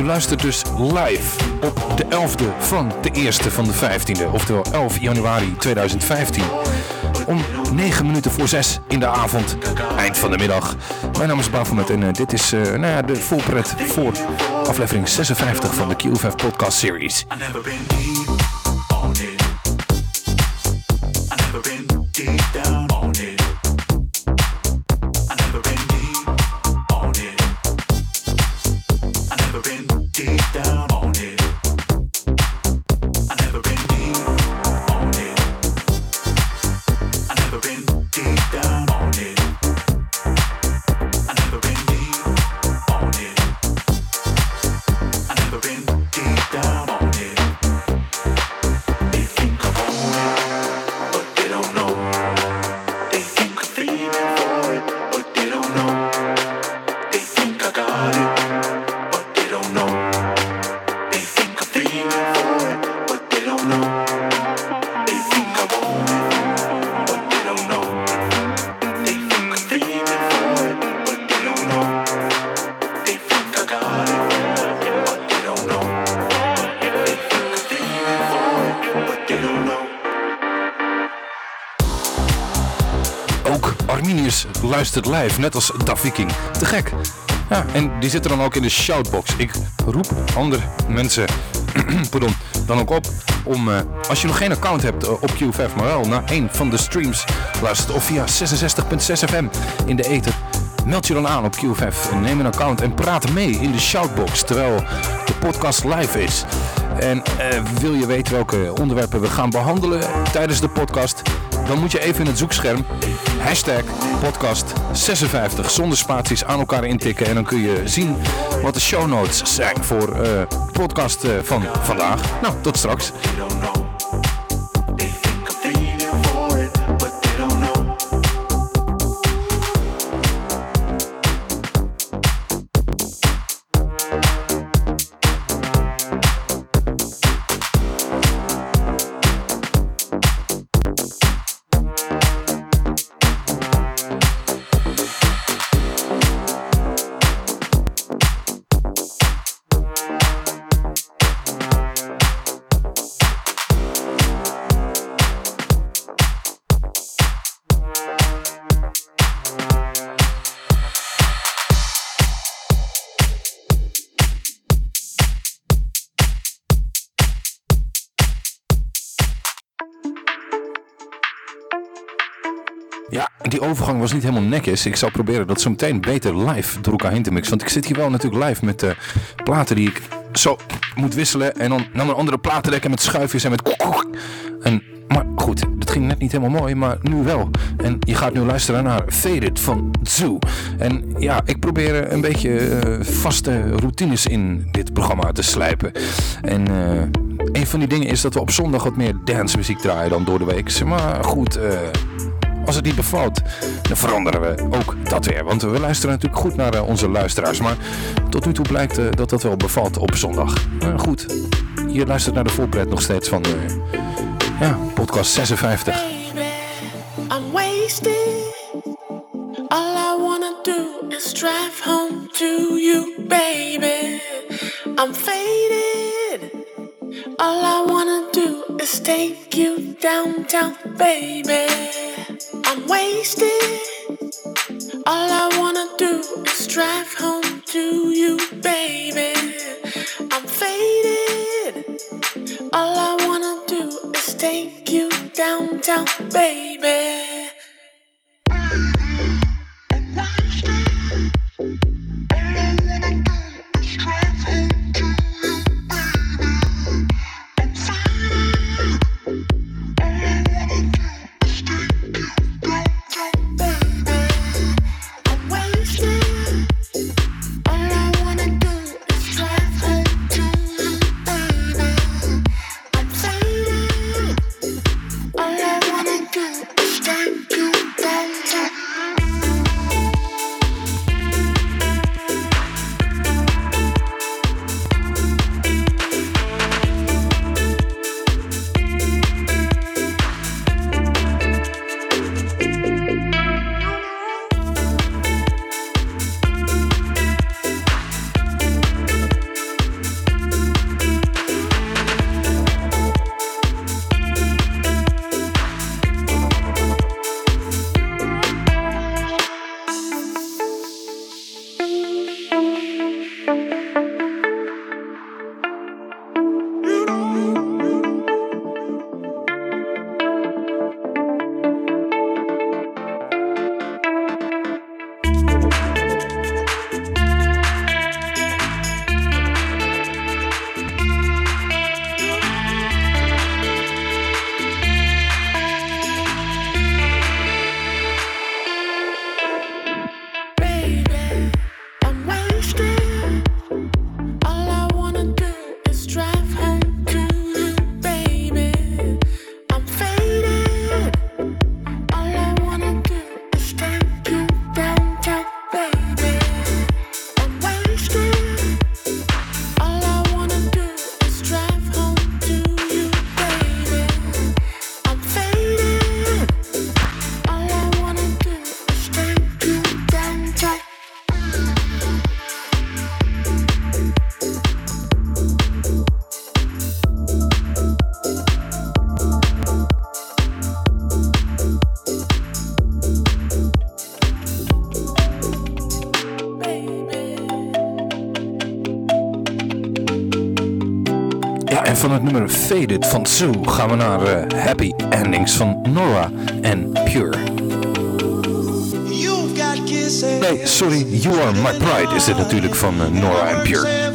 u luistert dus live op de 11e van de eerste van de 15e, oftewel 11 januari 2015. Om 9 minuten voor 6 in de avond, eind van de middag. Mijn naam is Bafomet en uh, dit is uh, nou ja, de volpret voor aflevering 56 van de Q5 Podcast Series. Luistert live, net als Da Viking. Te gek. Ja, en die zitten dan ook in de shoutbox. Ik roep andere mensen pardon, dan ook op om, uh, als je nog geen account hebt uh, op Q5, maar wel naar een van de streams luistert of via 66.6 FM in de ether, meld je dan aan op Q5 en neem een account en praat mee in de shoutbox terwijl de podcast live is. En uh, wil je weten welke onderwerpen we gaan behandelen tijdens de podcast? Dan moet je even in het zoekscherm hashtag podcast 56 zonder spaties aan elkaar intikken. En dan kun je zien wat de show notes zijn voor uh, podcast uh, van vandaag. Nou, tot straks. Overgang was niet helemaal netjes. Ik zal proberen dat zo meteen beter live door elkaar heen te mixen. Want ik zit hier wel natuurlijk live met uh, platen die ik zo moet wisselen. En dan naar een andere platen dekken met schuifjes en met. En, maar goed, dat ging net niet helemaal mooi, maar nu wel. En je gaat nu luisteren naar Faded van Zoo. En ja, ik probeer een beetje uh, vaste routines in dit programma te slijpen. En uh, een van die dingen is dat we op zondag wat meer dancemuziek draaien dan door de week. Maar goed... Als het niet bevalt, dan veranderen we ook dat weer. Want we luisteren natuurlijk goed naar eh, onze luisteraars. Maar tot nu toe blijkt eh, dat dat wel bevalt op zondag. goed, je luistert naar de voorpret nog steeds van uh, ja, podcast 56. Baby, I'm wasted. All I do is drive home to you, baby. I'm faded. All I wanna do is take you downtown, baby. I'm wasted. All I wanna do is drive home to you, baby. I'm faded. All I wanna do is take you downtown, baby. Nummer Faded van Sue gaan we naar uh, Happy Endings van Nora en Pure. Nee, sorry, You Are My Pride is dit natuurlijk van uh, Nora en Pure.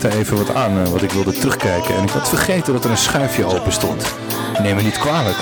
Zette even wat aan uh, wat ik wilde terugkijken. En ik had vergeten dat er een schuifje open stond. Neem me niet kwalijk.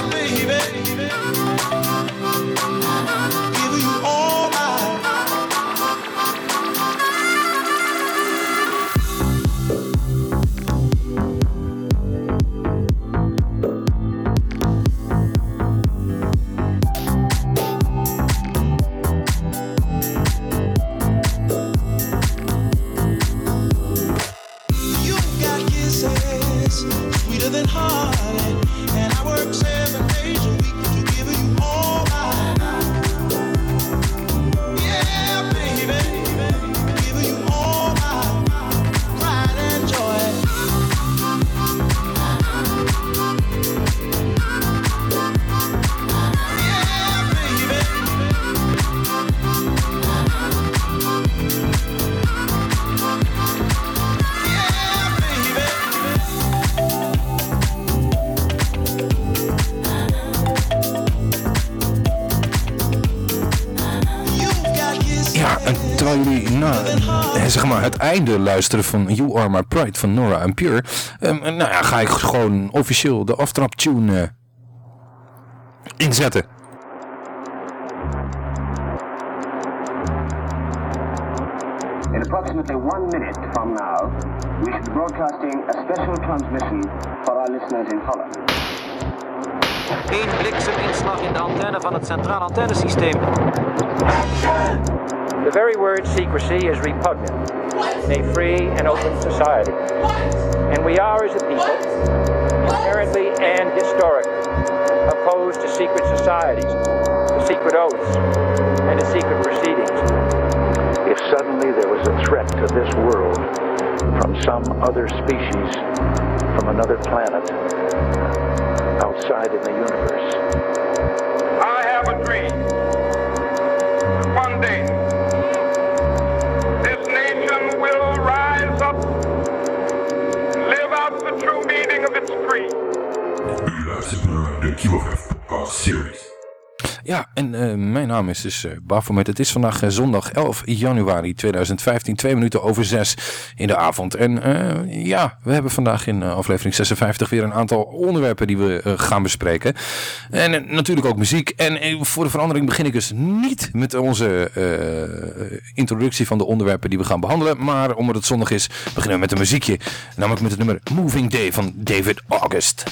Einde luisteren van You Are My Pride van Nora en Pure, um, nou ja, ga ik gewoon officieel de aftrap tune uh, inzetten. In approximately one minute from now, we should be broadcasting a special transmission for our listeners in Holland. Eén blikseminslag in de antenne van het centraal antennesysteem. The very word secrecy is repugnant a free and open society. And we are, as a people, inherently and historically opposed to secret societies, to secret oaths, and to secret proceedings. If suddenly there was a threat to this world from some other species, from another planet, outside in the universe. I have a dream. One day, Series. Ja, en uh, mijn naam is dus uh. Het is vandaag uh, zondag 11 januari 2015, twee minuten over zes in de avond. En ja, we hebben vandaag in aflevering 56 weer een aantal onderwerpen die we gaan bespreken. En natuurlijk ook muziek. En voor de verandering begin ik dus niet met onze introductie van de onderwerpen die we gaan behandelen. Maar omdat het zondag is, beginnen we met een muziekje. Namelijk met het nummer Moving Day van David August.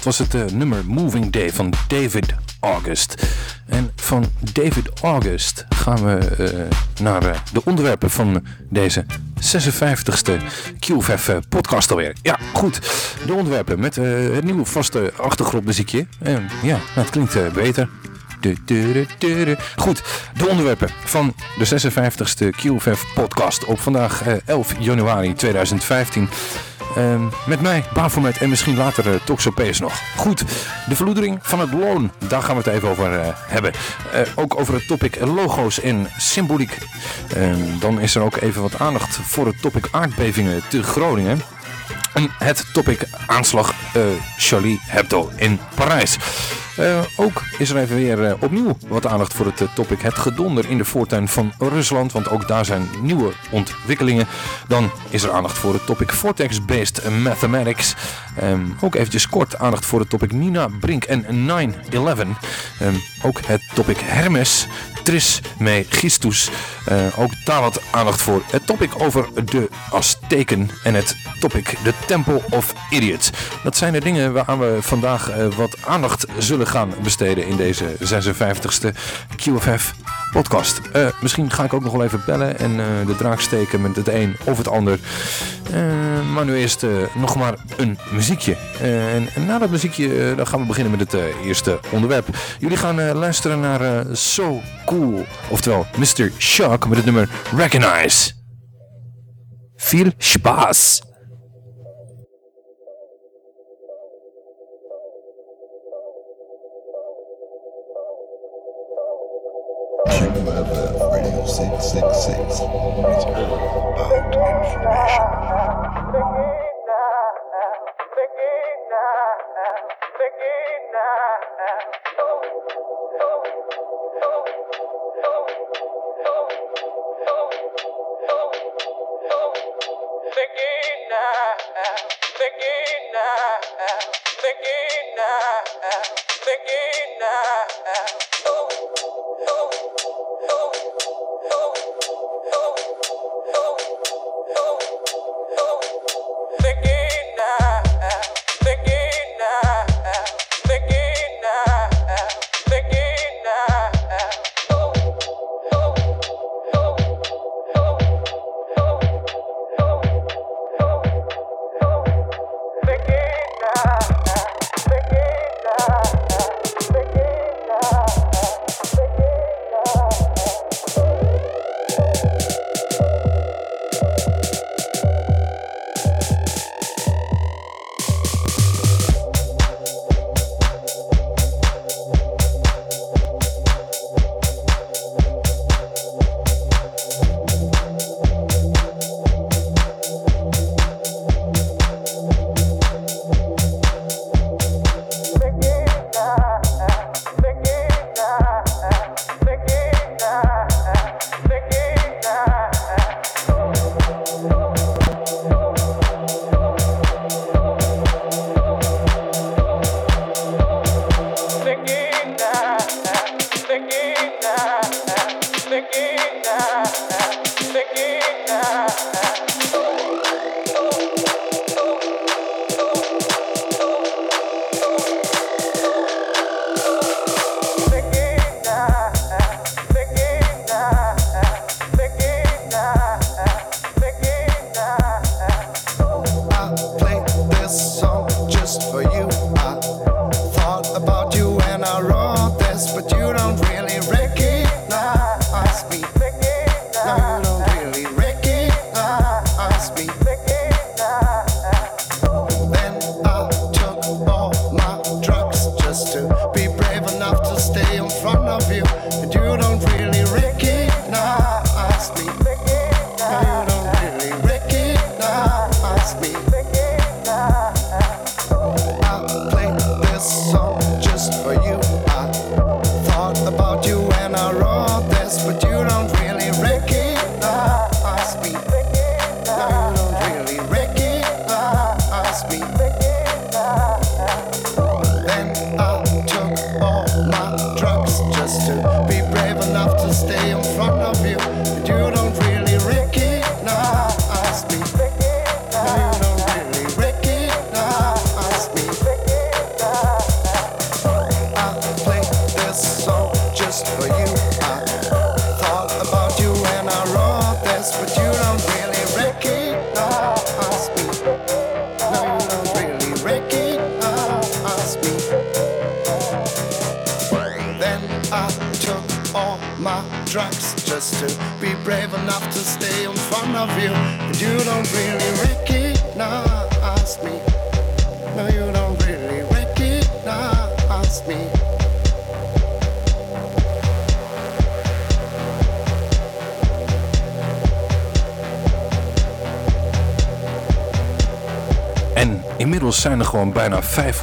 Dat was het uh, nummer Moving Day van David August. En van David August gaan we uh, naar uh, de onderwerpen van deze 56ste QVF podcast alweer. Ja, goed. De onderwerpen met het nieuwe vaste achtergrondmuziekje. En ja, het klinkt beter. Goed, de onderwerpen van de 56e QFF podcast op vandaag 11 eh, januari 2015. Uh, met mij, Bafomet en misschien later uh, nog. Goed, de verloedering van het loon, daar gaan we het even over uh, hebben. Uh, ook over het topic logo's en symboliek. Ehm, dan is er ook even wat aandacht voor het topic aardbevingen te Groningen. En het topic aanslag Charlie Hebdo in Parijs. Uh, ook is er even weer uh, opnieuw wat aandacht voor het uh, topic het gedonder in de voortuin van Rusland. Want ook daar zijn nieuwe ontwikkelingen. Dan is er aandacht voor het topic Vortex-based Mathematics. Um, ook eventjes kort aandacht voor het topic Nina Brink en 9-11. Um, ook het topic Hermes. Tris Megistus. Uh, ook daar wat aandacht voor. Het topic over de Azteken en het topic de Temple of Idiots. Dat zijn de dingen waaraan we vandaag uh, wat aandacht zullen gaan besteden in deze 56e QFF podcast. Uh, misschien ga ik ook nog wel even bellen en uh, de draak steken met het een of het ander. Uh, maar nu eerst nog maar een muziekje. En, en, na dat muziekje dan gaan we beginnen met het eerste onderwerp. Jullie gaan luisteren naar So Cool, oftewel Mr. Shock met het nummer Recognize. Veel spaß! 666 It's all about information. Oh, oh, oh, oh.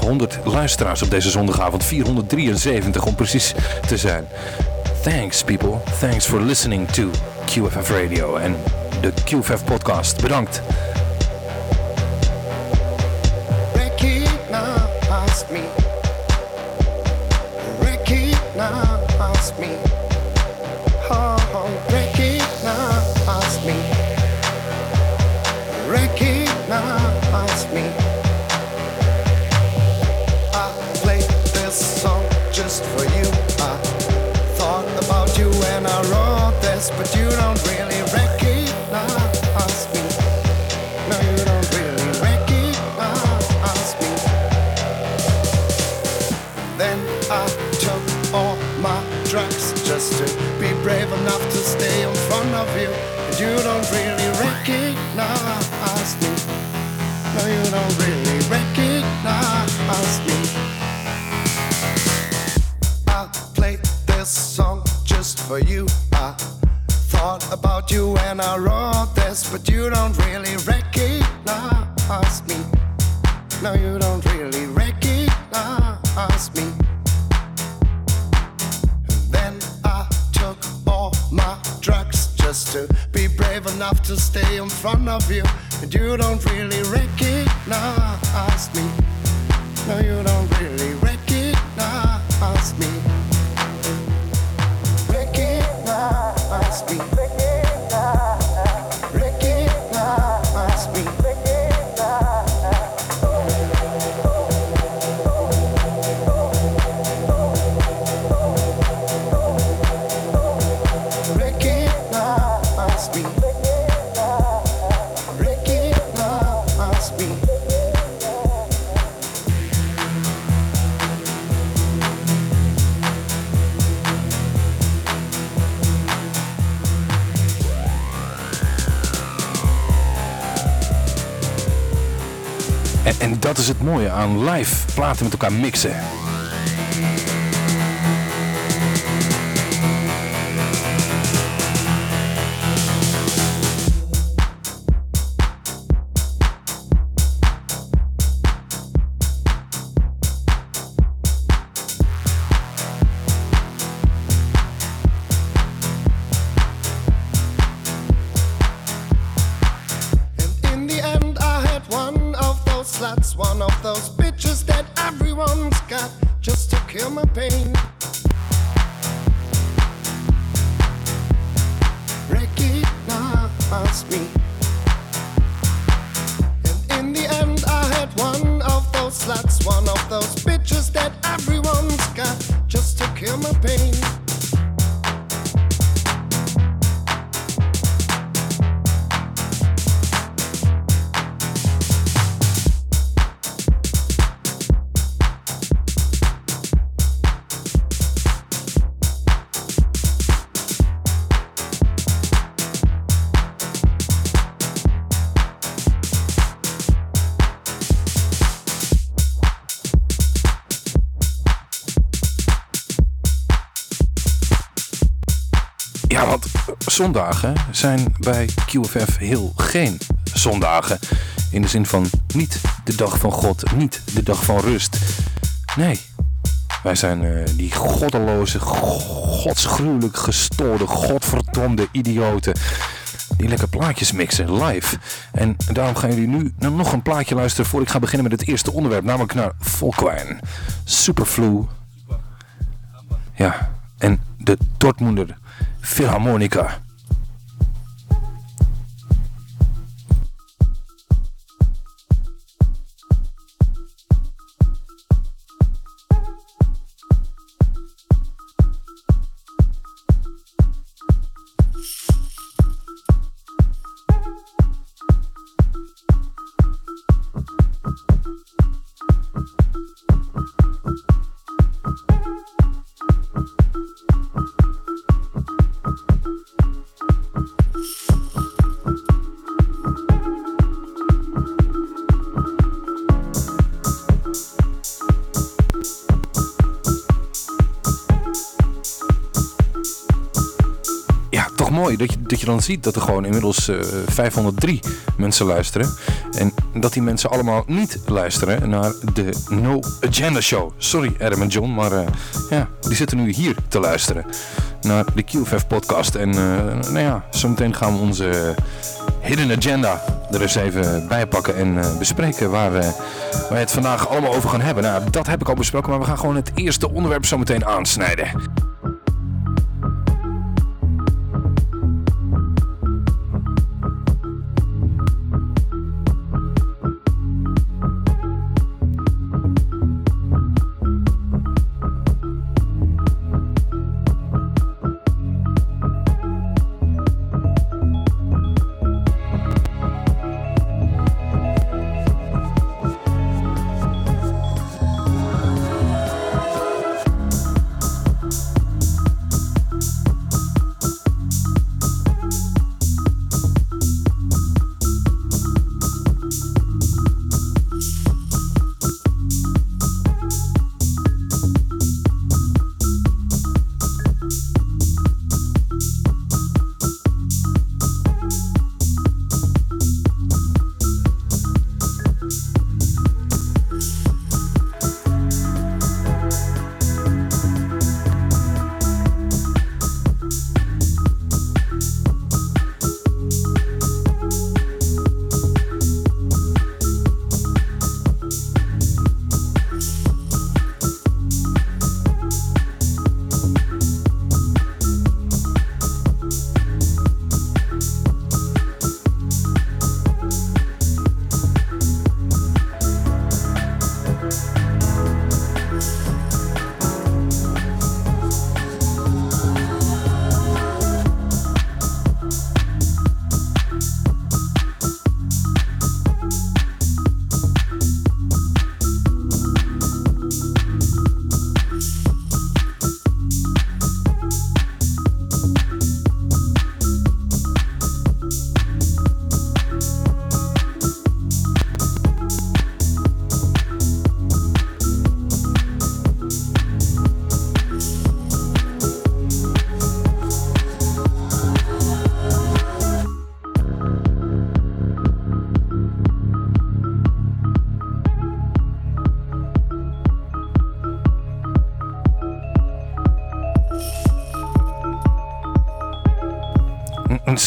500 luisteraars op deze zondagavond. 473 om precies te zijn. Thanks people. Thanks for listening to QFF Radio en de QFF podcast. Bedankt. live platen met elkaar mixen. zondagen zijn bij QFF heel geen zondagen. In de zin van niet de dag van God, niet de dag van rust. Nee, wij zijn eh, die goddeloze, godsgruwelijk gestoorde, godverdomde idioten die lekker plaatjes mixen, live. En daarom gaan jullie nu nog een plaatje luisteren voor ik ga beginnen met het eerste onderwerp, namelijk naar Volkwijn. Superflu. Ja, en de Dortmunder Philharmonica. Dat je, dat je dan ziet dat er gewoon inmiddels eh, 503 mensen luisteren. En dat die mensen allemaal niet luisteren naar de No Agenda Show. Sorry Adam en John, maar eh, ja, die zitten nu hier te luisteren naar de QFF podcast. En eh, nou ja, zometeen gaan we onze Hidden Agenda er eens even bij pakken en eh, bespreken waar, eh, waar we het vandaag allemaal over gaan hebben. Nou, dat heb ik al besproken, maar we gaan gewoon het eerste onderwerp zometeen aansnijden.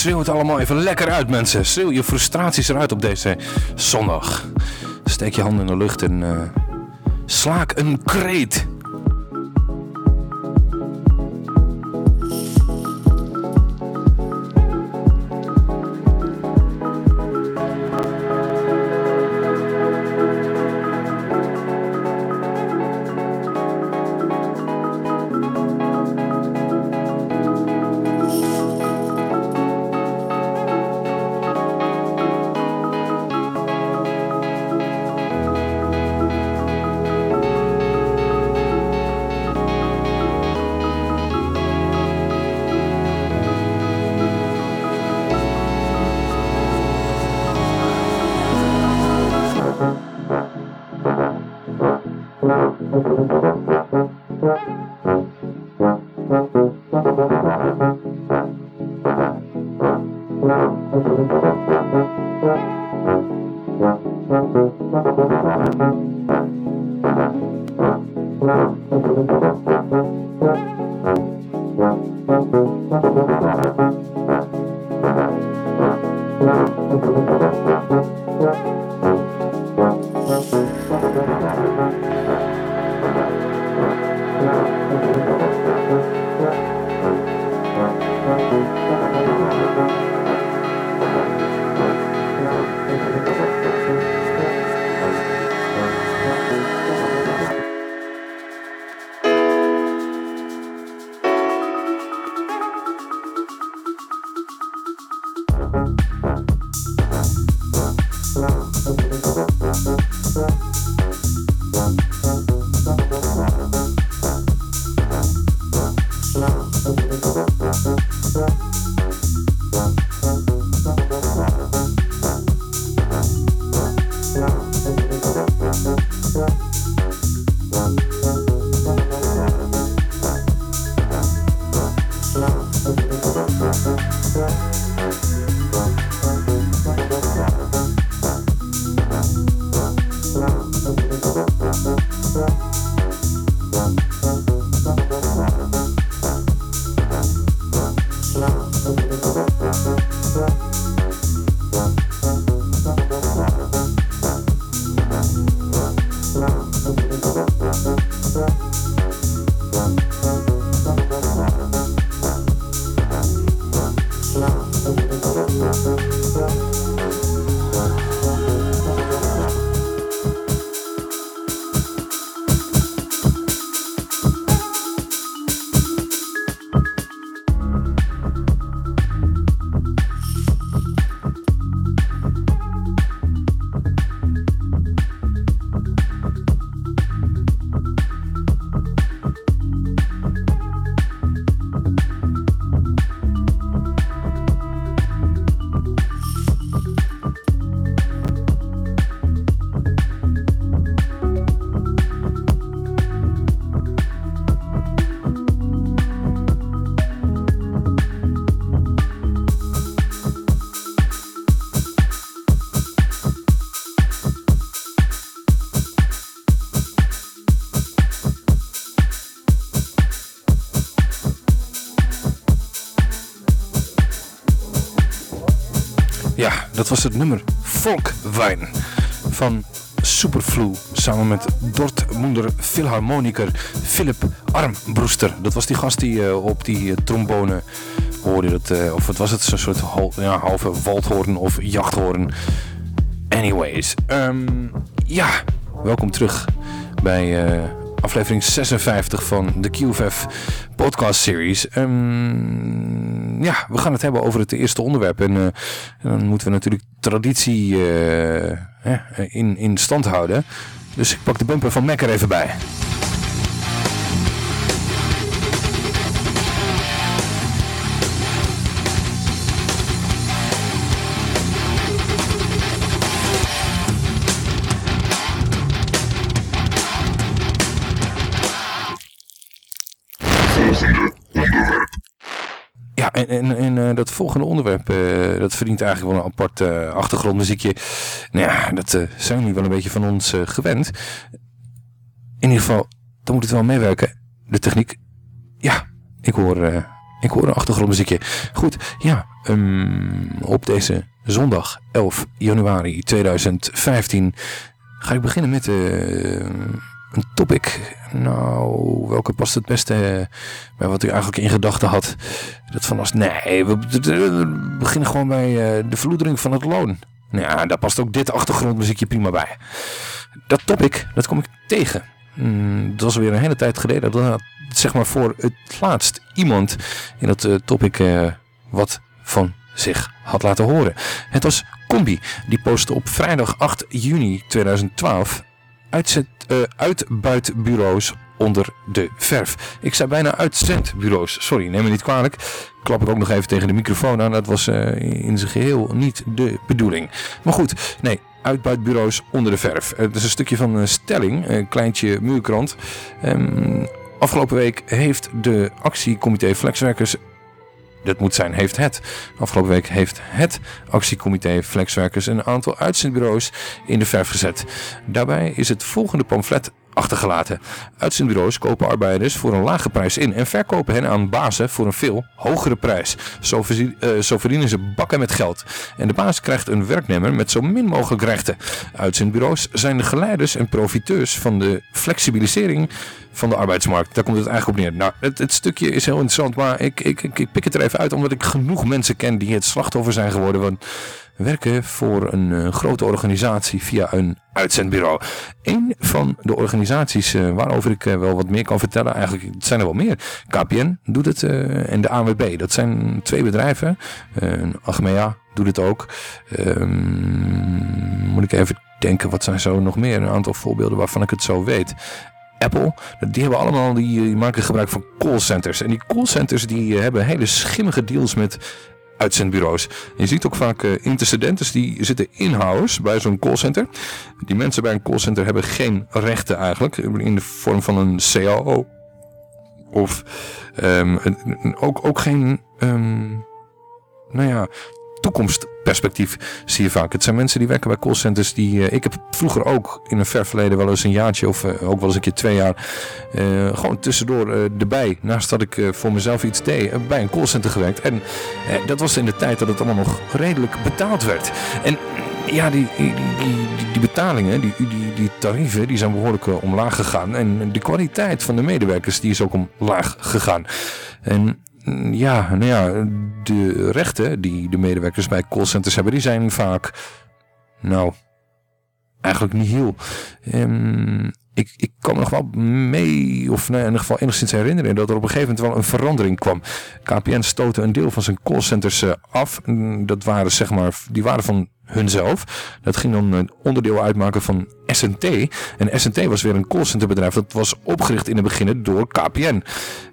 Schreeuw het allemaal even lekker uit, mensen. Schreeuw je frustraties eruit op deze zondag. Steek je handen in de lucht en uh, slaak een kreet. Was het nummer Volkwijn van Superflu samen met Dortmunder Philharmoniker Philip Armbroester. Dat was die gast die uh, op die uh, trombone hoorde. Uh, of wat was het? Zo'n soort ja, halve waldhoorn of jachthoorn. Anyways, um, ja, welkom terug bij aflevering 56 van de QFF podcast series. Um, ja, we gaan het hebben over het eerste onderwerp. En, uh, dan moeten we natuurlijk traditie uh, in, in stand houden. Dus ik pak de bumper van Mac er even bij. En, en, uh, dat volgende onderwerp, uh, dat verdient eigenlijk wel een apart uh, achtergrondmuziekje. Nou ja, dat zijn jullie wel een beetje van ons gewend. In ieder geval, dan moet het wel meewerken. De techniek, ja, ik hoor, ik hoor een achtergrondmuziekje. Goed, ja, um, op deze zondag 11 januari 2015 ga ik beginnen met een topic. Nou, welke past het beste bij wat u eigenlijk in gedachten had? Dat van als, nee, we, beginnen gewoon bij uh, de verloedering van het loon. Nou ja, daar past ook dit achtergrondmuziekje prima bij. Dat topic, dat kom ik tegen. Mm, dat was weer een hele tijd geleden. Dat zeg maar voor het laatst iemand in dat uh, topic wat van zich had laten horen. Het was Combi. Die postte op vrijdag 8 juni 2012 uitzet, uh, uitbuitbureaus onder de verf. Ik zei bijna uitzendbureaus. Sorry, neem me niet kwalijk. Klap ik ook nog even tegen de microfoon aan. Dat was uh, in zijn geheel niet de bedoeling. Maar goed, nee. Uitbuitbureaus onder de verf. Het is een stukje van een stelling. Een kleintje muurkrant. Um, afgelopen week heeft de actiecomité Flexwerkers dat moet zijn, heeft het. Afgelopen week heeft het actiecomité Flexwerkers een aantal uitzendbureaus in de verf gezet. Daarbij is het volgende pamflet Uitzendbureaus kopen arbeiders voor een lage prijs in en verkopen hen aan bazen voor een veel hogere prijs. Zo, uh, zo verdienen ze bakken met geld. En de baas krijgt een werknemer met zo min mogelijk rechten. Uitzendbureaus zijn de geleiders en profiteurs van de flexibilisering van de arbeidsmarkt. Daar komt het eigenlijk op neer. Nou, het, het stukje is heel interessant, maar ik, ik, ik, ik, pik het er even uit omdat ik genoeg mensen ken die het slachtoffer zijn geworden van werken voor een uh, grote organisatie via een uitzendbureau. Een van de organisaties uh, waarover ik uh, wel wat meer kan vertellen, eigenlijk zijn er wel meer. KPN doet het en de ANWB. Dat zijn twee bedrijven. Achmea doet het ook. Um, moet ik even denken, wat zijn zo nog meer? Een aantal voorbeelden waarvan ik het zo weet. Apple, die hebben allemaal, die, die maken gebruik van callcenters. En die callcenters die hebben hele schimmige deals met uitzendbureaus. je ziet ook vaak uh, intercedentes die zitten in-house bij zo'n callcenter. Die mensen bij een callcenter hebben geen rechten eigenlijk. In de vorm van een CAO. Of um, ook, ook geen... Um, nou ja, toekomstperspectief zie je vaak. Het zijn mensen die werken bij callcenters die... Uh, ik heb vroeger ook in een ver verleden wel eens een jaartje of uh, ook wel eens een keer twee jaar... Uh, gewoon tussendoor erbij, naast dat ik voor mezelf iets deed, bij een callcenter gewerkt. En dat was in de tijd dat het allemaal nog redelijk betaald werd. En ja, die, die, die, die, betalingen, die, die, die tarieven, die zijn behoorlijk omlaag gegaan. En de kwaliteit van de medewerkers, die is ook omlaag gegaan. En ja, nou ja, de rechten die de medewerkers bij callcenters hebben, die zijn vaak, nou, eigenlijk niet heel. Um, ik, ik kan nog wel mee, of nou, in ieder geval enigszins herinneren, dat er op een gegeven moment wel een verandering kwam. KPN stootte een deel van zijn callcenters uh, af. Dat waren zeg maar, die waren van hunzelf. Dat ging dan een onderdeel uitmaken van SNT. En SNT was weer een callcenterbedrijf. Dat was opgericht in het begin door KPN.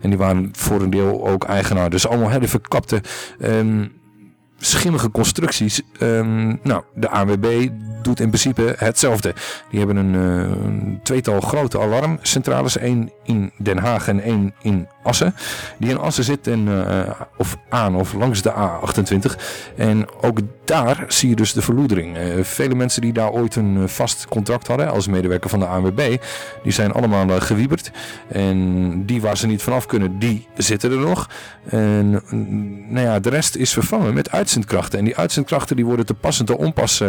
En die waren voor een deel ook eigenaar. Dus allemaal hele verkapte... Um, schimmige constructies. Um, nou, de ANWB doet in principe hetzelfde. Die hebben een, een tweetal grote alarmcentrales. één in Den Haag en één in Assen. Die in Assen zit en, eh, of aan of langs de A28. En ook daar zie je dus de verloedering. Eh, vele mensen die daar ooit een eh, vast contract hadden als medewerker van de ANWB, die zijn allemaal gewieberd. En die waar ze niet vanaf kunnen, die zitten er nog. En mm, nou ja, de rest is vervangen met uitzendkrachten. En die uitzendkrachten die worden te pas en te onpas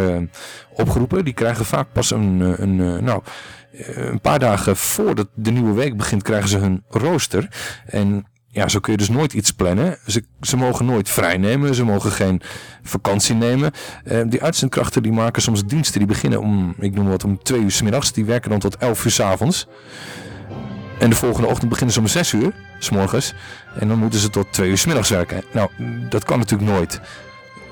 opgeroepen. Die krijgen vaak pas een, een nou een paar dagen voordat de nieuwe week begint krijgen ze hun rooster. En ja, zo kun je dus nooit iets plannen. Ze, ze mogen nooit vrij nemen. Ze mogen geen vakantie nemen. Uh, die uitzendkrachten die maken soms diensten. Die beginnen om, ik noem wat, om twee uur s middags. Die werken dan tot elf uur s avonds. En de volgende ochtend beginnen ze om zes uur s morgens. En dan moeten ze tot twee uur s middags werken. Nou, dat kan natuurlijk nooit.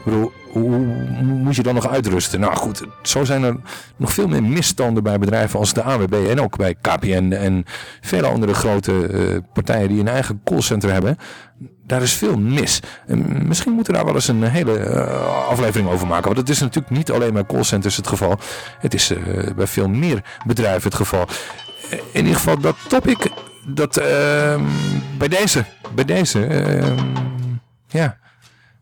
Bedoel, hoe moet je dan nog uitrusten? Nou goed, zo zijn er nog veel meer misstanden bij bedrijven als de AWB en ook bij KPN en vele andere grote uh, partijen die een eigen callcenter hebben. Daar is veel mis. En misschien moeten we daar wel eens een hele uh, aflevering over maken. Want het is natuurlijk niet alleen bij callcenters het geval. Het is uh, bij veel meer bedrijven het geval. In ieder geval dat topic, dat ehm, bij deze, bij deze, ehm, ja,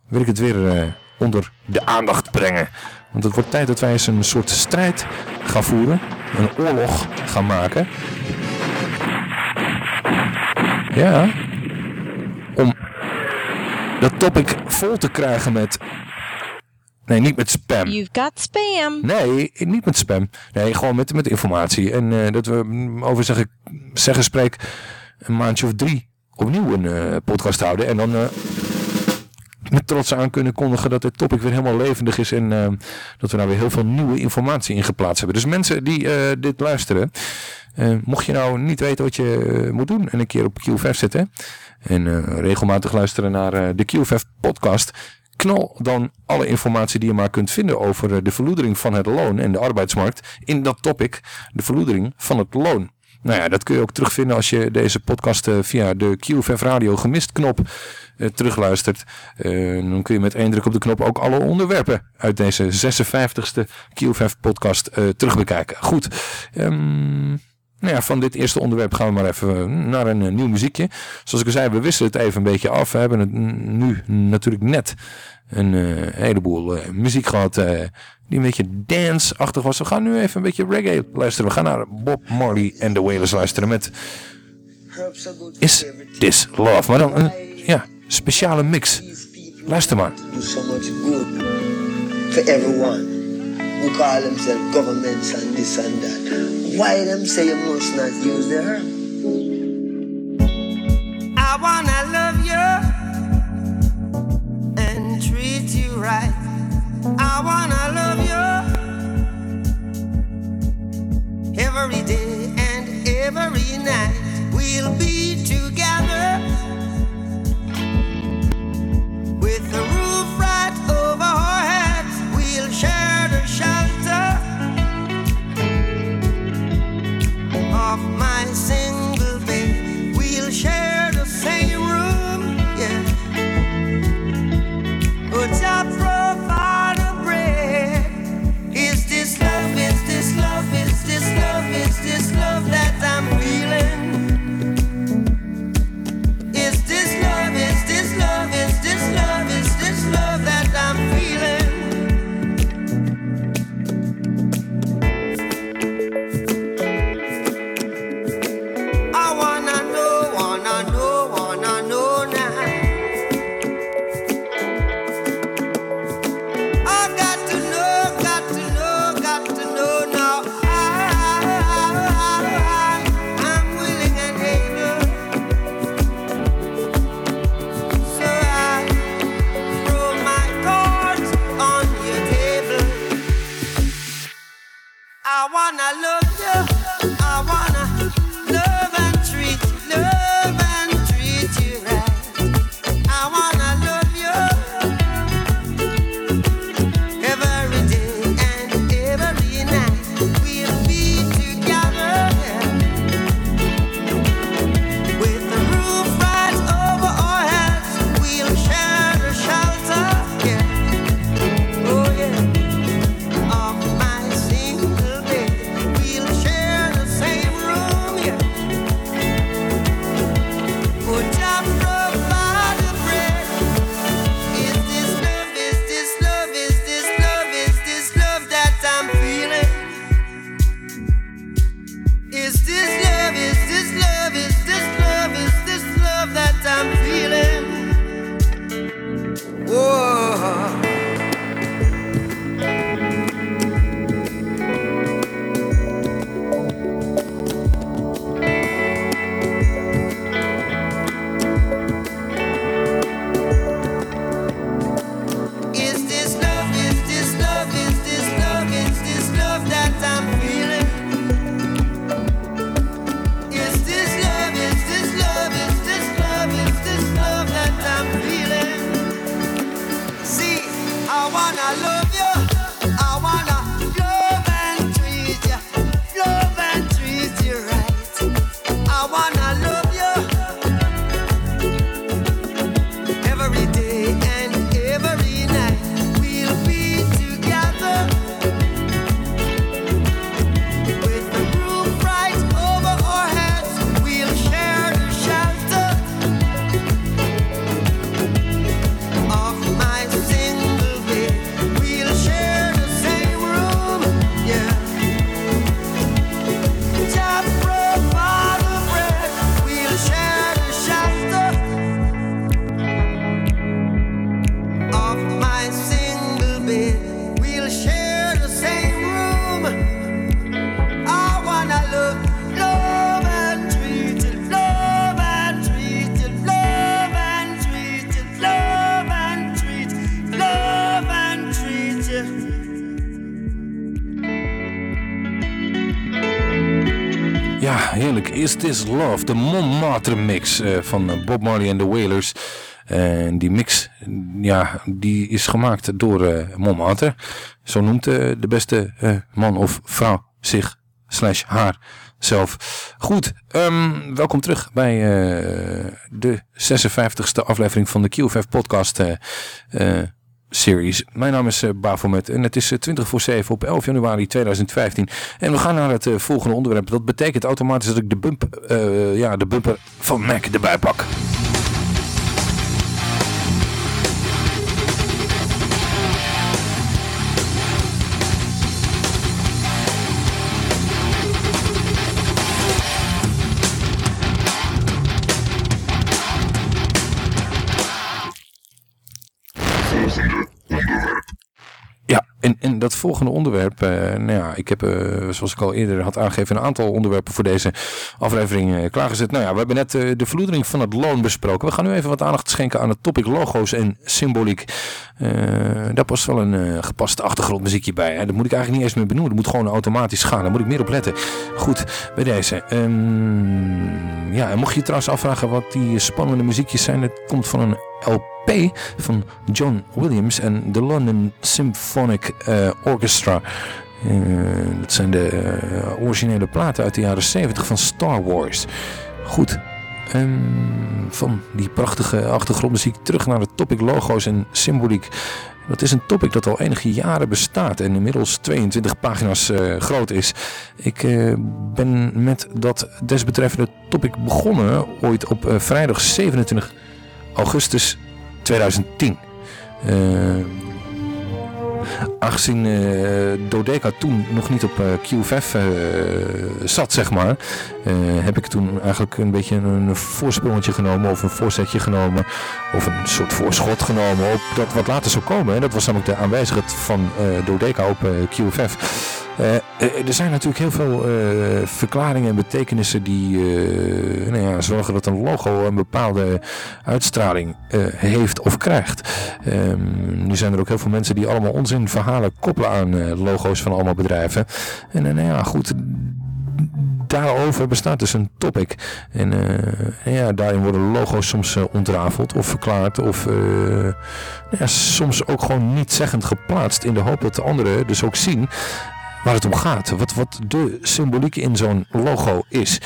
wil ik het weer onder de aandacht brengen. Want het wordt tijd dat wij eens een soort strijd gaan voeren. Een oorlog gaan maken. Ja. Om dat topic vol te krijgen met... Nee, niet met spam. You've got spam. Nee, niet met spam. Nee, gewoon met, met informatie. En uh, dat we mm, over zeggen, zeggen spreek een maandje of drie opnieuw een uh, podcast houden. En dan... Uh, met trots aan kunnen kondigen dat dit topic weer helemaal levendig is en uh, dat we nou weer heel veel nieuwe informatie in geplaatst hebben. Dus mensen die uh, dit luisteren, uh, mocht je nou niet weten wat je moet doen en een keer op QFF zitten en regelmatig luisteren naar de QFF podcast, knal dan alle informatie die je maar kunt vinden over de verloedering van het loon en de arbeidsmarkt in dat topic, de verloedering van het loon. Nou ja, dat kun je ook terugvinden als je deze podcast via de QFF Radio gemist knop uh, terugluistert. Uh, dan kun je met één druk op de knop ook alle onderwerpen uit deze 56e QFF podcast terugbekijken. Goed. Um, nou ja, van dit eerste onderwerp gaan we maar even naar een nieuw muziekje. Zoals ik al zei, we wisselen het even een beetje af. We hebben het nu natuurlijk net een heleboel muziek gehad die een beetje dance-achtig was. We gaan nu even een beetje reggae luisteren. We gaan naar Bob Marley en The Wailers luisteren met Is This Love? Maar dan, ja, speciale mix. Luister maar. So much good for everyone who call themselves governments and this and that. Why them say you must not use the herb? I wanna love you and treat you right. I wanna love you every day and every night. We'll be together with the Is This Love, de Montmartre mix uh, van Bob Marley en de Wailers. En die mix, ja, die is gemaakt door uh, Montmartre. Zo noemt de beste man of vrouw zich, slash haar, zelf. Goed, um, welkom terug bij de 56e aflevering van de QFF podcast series. Mijn naam is uh, Bafomet en het is 20 voor 7 op 11 januari 2015. En we gaan naar het uh, volgende onderwerp. Dat betekent automatisch dat ik de, bump, uh, ja, de bumper van Mac erbij pak. En, en dat volgende onderwerp, uh, nou ja, ik heb, uh, zoals ik al eerder had aangegeven, een aantal onderwerpen voor deze aflevering uh, klaargezet. Nou ja, we hebben net de verloedering van het loon besproken. We gaan nu even wat aandacht schenken aan het topic logo's en symboliek. daar past wel een gepast achtergrondmuziekje bij. Hè. Dat moet ik eigenlijk niet eens meer benoemen. Dat moet gewoon automatisch gaan. Daar moet ik meer op letten. Goed, bij deze. Um, ja, en mocht je trouwens afvragen wat die spannende muziekjes zijn, het komt van een LP van John Williams en de London Symphonic uh, Orchestra. Uh, dat zijn de uh, originele platen uit de jaren 70 van Star Wars. Goed, um, van die prachtige achtergrondmuziek terug naar de topic logo's en symboliek. Dat is een topic dat al enige jaren bestaat en inmiddels 22 pagina's groot is. Ik ben met dat desbetreffende topic begonnen ooit op vrijdag 27 augustus 2010. Uh, aangezien uh, Dodeca toen nog niet op uh, QFF zat, zeg maar, heb ik toen eigenlijk een beetje een voorsprongetje genomen of een voorzetje genomen of een soort voorschot genomen op dat wat later zou komen. En dat was namelijk de aanwijzigheid van Dodeca op QFF. Uh, er zijn natuurlijk heel veel uh, verklaringen en betekenissen die nou ja, zorgen dat een logo een bepaalde uitstraling heeft of krijgt. Um, nu zijn er ook heel veel mensen die allemaal onzin verhalen koppelen aan logo's van allemaal bedrijven. En nou ja, goed, daarover bestaat dus een topic. En uh, ja, daarin worden logo's soms ontrafeld of verklaard. Of ja, soms ook gewoon niet zeggend geplaatst. In de hoop dat de anderen dus ook zien waar het om gaat. Wat, wat de symboliek in zo'n logo is.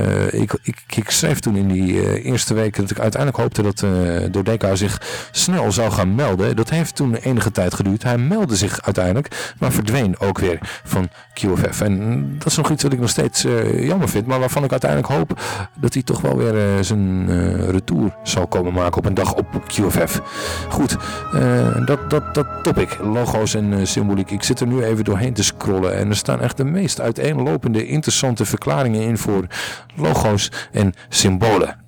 Uh, ik, ik, ik, schreef toen in die uh, eerste week dat ik uiteindelijk hoopte dat uh, Dodeka zich snel zou gaan melden. Dat heeft toen enige tijd geduurd. Hij meldde zich uiteindelijk, maar verdween ook weer van QFF. En dat is nog iets wat ik nog steeds jammer vind, maar waarvan ik uiteindelijk hoop dat hij toch wel weer zijn retour zal komen maken op een dag op QFF. Goed, dat, dat, dat topic, logo's en symboliek. Ik zit er nu even doorheen te scrollen en er staan echt de meest uiteenlopende interessante verklaringen in voor logo's en symbolen.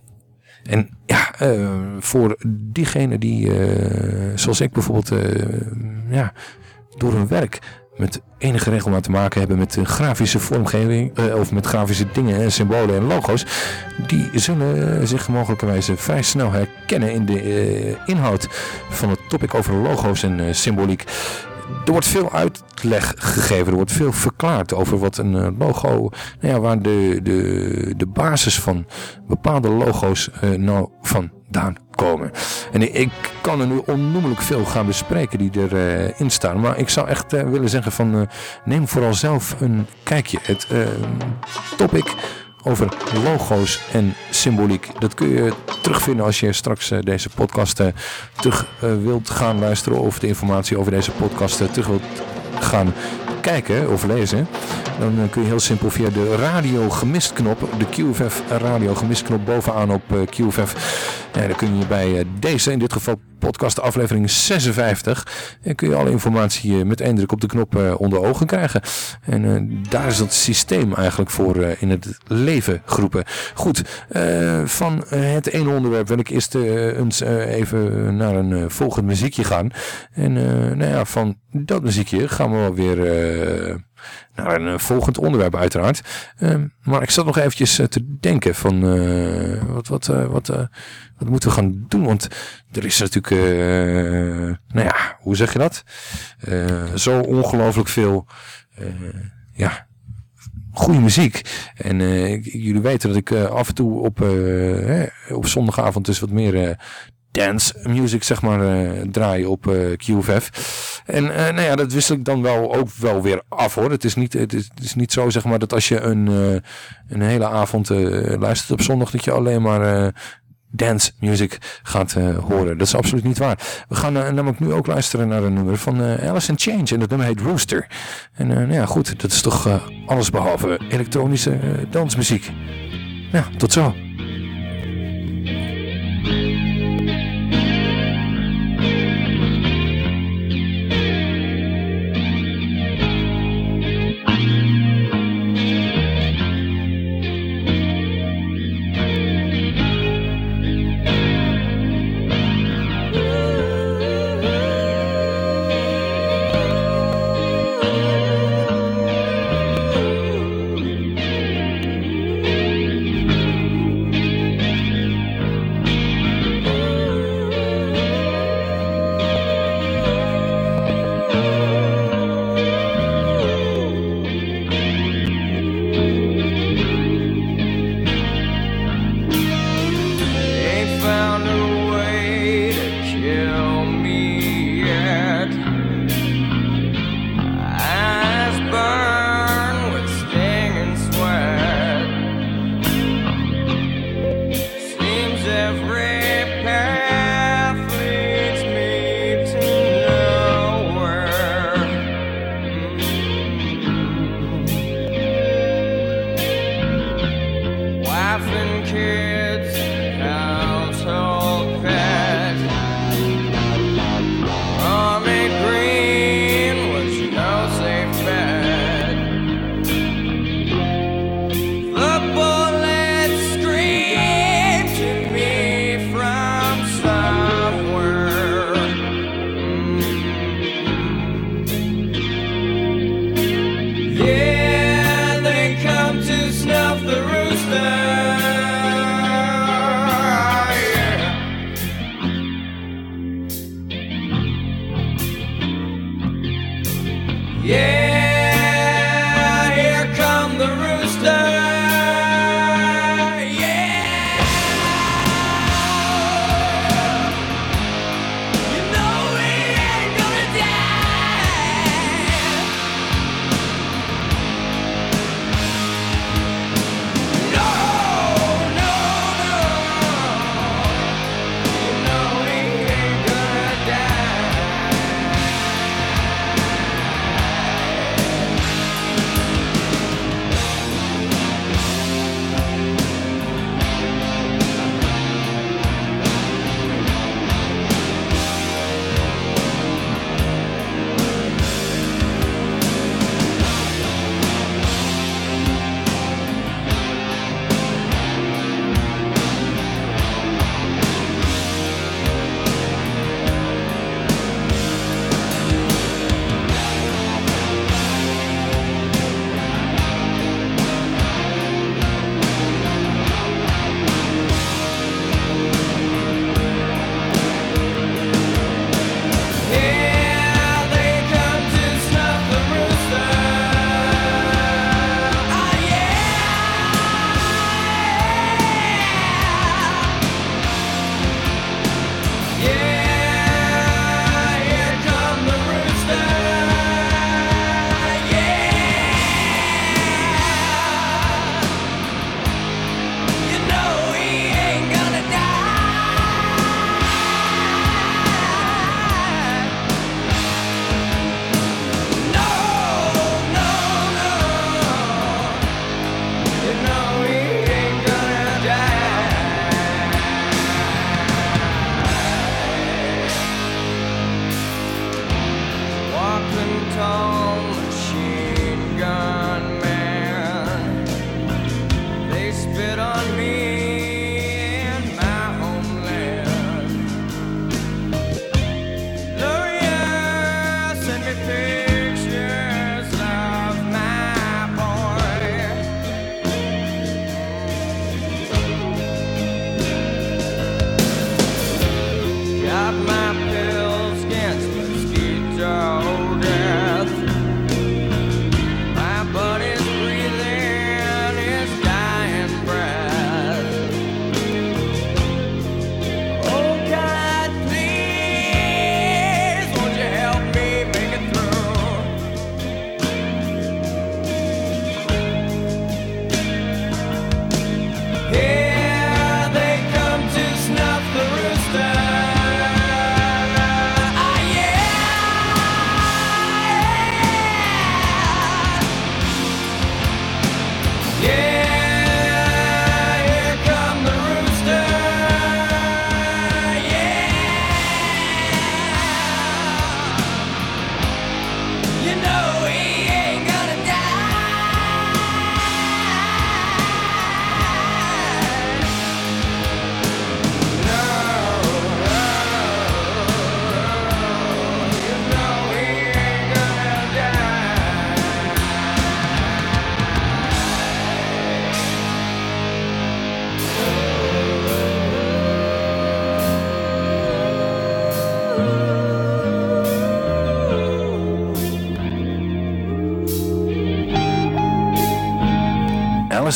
En ja, uh, voor diegenen die, uh, zoals ik bijvoorbeeld, uh, ja, door hun werk met enige regelmaat te maken hebben met grafische vormgeving of met grafische dingen en symbolen en logo's, die zullen zich mogelijkerwijs vrij snel herkennen in de inhoud van het topic over logo's en symboliek er wordt veel uitleg gegeven, er wordt veel verklaard over wat een eh, logo, nou ja, waar de, de, de basis van bepaalde logo's uh, nou vandaan komen. En ik kan er nu onnoemelijk veel gaan bespreken die erin uh, staan. Maar ik zou echt willen zeggen van neem vooral zelf een kijkje. Het topic over logo's en symboliek. Dat kun je terugvinden als je straks uh, deze podcast uh, terug uh, wilt gaan luisteren of de informatie over deze podcast terug wilt gaan kijken of lezen. Dan kun je heel simpel via de radio gemist knop, de QFF radio gemist knop bovenaan op QFF. Ja, dan kun je bij deze, in dit geval podcast aflevering 56. En kun je alle informatie met één druk op de knop onder ogen krijgen. En daar is dat systeem eigenlijk voor in het leven groepen. Goed, van het ene onderwerp wil ik eerst eens even naar een volgend muziekje gaan. En nou ja, van dat muziekje gaan we wel weer naar een volgend onderwerp uiteraard. maar ik zat nog eventjes te denken van wat, wat, wat, wat moeten we gaan doen? Want er is natuurlijk, nou ja, hoe zeg je dat? zo ongelooflijk veel, ja, goede muziek. En eh, jullie weten dat ik eh, af en toe op, eh, op zondagavond dus wat meer eh, dance music zeg maar eh, draai op eh, QFF. En eh, nou ja, dat wissel ik dan wel ook wel weer af hoor. Het is niet, het is, is niet zo zeg maar dat als je een, een hele avond luistert op zondag dat je alleen maar dance music gaat horen. Dat is absoluut niet waar. We gaan namelijk nu ook luisteren naar een nummer van Alice in Change. En dat nummer heet Rooster. En nou ja, goed, dat is toch alles behalve elektronische dansmuziek. Ja, tot zo.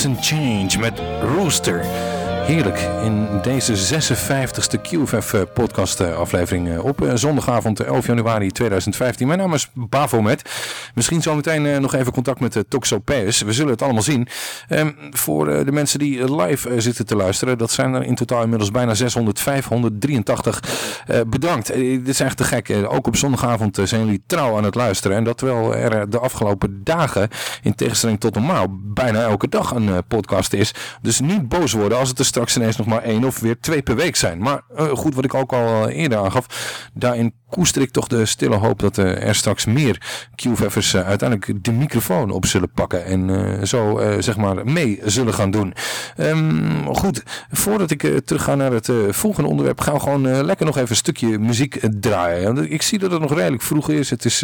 In Change met Rooster. Heerlijk, in deze 56e QFF eh, podcast eh, aflevering eh, op zondagavond eh, 11 januari 2015. Mijn naam is Bafomet. Misschien zometeen eh, nog even contact met de Toxopeus. We zullen het allemaal zien. Ehm, voor eh, de mensen die live eh, zitten te luisteren, dat zijn er in totaal inmiddels bijna 600, 583. Eh, bedankt. Eh, dit is echt te gek. Eh, ook op zondagavond eh, zijn jullie trouw aan het luisteren. En dat terwijl er eh, de afgelopen dagen, in tegenstelling tot normaal, bijna elke dag een eh, podcast is. Dus niet boos worden als het er straks ineens nog maar één of weer twee per week zijn. Maar eh, goed, wat ik ook al eh, eerder aangaf, daarin koester ik toch de stille hoop dat eh, er straks meer QVF'ers uh, uiteindelijk de microfoon op zullen pakken en uh, zo uh, zeg maar mee zullen gaan doen. Um, goed, voordat ik terug ga naar het volgende onderwerp, gaan we gewoon lekker nog even een stukje muziek draaien. Ik zie dat het nog redelijk vroeg is. Het is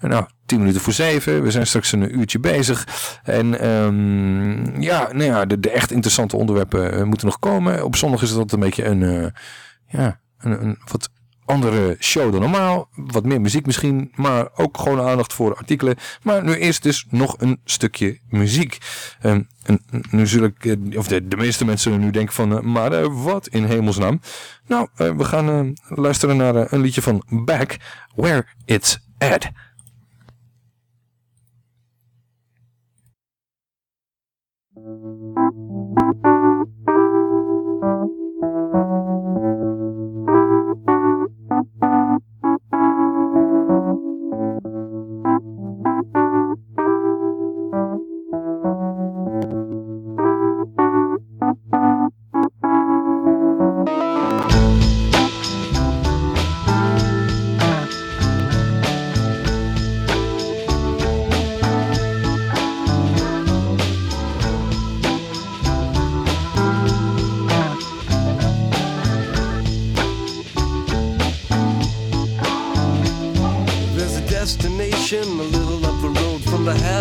nou, 10 minuten voor 7. We zijn straks een uurtje bezig. En um, ja, nou ja, de, de, echt interessante onderwerpen moeten nog komen. Op zondag is het altijd een beetje een, ja, een, een wat andere show dan normaal. Wat meer muziek misschien, maar ook gewoon aandacht voor artikelen. Maar nu eerst dus nog een stukje muziek. Um, en nu zul ik, of de, de meeste mensen nu denken van, uh, maar uh, wat in hemelsnaam? Nou, we gaan luisteren naar een liedje van Back, Where It's At.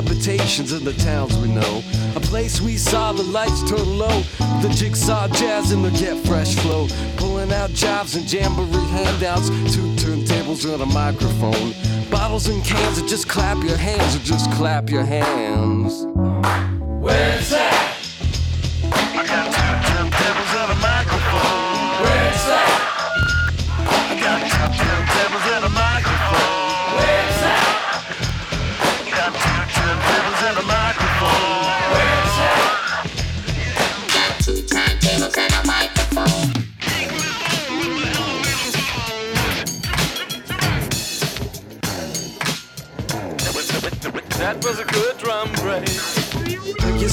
Habitations in the towns we know. A place we saw the lights turn low. The jigsaw jazz and the get fresh flow. Pulling out jobs and jamboree handouts. Two turntables and a microphone. Bottles and cans, or just clap your hands, or just clap your hands. Where's that?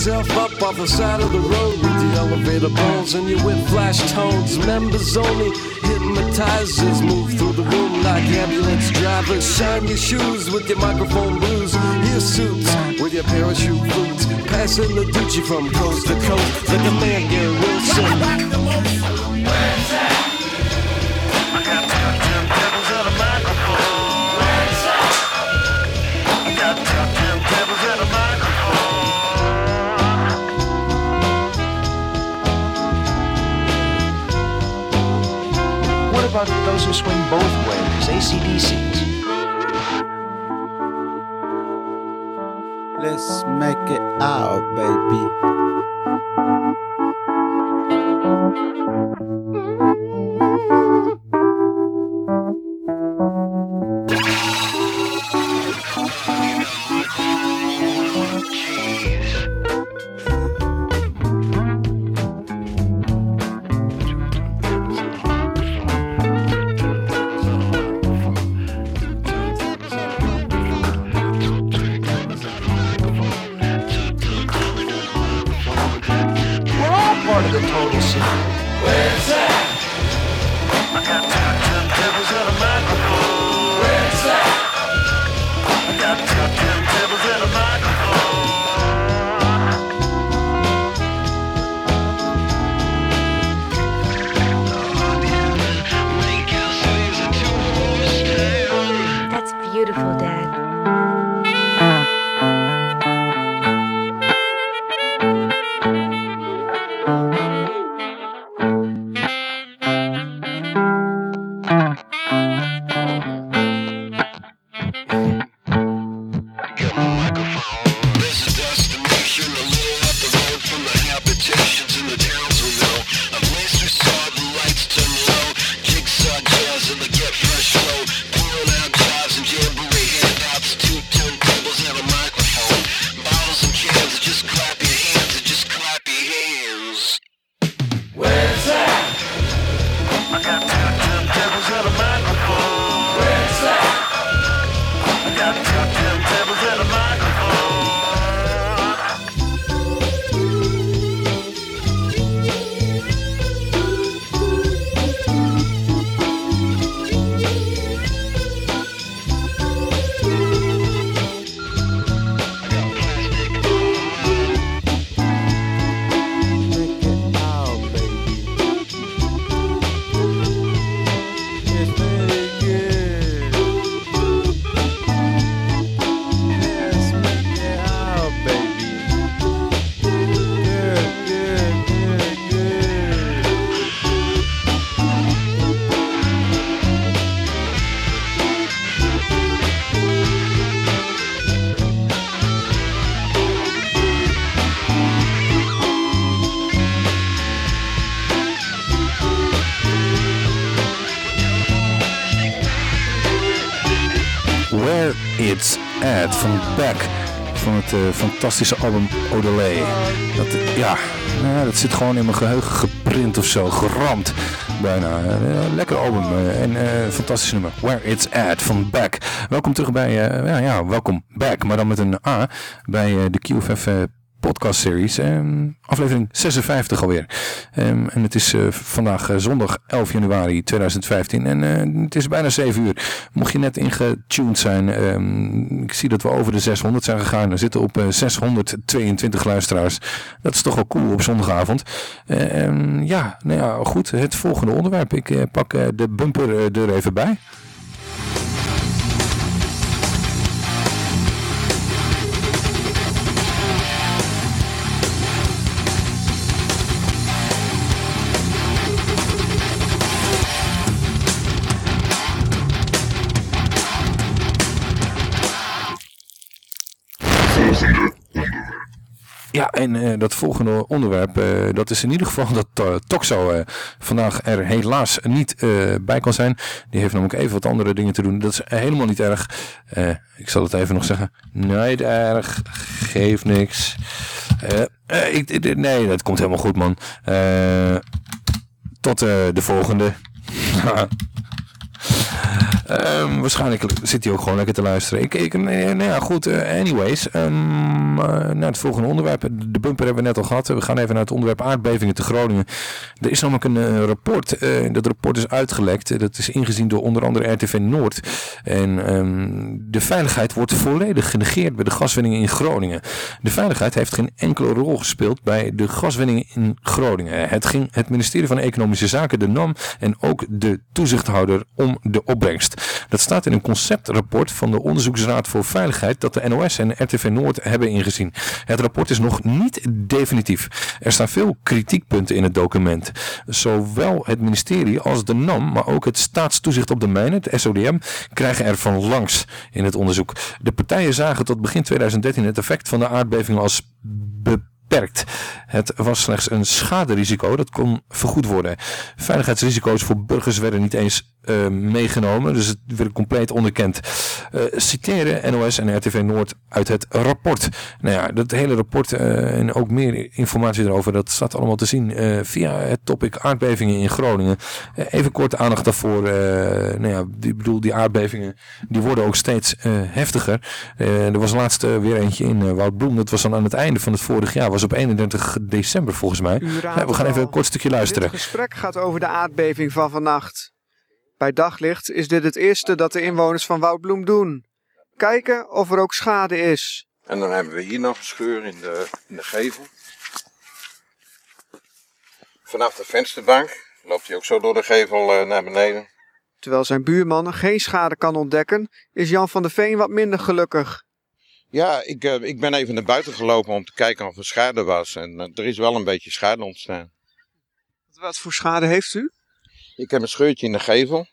Yourself up off the side of the road with the elevator bones and your with flash tones. Members only hypnotizers move through the room like ambulance drivers. Shine your shoes with your microphone blues. Your suits with your parachute boots. Passing the Gucci from coast to coast like a man Gary Wilson. I about those who swing both ways, ACDCs? Let's make it out, baby. Eh, fantastische album Odelay. Dat, ja, nou ja, dat zit gewoon in mijn geheugen geprint of zo. Geramd. Bijna. Eh, lekker album. eh, en eh fantastisch nummer. Where It's At van Beck. Welkom terug bij, ja, ja, welkom back. Maar dan met een A. Bij de QFF podcast series. Ehm, aflevering 56 alweer. Ehm, en het is eh, vandaag eh, zondag 11 januari 2015 en eh, het is bijna 7 uur. Mocht je net ingetuned zijn, ehm, ik zie dat we over de 600 zijn gegaan. We zitten op eh, 622 luisteraars. Dat is toch wel cool op zondagavond. Ja, nou ja, goed. Het volgende onderwerp. Ik pak de bumper er even bij. Ja, en eh, dat volgende onderwerp, eh, dat is in ieder geval dat uh, Toxo eh, vandaag er helaas niet eh, bij kan zijn. Die heeft namelijk even wat andere dingen te doen. Dat is helemaal niet erg. Eh, ik zal het even nog zeggen. Niet erg, geeft niks. Eh, eh, ik, nee, dat komt helemaal goed man. Eh, tot eh, de volgende. Ehm, waarschijnlijk zit hij ook gewoon lekker te luisteren. Ik, ik, nou ja, goed. eh, anyways, ehm, eh, naar het volgende onderwerp. De bumper hebben we net al gehad. We gaan even naar het onderwerp aardbevingen te Groningen. Er is namelijk een eh, rapport. dat rapport is uitgelekt. Dat is ingezien door onder andere RTV Noord. En ehm, de veiligheid wordt volledig genegeerd bij de gaswinningen in Groningen. De veiligheid heeft geen enkele rol gespeeld bij de gaswinningen in Groningen. Het ging het ministerie van Economische Zaken, de NAM, en ook de toezichthouder om de opbrengst. Dat staat in een conceptrapport van de Onderzoeksraad voor Veiligheid dat de NOS en RTV Noord hebben ingezien. Het rapport is nog niet definitief. Er staan veel kritiekpunten in het document. Zowel het ministerie als de NAM, maar ook het staatstoezicht op de mijnen, het SODM, krijgen er van langs in het onderzoek. De partijen zagen tot begin 2013 het effect van de aardbevingen als beperkt. Het was slechts een schaderisico dat kon vergoed worden. Veiligheidsrisico's voor burgers werden niet eens eh, meegenomen. Dus het werd compleet onderkend. Eh, citeren NOS en RTV Noord uit het rapport. Nou ja, dat hele rapport eh, en ook meer informatie erover, dat staat allemaal te zien via het topic aardbevingen in Groningen. Even kort aandacht daarvoor. nou ja, ik bedoel, die aardbevingen die worden ook steeds heftiger. Er was laatst weer eentje in Woudbloem. Dat was dan aan het einde van het vorig jaar. was op 31 december volgens mij. We gaan het even een kort stukje luisteren. Dit gesprek gaat over de aardbeving van vannacht. Bij daglicht is dit het eerste dat de inwoners van Woudbloem doen. Kijken of er ook schade is. En dan hebben we hier nog een scheur in de, in de gevel. Vanaf de vensterbank loopt hij ook zo door de gevel eh, naar beneden. Terwijl zijn buurman geen schade kan ontdekken, is Jan van der Veen wat minder gelukkig. Ja, ik, eh, ik ben even naar buiten gelopen om te kijken of er schade was. En eh, er is wel een beetje schade ontstaan. Wat voor schade heeft u? Ik heb een scheurtje in de gevel.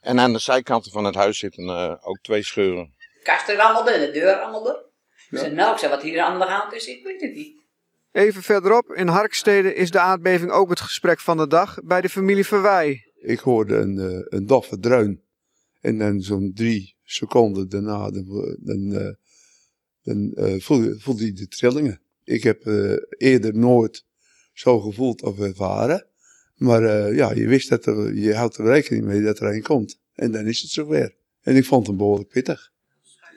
En aan de zijkanten van het huis zitten eh, ook twee scheuren. kast rammelde en de deur rammelde. Ik zei, nou, ik zei, wat hier aan de hand is, ik weet het niet. Even verderop, in Harkstede, is de aardbeving ook het gesprek van de dag bij de familie Verwij. Ik hoorde een, eh, een doffe dreun. En dan zo'n drie seconden daarna, dan, dan, eh, dan eh, voelde, voelde je de trillingen. Ik heb eh, eerder nooit zo gevoeld of ervaren. Maar eh, ja, je wist dat er, je houdt er rekening mee dat er een komt. En dan is het zover. En ik vond het behoorlijk pittig.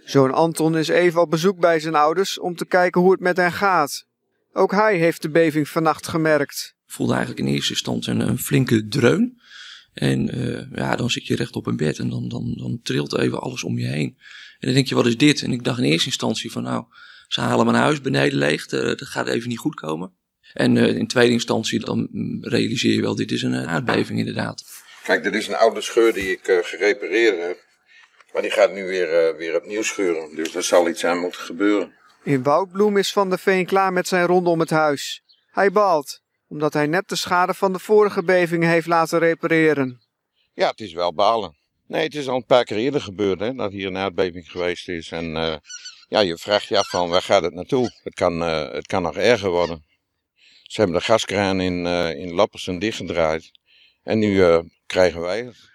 Zoon Anton is even op bezoek bij zijn ouders om te kijken hoe het met hen gaat. Ook hij heeft de beving vannacht gemerkt. voelde eigenlijk in eerste instantie een, een flinke dreun. En eh, ja, dan zit je recht op een bed en dan, dan, dan trilt even alles om je heen. En dan denk je, wat is dit? En ik dacht in eerste instantie van, nou, ze halen mijn huis beneden leeg. eh, Dat gaat even niet goed komen. En eh, in tweede instantie, dan mm, realiseer je wel, dit is een eh, aardbeving inderdaad. Kijk, dit is een oude scheur die ik eh, gerepareerd heb. Maar die gaat nu weer, eh, weer opnieuw scheuren. Dus er zal iets aan moeten gebeuren. In Woudbloem is Van der Veen klaar met zijn ronde om het huis. Hij baalt, omdat hij net de schade van de vorige bevingen heeft laten repareren. Ja, het is wel balen. Nee, het is al een paar keer eerder gebeurd hè, dat hier een aardbeving geweest is. En eh, ja, je vraagt je af van waar gaat het naartoe? Het kan, eh, het kan nog erger worden. Ze hebben de gaskraan in, eh in Lappersen dichtgedraaid. En nu krijgen wij het.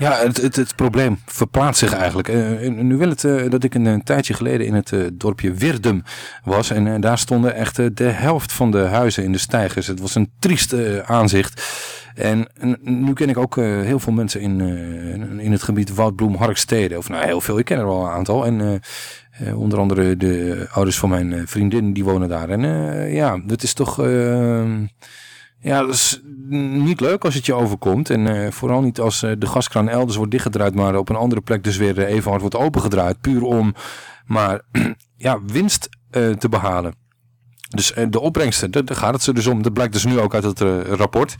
Ja, het, het, het probleem verplaatst zich eigenlijk. Eh, nu wil het eh, dat ik een, tijdje geleden in het eh, dorpje Wirdum was. En daar stonden echt de helft van de huizen in de stijgers. Het was een triest aanzicht. En, nu ken ik ook heel veel mensen in, in het gebied Woudbloem, Harkstede. Of nou, heel veel. Ik ken er wel een aantal. En onder andere de ouders van mijn vriendin, die wonen daar. En ja, dat is toch... ja, dat is niet leuk als het je overkomt. En eh, vooral niet als eh, de gaskraan elders wordt dichtgedraaid, maar op een andere plek dus weer eh, even hard wordt opengedraaid. Puur om maar ja, winst te behalen. Dus de opbrengsten, daar gaat het ze dus om. Dat blijkt dus nu ook uit het rapport.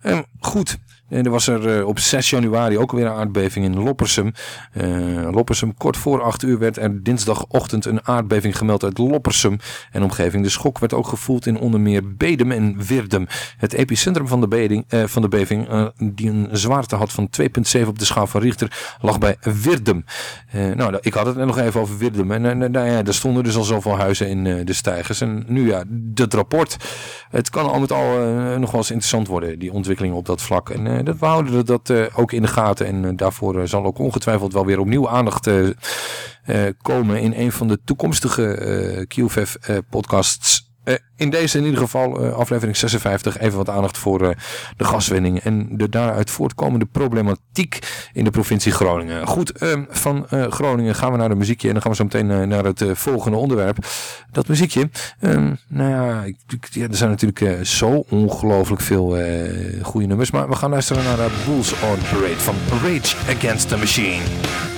Ehm, goed. En er was er eh, op 6 januari ook weer een aardbeving in Loppersum. Eh, Loppersum, kort voor 8 uur werd er dinsdagochtend een aardbeving gemeld uit Loppersum en omgeving. De schok werd ook gevoeld in onder meer Bedum en Wirdum. Het epicentrum van de, eh, van de beving, die een zwaarte had van 2,7 op de schaal van Richter, lag bij Wirdum. Nou, ik had het nog even over Wirdum. En nou ja, er stonden dus al zoveel huizen in de stijgers. En nu ja, dat rapport. Het kan al met al nog wel eens interessant worden, die ontwikkelingen op dat vlak. En eh, dat, we houden dat eh, ook in de gaten. En eh, daarvoor zal ook ongetwijfeld wel weer opnieuw aandacht komen in een van de toekomstige eh, podcasts. Eh, in deze in ieder geval, eh, aflevering 56, even wat aandacht voor eh, de gaswinning en de daaruit voortkomende problematiek in de provincie Groningen. Goed, eh, van Groningen gaan we naar de muziekje en dan gaan we zo meteen naar het volgende onderwerp. Dat muziekje, eh, nou ja, er zijn natuurlijk zo ongelooflijk veel goede nummers, maar we gaan luisteren naar Bulls on Parade van Rage Against the Machine.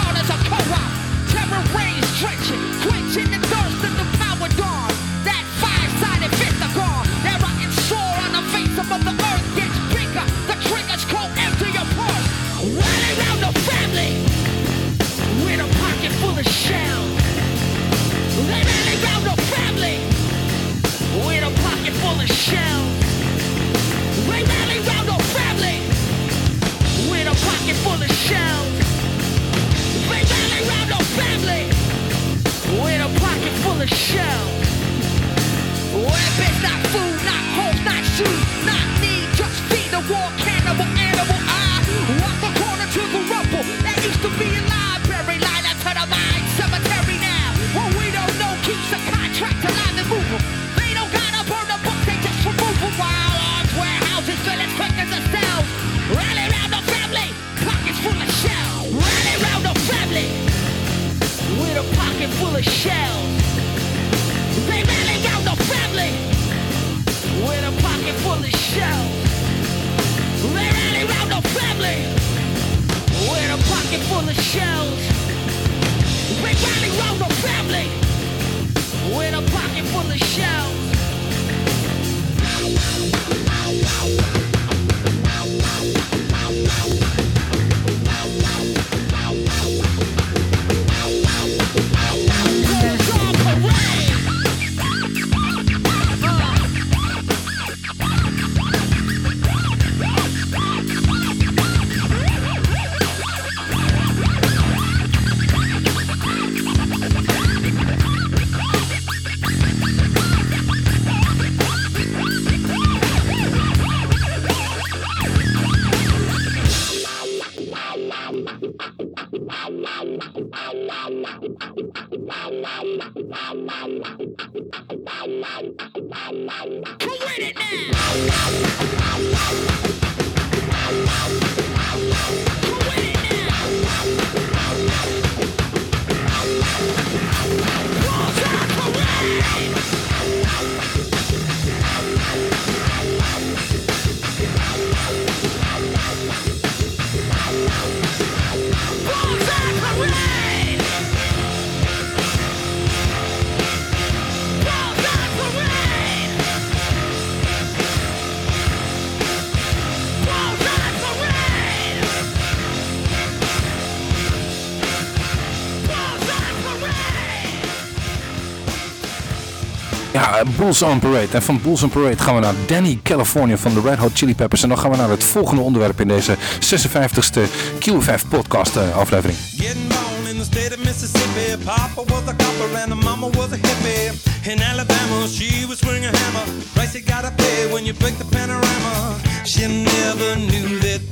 They round the family with a pocket full of shells. They the family with a pocket full of shells. They the family with a pocket full of shells. Not food, not homes, not shoes, not need, just feed the war cannibal animal. I walk the to the that used to be full of shells. They rally round the family with a pocket full of shells. They rally round the family with a pocket full of shells. They rally round the family with a pocket full of shells. Bulls on Parade. En van Bulls on Parade gaan we naar Danny California van de Red Hot Chili Peppers. En dan gaan we naar het volgende onderwerp in deze 56e Q5 podcast eh, aflevering. State of Mississippi. Papa was a copper and mama was a hippie. In Alabama, she was swinging a hammer. Price you gotta pay when you break the panorama. She never knew that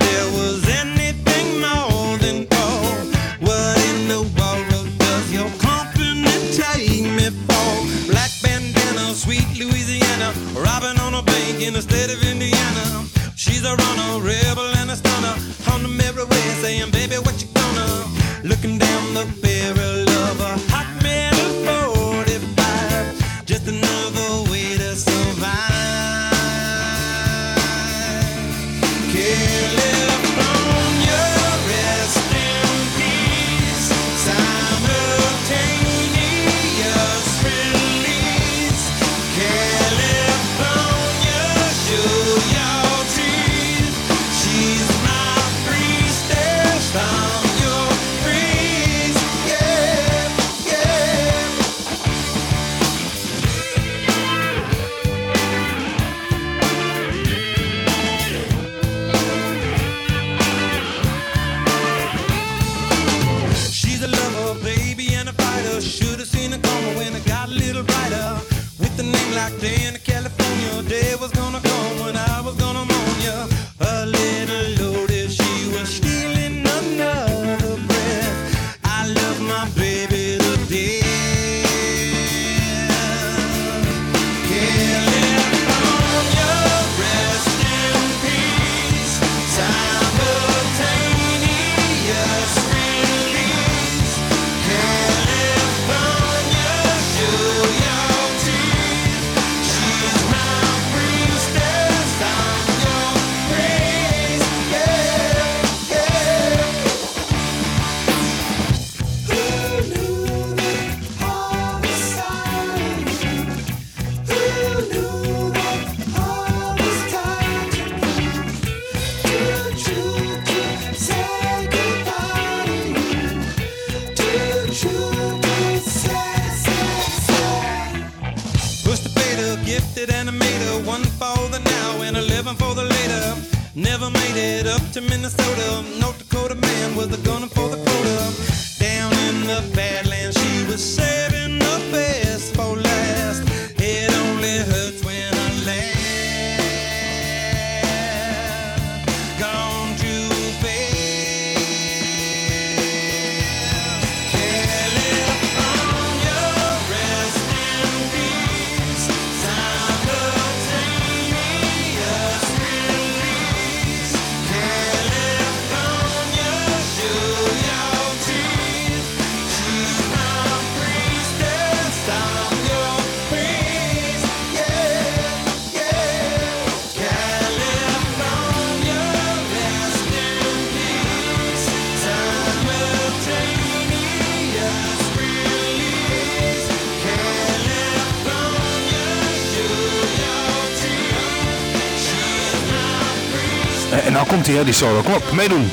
hè, die. Kom op, meedoen.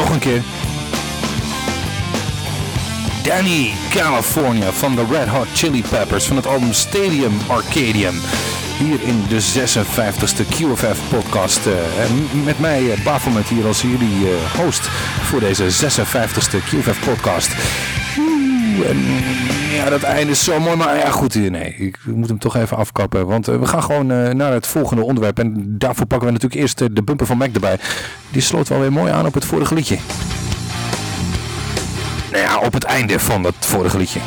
Nog een keer. Danny California van de Red Hot Chili Peppers van het album Stadium Arcadium. Hier in de 56e QFF podcast. eh, met mij eh, Bafelmet hier als jullie eh, host voor deze 56e QFF podcast. En ja, dat einde is zo mooi, maar ja goed, nee, ik moet hem toch even afkappen. Want we gaan gewoon naar het volgende onderwerp. En daarvoor pakken we natuurlijk eerst de bumper van Mac erbij. Die sloot wel weer mooi aan op het vorige liedje. Nou ja, op het einde van dat vorige liedje.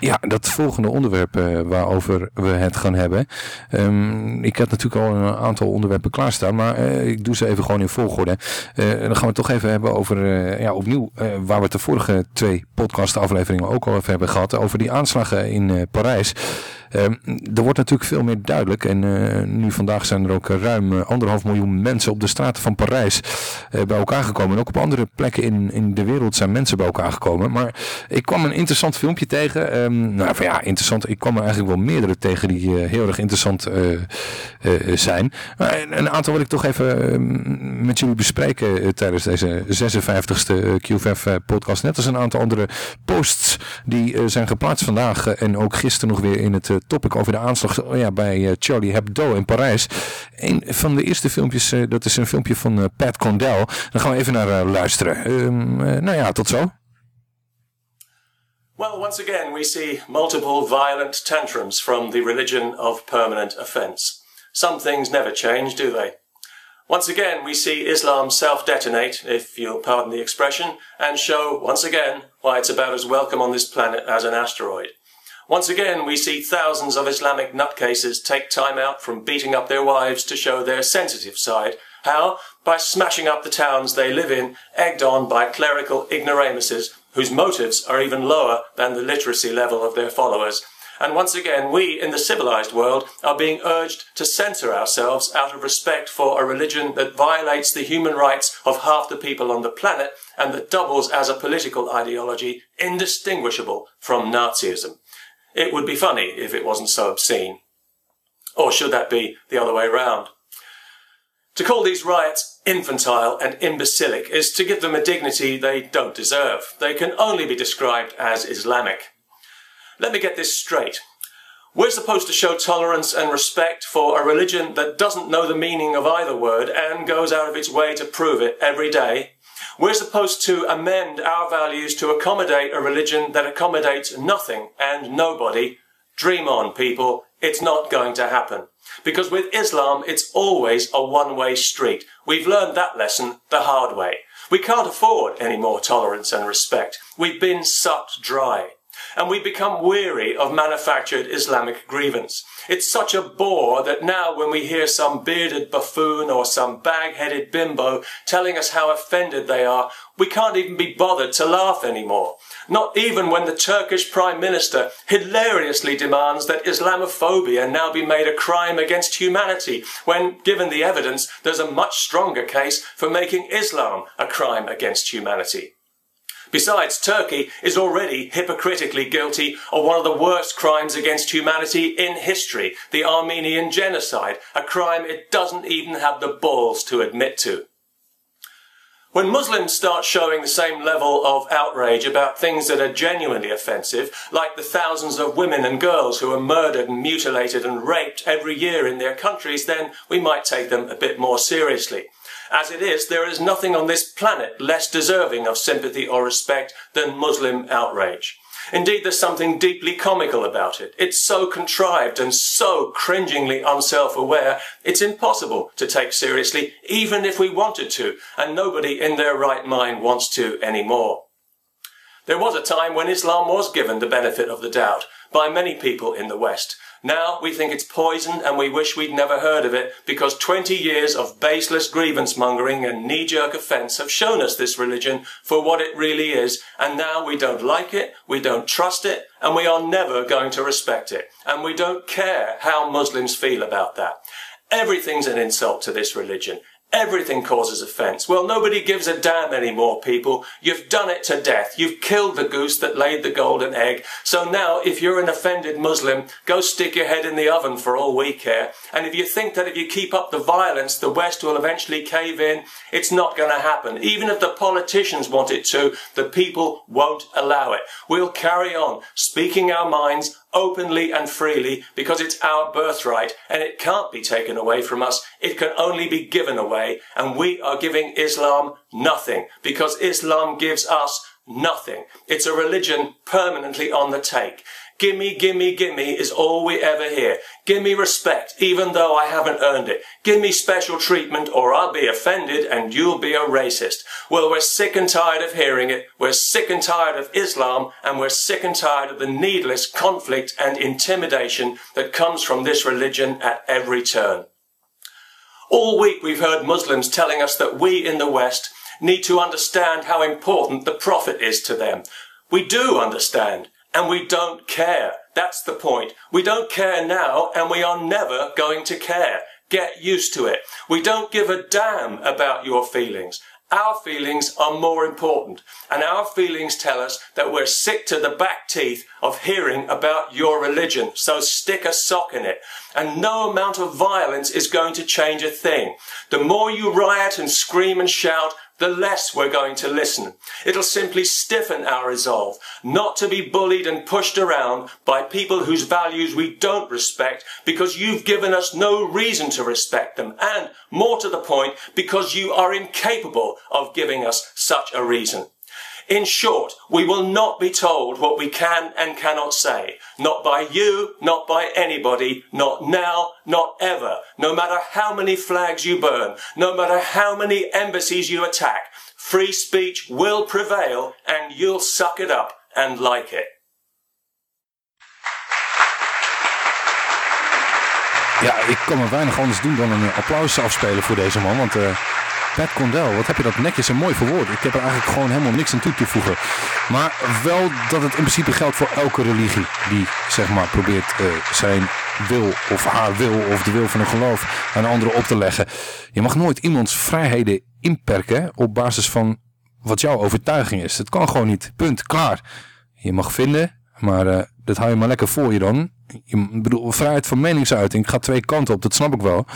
Ja, dat volgende onderwerp eh, waarover we het gaan hebben. Ehm, ik had natuurlijk al een aantal onderwerpen klaarstaan, maar eh, ik doe ze even gewoon in volgorde. Eh, dan gaan we het toch even hebben over, eh, ja, opnieuw, waar we het de vorige twee podcastafleveringen ook al over hebben gehad, over die aanslagen in Parijs. Ehm, er wordt natuurlijk veel meer duidelijk en eh, nu vandaag zijn er ook ruim eh, anderhalf miljoen mensen op de straten van Parijs eh, bij elkaar gekomen. En ook op andere plekken in, in de wereld zijn mensen bij elkaar gekomen. Maar ik kwam een interessant filmpje tegen. Ehm, nou ja, interessant. Ik kwam er eigenlijk wel meerdere tegen die heel erg interessant zijn. Maar een- aantal wil ik toch even ehm, met jullie bespreken tijdens deze 56e QVF podcast. Net als een aantal andere posts die zijn geplaatst vandaag en ook gisteren nog weer in het topic over de aanslag eh, ja, bij eh, Charlie Hebdo in Parijs. Een van de eerste filmpjes, eh, dat is een filmpje van Pat Condell. Daar gaan we even naar luisteren. Eh, nou ja, tot zo. Well, once again, we see multiple violent tantrums from the religion of permanent offense. Some things never change, do they? Once again, we see Islam self detonate, if you'll pardon the expression, and show, once again, why it's about as welcome on this planet as an asteroid. Once again, we see thousands of Islamic nutcases take time out from beating up their wives to show their sensitive side. How? By smashing up the towns they live in, egged on by clerical ignoramuses whose motives are even lower than the literacy level of their followers. And once again, we in the civilized world are being urged to censor ourselves out of respect for a religion that violates the human rights of half the people on the planet and that doubles as a political ideology indistinguishable from Nazism. It would be funny if it wasn't so obscene. Or should that be the other way round? To call these riots infantile and imbecilic is to give them a dignity they don't deserve. They can only be described as Islamic. Let me get this straight. We're supposed to show tolerance and respect for a religion that doesn't know the meaning of either word and goes out of its way to prove it every day. We're supposed to amend our values to accommodate a religion that accommodates nothing and nobody. Dream on, people. It's not going to happen. Because with Islam, it's always a one-way street. We've learned that lesson the hard way. We can't afford any more tolerance and respect. We've been sucked dry. And we become weary of manufactured Islamic grievance. It's such a bore that now when we hear some bearded buffoon or some bag-headed bimbo telling us how offended they are, we can't even be bothered to laugh anymore. Not even when the Turkish Prime Minister hilariously demands that Islamophobia now be made a crime against humanity, when, given the evidence, there's a much stronger case for making Islam a crime against humanity. Besides, Turkey is already hypocritically guilty of one of the worst crimes against humanity in history, the Armenian genocide, a crime it doesn't even have the balls to admit to. When Muslims start showing the same level of outrage about things that are genuinely offensive, like the thousands of women and girls who are murdered and mutilated and raped every year in their countries, then we might take them a bit more seriously. As it is, there is nothing on this planet less deserving of sympathy or respect than Muslim outrage. Indeed, there's something deeply comical about it. It's so contrived and so cringingly unself-aware, it's impossible to take seriously, even if we wanted to, and nobody in their right mind wants to anymore. There was a time when Islam was given the benefit of the doubt by many people in the West. Now we think it's poison and we wish we'd never heard of it because 20 years of baseless grievance mongering and knee-jerk offence have shown us this religion for what it really is and now we don't like it, we don't trust it and we are never going to respect it and we don't care how Muslims feel about that. Everything's an insult to this religion. Everything causes offence. Well, nobody gives a damn anymore, people. You've done it to death. You've killed the goose that laid the golden egg. So now, if you're an offended Muslim, go stick your head in the oven for all we care. And if you think that if you keep up the violence, the West will eventually cave in, it's not going to happen. Even if the politicians want it to, the people won't allow it. We'll carry on speaking our minds openly and freely because it's our birthright and it can't be taken away from us. It can only be given away and we are giving Islam nothing because Islam gives us nothing. It's a religion permanently on the take. Gimme, gimme, gimme is all we ever hear. Gimme respect, even though I haven't earned it. Gimme special treatment, or I'll be offended and you'll be a racist. Well, we're sick and tired of hearing it. We're sick and tired of Islam, and we're sick and tired of the needless conflict and intimidation that comes from this religion at every turn. All week we've heard Muslims telling us that we in the West need to understand how important the Prophet is to them. We do understand, and we don't care. That's the point. We don't care now, and we are never going to care. Get used to it. We don't give a damn about your feelings. Our feelings are more important, and our feelings tell us that we're sick to the back teeth of hearing about your religion. So stick a sock in it. And no amount of violence is going to change a thing. The more you riot and scream and shout, the less we're going to listen. It'll simply stiffen our resolve not to be bullied and pushed around by people whose values we don't respect because you've given us no reason to respect them and, more to the point, because you are incapable of giving us such a reason. In short, we will not be told what we can and cannot say. Not by you, not by anybody, not now, not ever. No matter how many flags you burn, no matter how many embassies you attack, free speech will prevail and you'll suck it up and like it. Ja, ik kan me weinig anders doen dan een applaus afspelen voor deze man. Want eh, Pat Condell, wat heb je dat netjes en mooi verwoord. Ik heb er eigenlijk gewoon helemaal niks aan toe te voegen. Maar wel dat het in principe geldt voor elke religie die zeg maar probeert eh, zijn wil of haar wil of de wil van een geloof aan anderen op te leggen. Je mag nooit iemands vrijheden inperken op basis van wat jouw overtuiging is. Het kan gewoon niet. Punt. Klaar. Je mag vinden, maar eh, dat hou je maar lekker voor je dan. Ik bedoel, vrijheid van meningsuiting gaat twee kanten op, dat snap ik wel.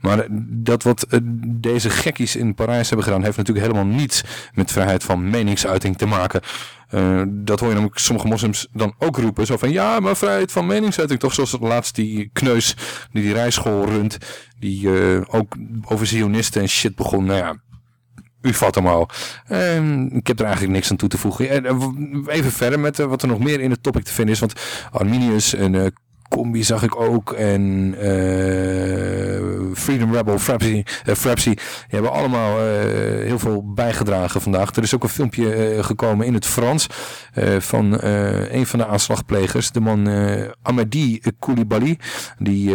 Maar eh, dat wat eh, deze gekkies in Parijs hebben gedaan, heeft natuurlijk helemaal niets met vrijheid van meningsuiting te maken. Eh, dat hoor je namelijk sommige moslims dan ook roepen. Zo van, ja, maar vrijheid van meningsuiting. Toch zoals laatst die kneus die die rijschool runt. Die ook over zionisten en shit begon. Nou ja, u vat hem al. Ehm, ik heb er eigenlijk niks aan toe te voegen. En, even verder met wat er nog meer in het topic te vinden is. Want Arminius en Combi zag ik ook. En eh, Freedom Rebel, Frapsy, eh, Frapsy. Die hebben allemaal eh, heel veel bijgedragen vandaag. Er is ook een filmpje gekomen in het Frans. van een van de aanslagplegers. De man Amadi Koulibaly. Die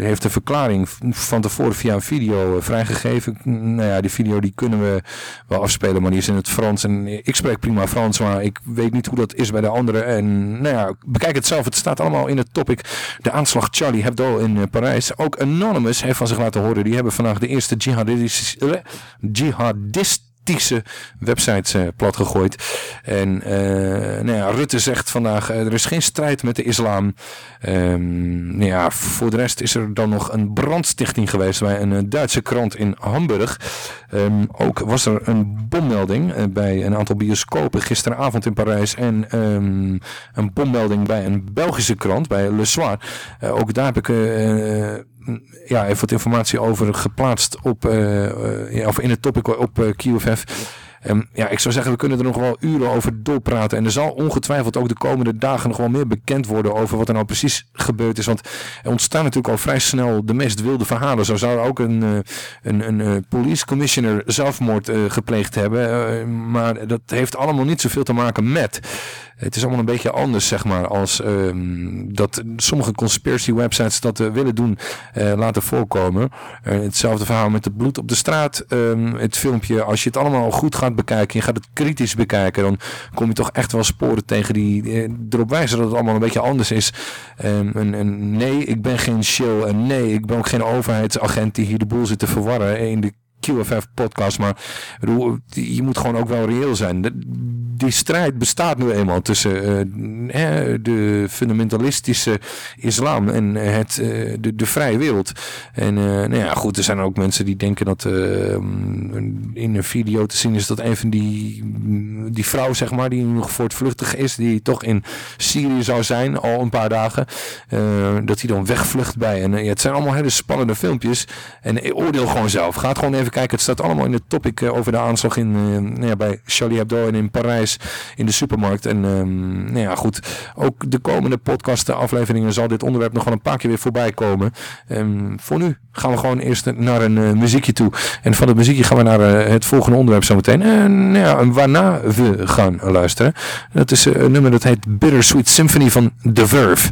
heeft een verklaring van tevoren via een video vrijgegeven. Nou ja, die video die kunnen we wel afspelen, maar die is in het Frans. En ik spreek prima Frans, maar ik weet niet hoe dat is bij de anderen. En nou ja, bekijk het zelf. Het staat allemaal in het topic. De aanslag Charlie Hebdo in eh, Parijs. Ook Anonymous heeft van zich laten horen. Die hebben vandaag de eerste jihadistische, eh, jihadistische websites eh, plat gegooid. En eh, nou ja, Rutte zegt vandaag, eh, er is geen strijd met de islam. Ehm, nou ja, voor de rest is er dan nog een brandstichting geweest bij een Duitse krant in Hamburg. Ehm, ook was er een bommelding bij een aantal bioscopen gisteravond in Parijs. En ehm, een bommelding bij een Belgische krant, bij Le Soir. Ook daar heb ik ja, even wat informatie over geplaatst op, eh, eh, of in het topic op eh, QFF. Ehm, ja, ik zou zeggen, we kunnen er nog wel uren over doorpraten. En er zal ongetwijfeld ook de komende dagen nog wel meer bekend worden over wat er nou precies gebeurd is. Want er ontstaan natuurlijk al vrij snel de meest wilde verhalen. Zo zou er ook een, eh, een, een eh, police commissioner zelfmoord eh, gepleegd hebben. Maar dat heeft allemaal niet zoveel te maken met. Het is allemaal een beetje anders, zeg maar, als ehm, dat sommige conspiracy websites dat willen doen, laten voorkomen. Hetzelfde verhaal met het bloed op de straat. Ehm, het filmpje, als je het allemaal goed gaat bekijken, je gaat het kritisch bekijken, dan kom je toch echt wel sporen tegen die eh, erop wijzen dat het allemaal een beetje anders is. Ehm, en, en nee, ik ben geen shill en nee, ik ben ook geen overheidsagent die hier de boel zit te verwarren in de QFF podcast, maar je moet gewoon ook wel reëel zijn. Die strijd bestaat nu eenmaal tussen eh, eh, de fundamentalistische islam en het, eh, de, de vrije wereld. En eh, nou ja, goed, er zijn ook mensen die denken dat eh, in een video te zien is dat een van die, die vrouw, zeg maar, die nog voortvluchtig is, die toch in Syrië zou zijn al een paar dagen, eh, dat hij dan wegvlucht bij. En eh, ja, het zijn allemaal hele spannende filmpjes. En eh, oordeel gewoon zelf. Ga gewoon even kijken. Het staat allemaal in het topic eh, over de aanslag in, eh, nou ja, bij Charlie Hebdo en in Parijs in de supermarkt. En ehm, nou ja, goed. Ook de komende podcast afleveringen zal dit onderwerp nog wel een paar keer weer voorbij komen. Ehm, voor nu gaan we gewoon eerst naar een eh, muziekje toe. En van het muziekje gaan we naar het volgende onderwerp zometeen. En nou ja, waarna we gaan luisteren. Dat is een nummer dat heet Bittersweet Symphony van The Verve.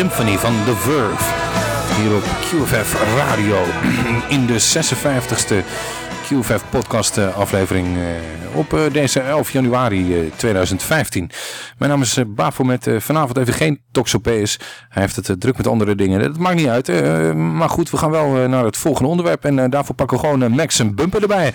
Symphony van The Verve. Hier op QFF Radio. In de 56e QFF podcast eh, aflevering eh, op eh, deze 11 januari eh, 2015. Mijn naam is Bafo met eh, vanavond even geen Toxopeus. Hij heeft het druk met andere dingen. Dat maakt niet uit. maar goed, we gaan wel naar het volgende onderwerp. En daarvoor pakken we gewoon Max en Bumper erbij.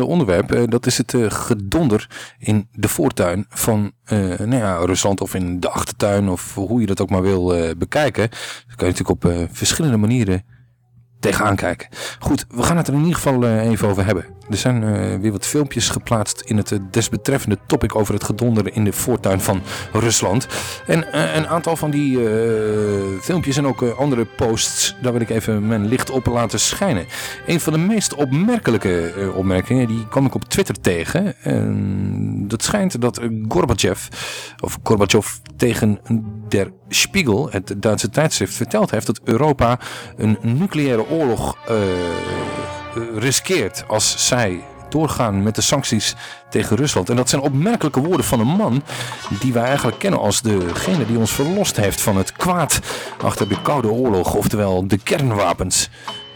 Volgende onderwerp, eh, dat is het eh, gedonder in de voortuin van eh, nou ja, Rusland of in de achtertuin of hoe je dat ook maar wil bekijken. Dat kan je natuurlijk op verschillende manieren tegenaan kijken. Goed, we gaan het er in ieder geval eh, even over hebben. Er zijn eh, weer wat filmpjes geplaatst in het eh, desbetreffende topic over het gedonder in de voortuin van Rusland. En een aantal van die filmpjes en ook andere posts, daar wil ik even mijn licht op laten schijnen. Een van de meest opmerkelijke opmerkingen, die kwam ik op Twitter tegen. En dat schijnt dat Gorbachev, of Gorbachev tegen Der Spiegel, het Duitse tijdschrift, verteld heeft dat Europa een nucleaire oorlog eh, riskeert als zij doorgaan met de sancties tegen Rusland. En dat zijn opmerkelijke woorden van een man die wij eigenlijk kennen als degene die ons verlost heeft van het kwaad achter de Koude Oorlog, oftewel de kernwapens.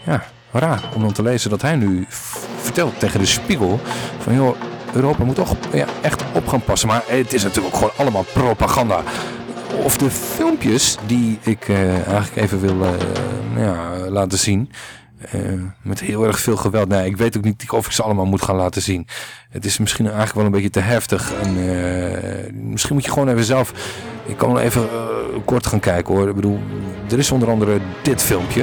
Ja, raar om dan te lezen dat hij nu vertelt tegen de Spiegel van joh, Europa moet toch ja, echt op gaan passen. Maar het is natuurlijk gewoon allemaal propaganda. Of de filmpjes die ik eh, eigenlijk even wil eh, nou ja, laten zien. eh, met heel erg veel geweld. Nee, ik weet ook niet of ik ze allemaal moet gaan laten zien. Het is misschien eigenlijk wel een beetje te heftig. En, misschien moet je gewoon even zelf... Ik kan wel even kort gaan kijken hoor. Ik bedoel, er is onder andere dit filmpje.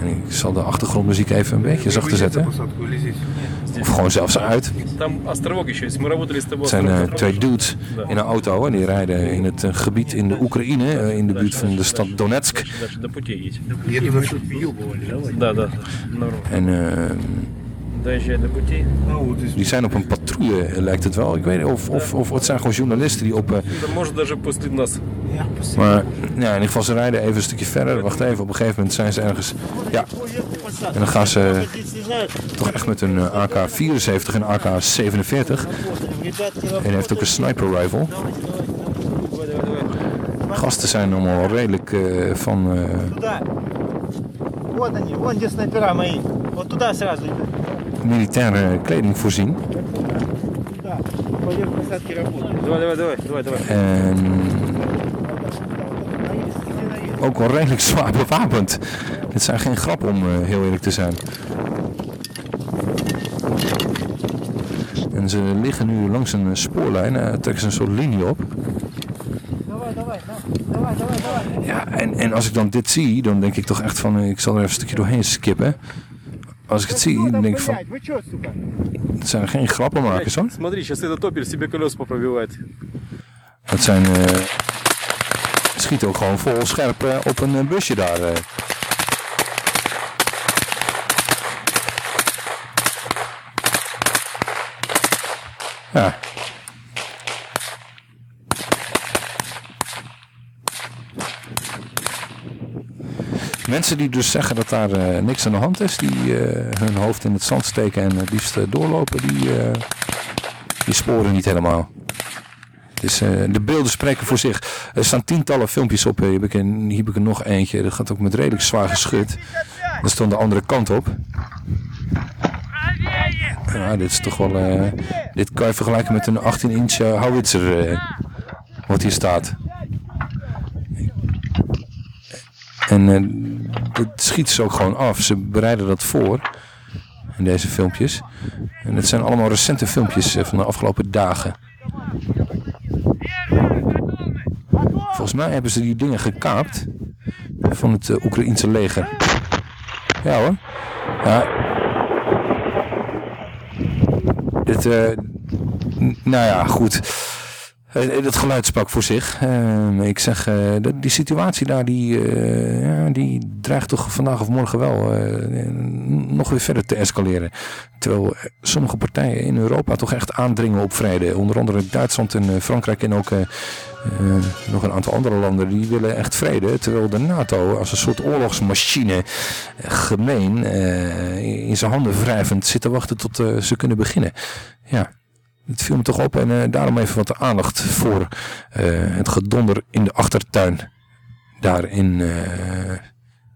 En ik zal de achtergrondmuziek even een beetje zachter zetten of gewoon zelfs uit. Het zijn eh, twee dudes in een auto en die rijden in het eh, gebied in de Oekraïne, eh, in de buurt van de stad Donetsk. En ehm, die zijn op een patrouille, lijkt het wel. Ik weet of, of, of het zijn gewoon journalisten die op... Eh, maar ja, in ieder geval, ze rijden even een stukje verder. Wacht even, op een gegeven moment zijn ze ergens... Ja, en dan gaan ze toch echt met een eh, AK-74 en AK-47. En heeft ook een sniper rifle. Gasten zijn allemaal redelijk eh, van... Вот они, вон где снайпера мои. Вот туда сразу. militaire kleding voorzien. Туда. Поверх посадки работают. Давай, давай, давай, давай, давай. En ook wel redelijk zwaar bewapend. Het zijn geen grap om eh, heel eerlijk te zijn. En ze liggen nu langs een eh, spoorlijn, eh, trekken ze een soort linie op. Ja, en, en als ik dan dit zie, dan denk ik toch echt van, eh, ik zal er even een stukje doorheen skippen. Als ik het zie, dan denk ik van, Блядь, вы чё, сука? het zijn geen grappenmakers hoor. Смотри, сейчас этот опер себе колеса попробивает. Het zijn, eh schieten ook gewoon vol scherp eh, op een eh, busje daar. eh. Ja. Mensen die dus zeggen dat daar eh, niks aan de hand is, die eh, hun hoofd in het zand steken en het liefst eh, doorlopen, die, die sporen niet helemaal. Dus, de beelden spreken voor zich. Er staan tientallen filmpjes op. Hier heb, ik een, hier heb ik er nog eentje. Dat gaat ook met redelijk zwaar geschud. Dat stond de andere kant op. Ja, dit is toch wel... dit kan je vergelijken met een 18-inch uh, howitzer. eh, wat hier staat. En eh dat schiet ze ook gewoon af. Ze bereiden dat voor. In deze filmpjes. En het zijn allemaal recente filmpjes eh, van de afgelopen dagen. Volgens mij hebben ze die dingen gekaapt van het eh, Oekraïense leger. Ja hoor. Ja. Dit, n- nou ja, goed. Eh, dat geluid sprak voor zich. Eh, ik zeg, eh, die situatie daar, die, eh, die dreigt toch vandaag of morgen wel eh, nog weer verder te escaleren. Terwijl eh, sommige partijen in Europa toch echt aandringen op vrede. Onder andere Duitsland en eh, Frankrijk en ook eh, eh, nog een aantal andere landen. Die willen echt vrede. Terwijl de NATO als een soort oorlogsmachine eh, gemeen eh, in zijn handen wrijvend zit te wachten tot eh, ze kunnen beginnen. Ja. Het viel me toch op en eh, daarom even wat aandacht voor eh, het gedonder in de achtertuin. Daar in eh,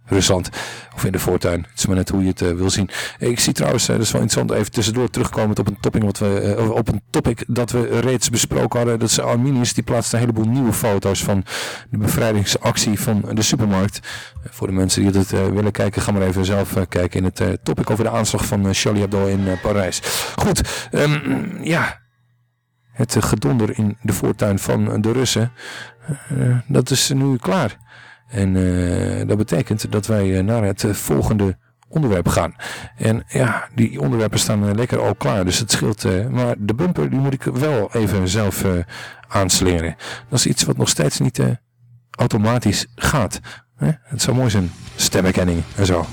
Rusland. Of in de voortuin. Het is maar net hoe je het wil zien. Ik zie trouwens, eh, dat is wel interessant, even tussendoor terugkomend op een topic, wat we, op een topic dat we reeds besproken hadden. Dat is Arminius, die plaatst een heleboel nieuwe foto's van de bevrijdingsactie van de supermarkt. Voor de mensen die eh, willen kijken, ga maar even zelf kijken in het topic over de aanslag van Charlie Hebdo in Parijs. Goed, ehm, ja, het gedonder in de voortuin van de Russen, eh, dat is nu klaar. En eh, dat betekent dat wij eh, naar het volgende onderwerp gaan. En ja, die onderwerpen staan lekker al klaar, dus het scheelt. maar de bumper die moet ik wel even zelf aansleren. Dat is iets wat nog steeds niet automatisch gaat. Het zou mooi zijn, stemherkenning en zo.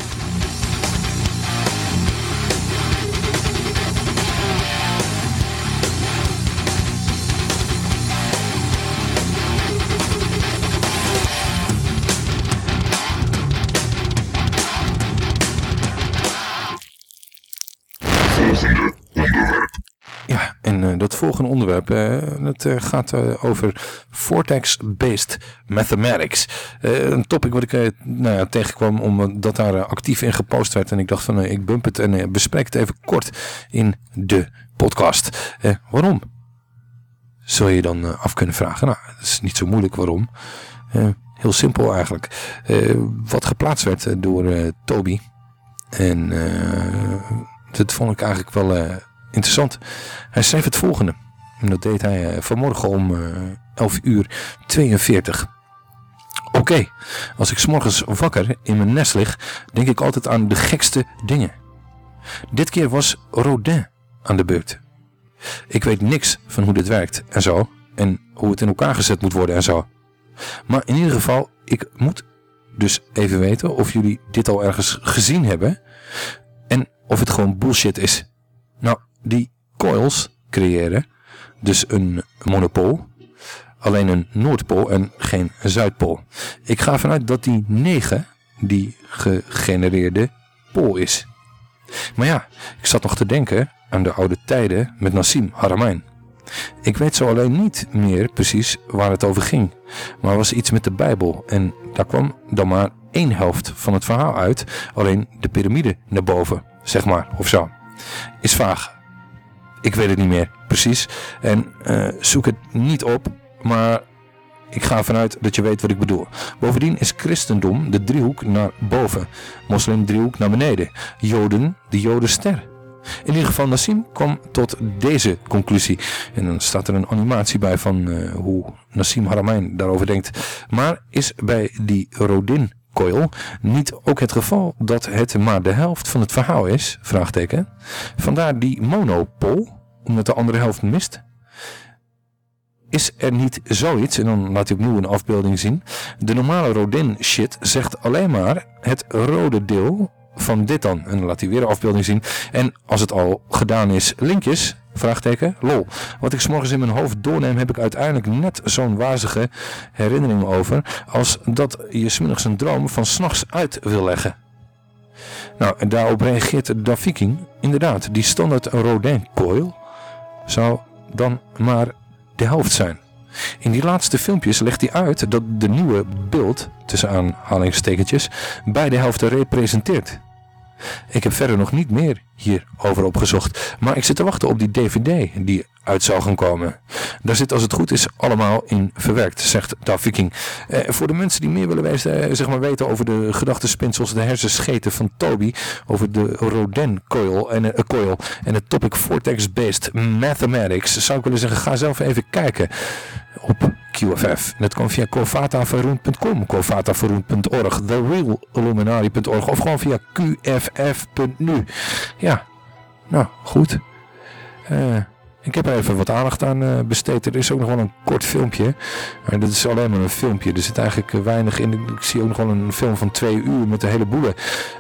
En eh, dat volgende onderwerp eh, dat, eh, gaat over Vortex-based mathematics. Een topic wat ik nou ja, tegenkwam omdat daar actief in gepost werd. En ik dacht van ik bump het en bespreek het even kort in de podcast. Waarom? Zul je dan af kunnen vragen. Nou, dat is niet zo moeilijk waarom. Heel simpel eigenlijk. Wat geplaatst werd door Toby. En dat vond ik eigenlijk wel interessant. Hij schreef het volgende. En dat deed hij eh, vanmorgen om eh 11 uur 42. Oké, als ik 's morgens wakker in mijn nest lig, denk ik altijd aan de gekste dingen. Dit keer was Rodin aan de beurt. Ik weet niks van hoe dit werkt en zo. En hoe het in elkaar gezet moet worden en zo. Maar in ieder geval, ik moet dus even weten of jullie dit al ergens gezien hebben. En of het gewoon bullshit is. Nou, die coils creëren dus een monopool. Alleen een Noordpool en geen Zuidpool. Ik ga vanuit dat die 9 die gegenereerde pool is. Maar ja, ik zat nog te denken aan de oude tijden met Nassim Haramein. Ik weet zo alleen niet meer precies waar het over ging. Maar er was iets met de Bijbel en daar kwam dan maar één helft van het verhaal uit. Alleen de piramide naar boven, zeg maar, of zo. Is vaag. Ik weet het niet meer, precies. En eh, zoek het niet op, maar ik ga ervan uit dat je weet wat ik bedoel. Bovendien is christendom de driehoek naar boven, moslim driehoek naar beneden, joden de jodenster. In ieder geval Nassim kwam tot deze conclusie. En dan staat er een animatie bij van eh, hoe Nassim Haramein daarover denkt. Maar is bij die Rodin coil niet ook het geval dat het maar de helft van het verhaal is? Vraagteken. Vandaar die monopol, omdat de andere helft mist. Is er niet zoiets, en dan laat hij opnieuw een afbeelding zien. De normale Rodin shit zegt alleen maar het rode deel van dit dan. En dan laat hij weer een afbeelding zien. En als het al gedaan is, linkjes, vraagteken, lol. Wat ik s'morgens in mijn hoofd doorneem, heb ik uiteindelijk net zo'n wazige herinnering over. Als dat je smiddags een droom van s'nachts uit wil leggen. Nou, en daarop reageert Da Viking. Inderdaad, die standaard Rodin coil zou dan maar de helft zijn. In die laatste filmpjes legt hij uit dat de nieuwe beeld, tussen aanhalingstekentjes, beide helften representeert. Ik heb verder nog niet meer hierover opgezocht, maar ik zit te wachten op die dvd die uit zou gaan komen. Daar zit als het goed is allemaal in verwerkt, zegt Da Viking. Eh, voor de mensen die meer willen weten, eh, zeg maar weten over de gedachtenspinsels, de hersenscheten van Toby, over de Rodin coil en, eh, coil en het topic vortex-based mathematics, zou ik willen zeggen, ga zelf even kijken op QFF. Dat kan via covataveroen.com, covataveroen.org, therealilluminati.org of gewoon via qff.nu. Ja, nou goed. Eh... Ik heb er even wat aandacht aan uh, besteed. Er is ook nog wel een kort filmpje. Maar dat is alleen maar een filmpje. Er zit eigenlijk uh, weinig in. Ik zie ook nog wel een film van twee uur met een heleboel,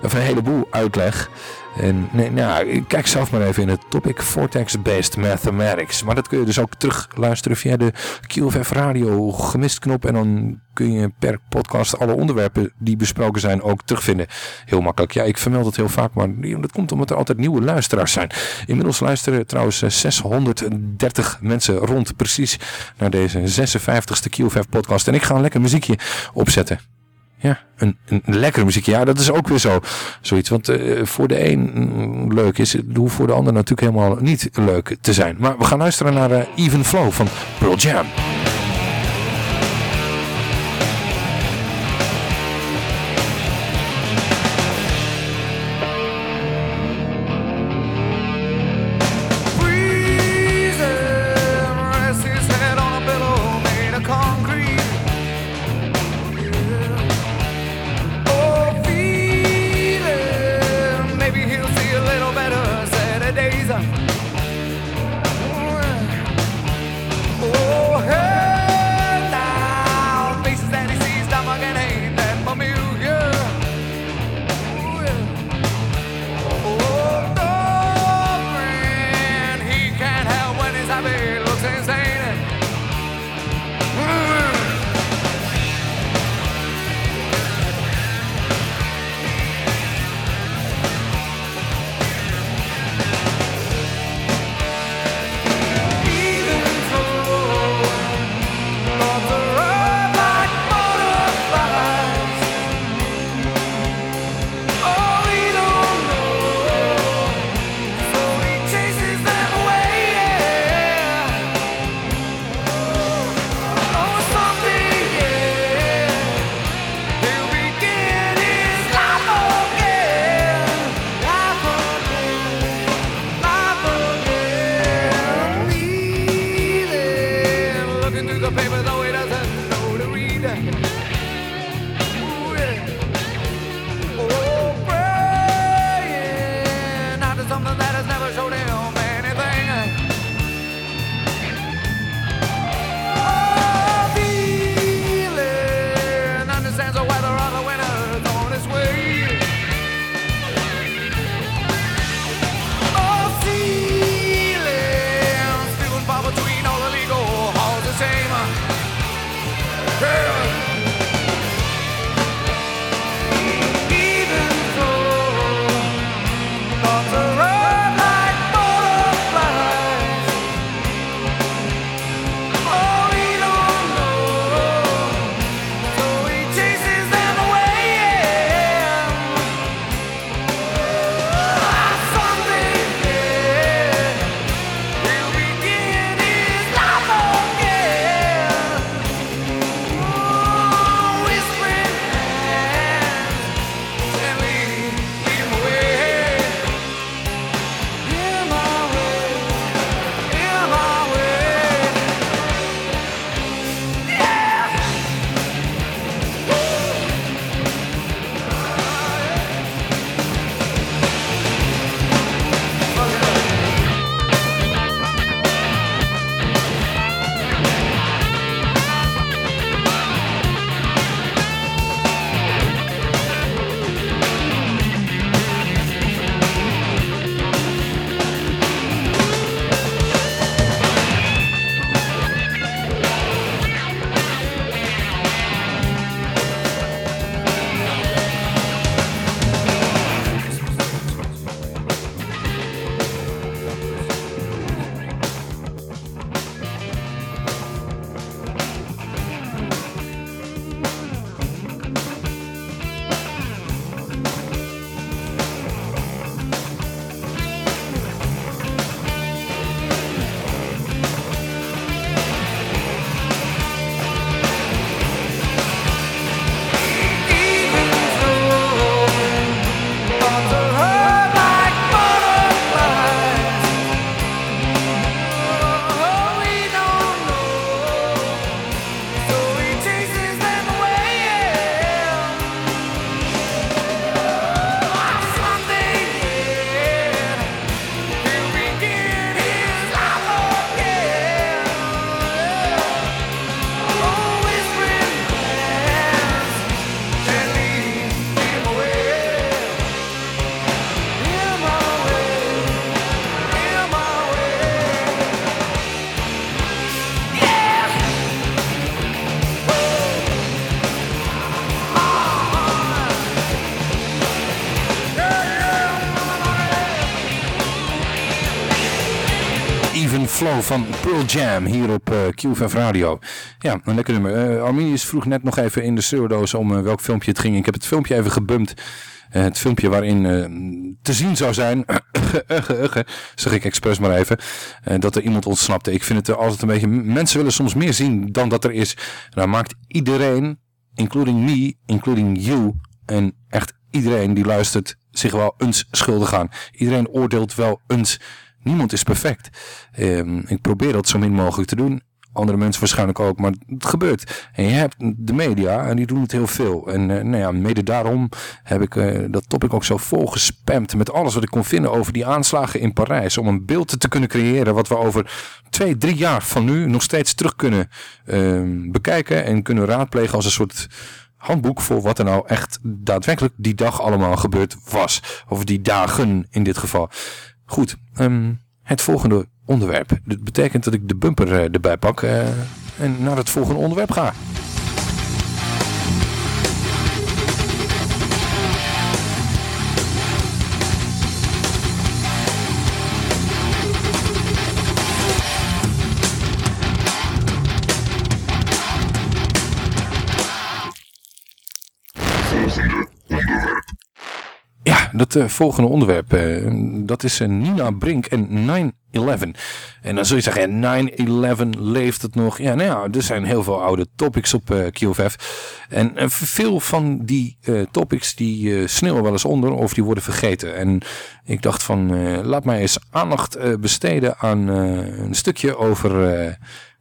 of een heleboel uitleg. En nee, nou, kijk zelf maar even in het topic Vortex-based Mathematics. Maar dat kun je dus ook terug luisteren via de QFF Radio gemist knop. En dan kun je per podcast alle onderwerpen die besproken zijn ook terugvinden. Heel makkelijk. Ja, ik vermeld het heel vaak, maar dat komt omdat er altijd nieuwe luisteraars zijn. Inmiddels luisteren trouwens 630 mensen rond precies naar deze 56ste QFF podcast. En ik ga een lekker muziekje opzetten. Ja, een, een lekkere muziek. Ja, dat is ook weer zo. Zoiets. Want uh, voor de een mm, leuk is, hoeft voor de ander natuurlijk helemaal niet leuk te zijn. Maar we gaan luisteren naar uh, Even Flow van Pearl Jam. Van Pearl Jam hier op QFF Radio. Ja, een lekker nummer. Eh, Arminius vroeg net nog even in de schreeuwdoos om eh, welk filmpje het ging. Ik heb het filmpje even gebumpt. Het filmpje waarin te zien zou zijn, zeg ik expres maar even, dat er iemand ontsnapte. Ik vind het altijd een beetje, mensen willen soms meer zien dan dat er is. Nou maakt iedereen, including me, including you, en echt iedereen die luistert, zich wel eens schuldig aan. Iedereen oordeelt wel eens. Niemand is perfect. Ehm, ik probeer dat zo min mogelijk te doen. Andere mensen waarschijnlijk ook, maar het gebeurt. En je hebt de media en die doen het heel veel. En eh, nou ja, mede daarom heb ik eh, dat topic ook zo vol gespamd met alles wat ik kon vinden over die aanslagen in Parijs. Om een beeld te kunnen creëren wat we over twee, drie jaar van nu nog steeds terug kunnen ehm, bekijken en kunnen raadplegen als een soort handboek voor wat er nou echt daadwerkelijk die dag allemaal gebeurd was. Of die dagen in dit geval. Goed, ehm, het volgende onderwerp. Dit betekent dat ik de bumper eh, erbij pak eh, en naar het volgende onderwerp ga. Dat eh, volgende onderwerp, eh, dat is eh, Nina Brink en 9-11. En dan zul je zeggen, 9-11 leeft het nog? Ja, nou ja, er zijn heel veel oude topics op QFF. En veel van die topics die sneeuwen wel eens onder of die worden vergeten. En ik dacht van, laat mij eens aandacht besteden aan een stukje over...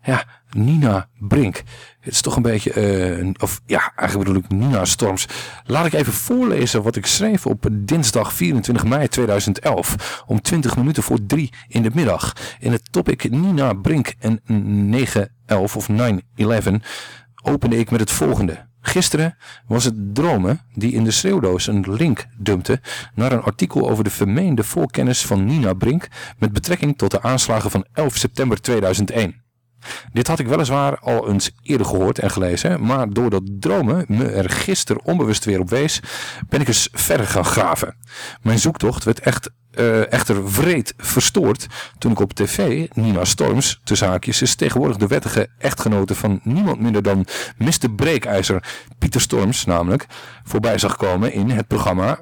ja, Nina Brink. Het is toch een beetje, eh, of ja, eigenlijk bedoel ik Nina Storms. Laat ik even voorlezen wat ik schreef op dinsdag 24 mei 2011. Om 20 minuten voor drie in de middag. In het topic Nina Brink en 911 of 911 opende ik met het volgende. Gisteren was het Dromen die in de schreeuwdoos een link dumpte naar een artikel over de vermeende voorkennis van Nina Brink met betrekking tot de aanslagen van 11 september 2001. Dit had ik weliswaar al eens eerder gehoord en gelezen, maar doordat dromen me er gisteren onbewust weer op wees, ben ik eens verder gaan graven. Mijn zoektocht werd echt, eh, echter vreed verstoord toen ik op tv Nina Storms, tussen haakjes, is tegenwoordig de wettige echtgenote van niemand minder dan Mr. Breekijzer, Pieter Storms namelijk, voorbij zag komen in het programma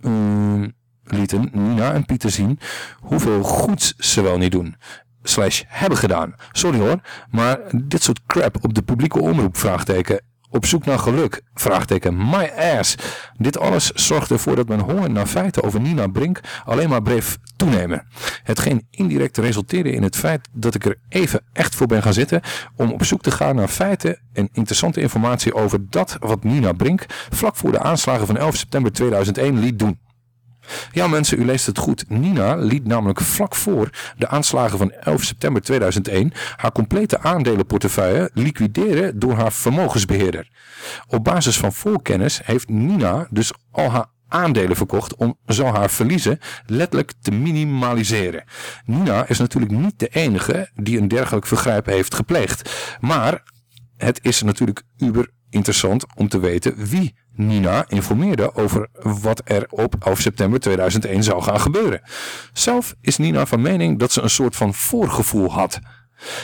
ehm, lieten Nina en Pieter zien hoeveel goeds ze wel niet doen. Slash hebben gedaan. Sorry hoor, maar dit soort crap op de publieke omroep, vraagteken. Op zoek naar geluk, vraagteken. My ass. Dit alles zorgt ervoor dat mijn honger naar feiten over Nina Brink alleen maar bleef toenemen. Hetgeen indirect resulteerde in het feit dat ik er even echt voor ben gaan zitten om op zoek te gaan naar feiten en interessante informatie over dat wat Nina Brink vlak voor de aanslagen van 11 september 2001 liet doen. Ja mensen, u leest het goed. Nina liet namelijk vlak voor de aanslagen van 11 september 2001 haar complete aandelenportefeuille liquideren door haar vermogensbeheerder. Op basis van voorkennis heeft Nina dus al haar aandelen verkocht om zo haar verliezen letterlijk te minimaliseren. Nina is natuurlijk niet de enige die een dergelijk vergrijp heeft gepleegd. Maar het is natuurlijk uber interessant om te weten wie Nina informeerde over wat er op 11 september 2001 zou gaan gebeuren. Zelf is Nina van mening dat ze een soort van voorgevoel had.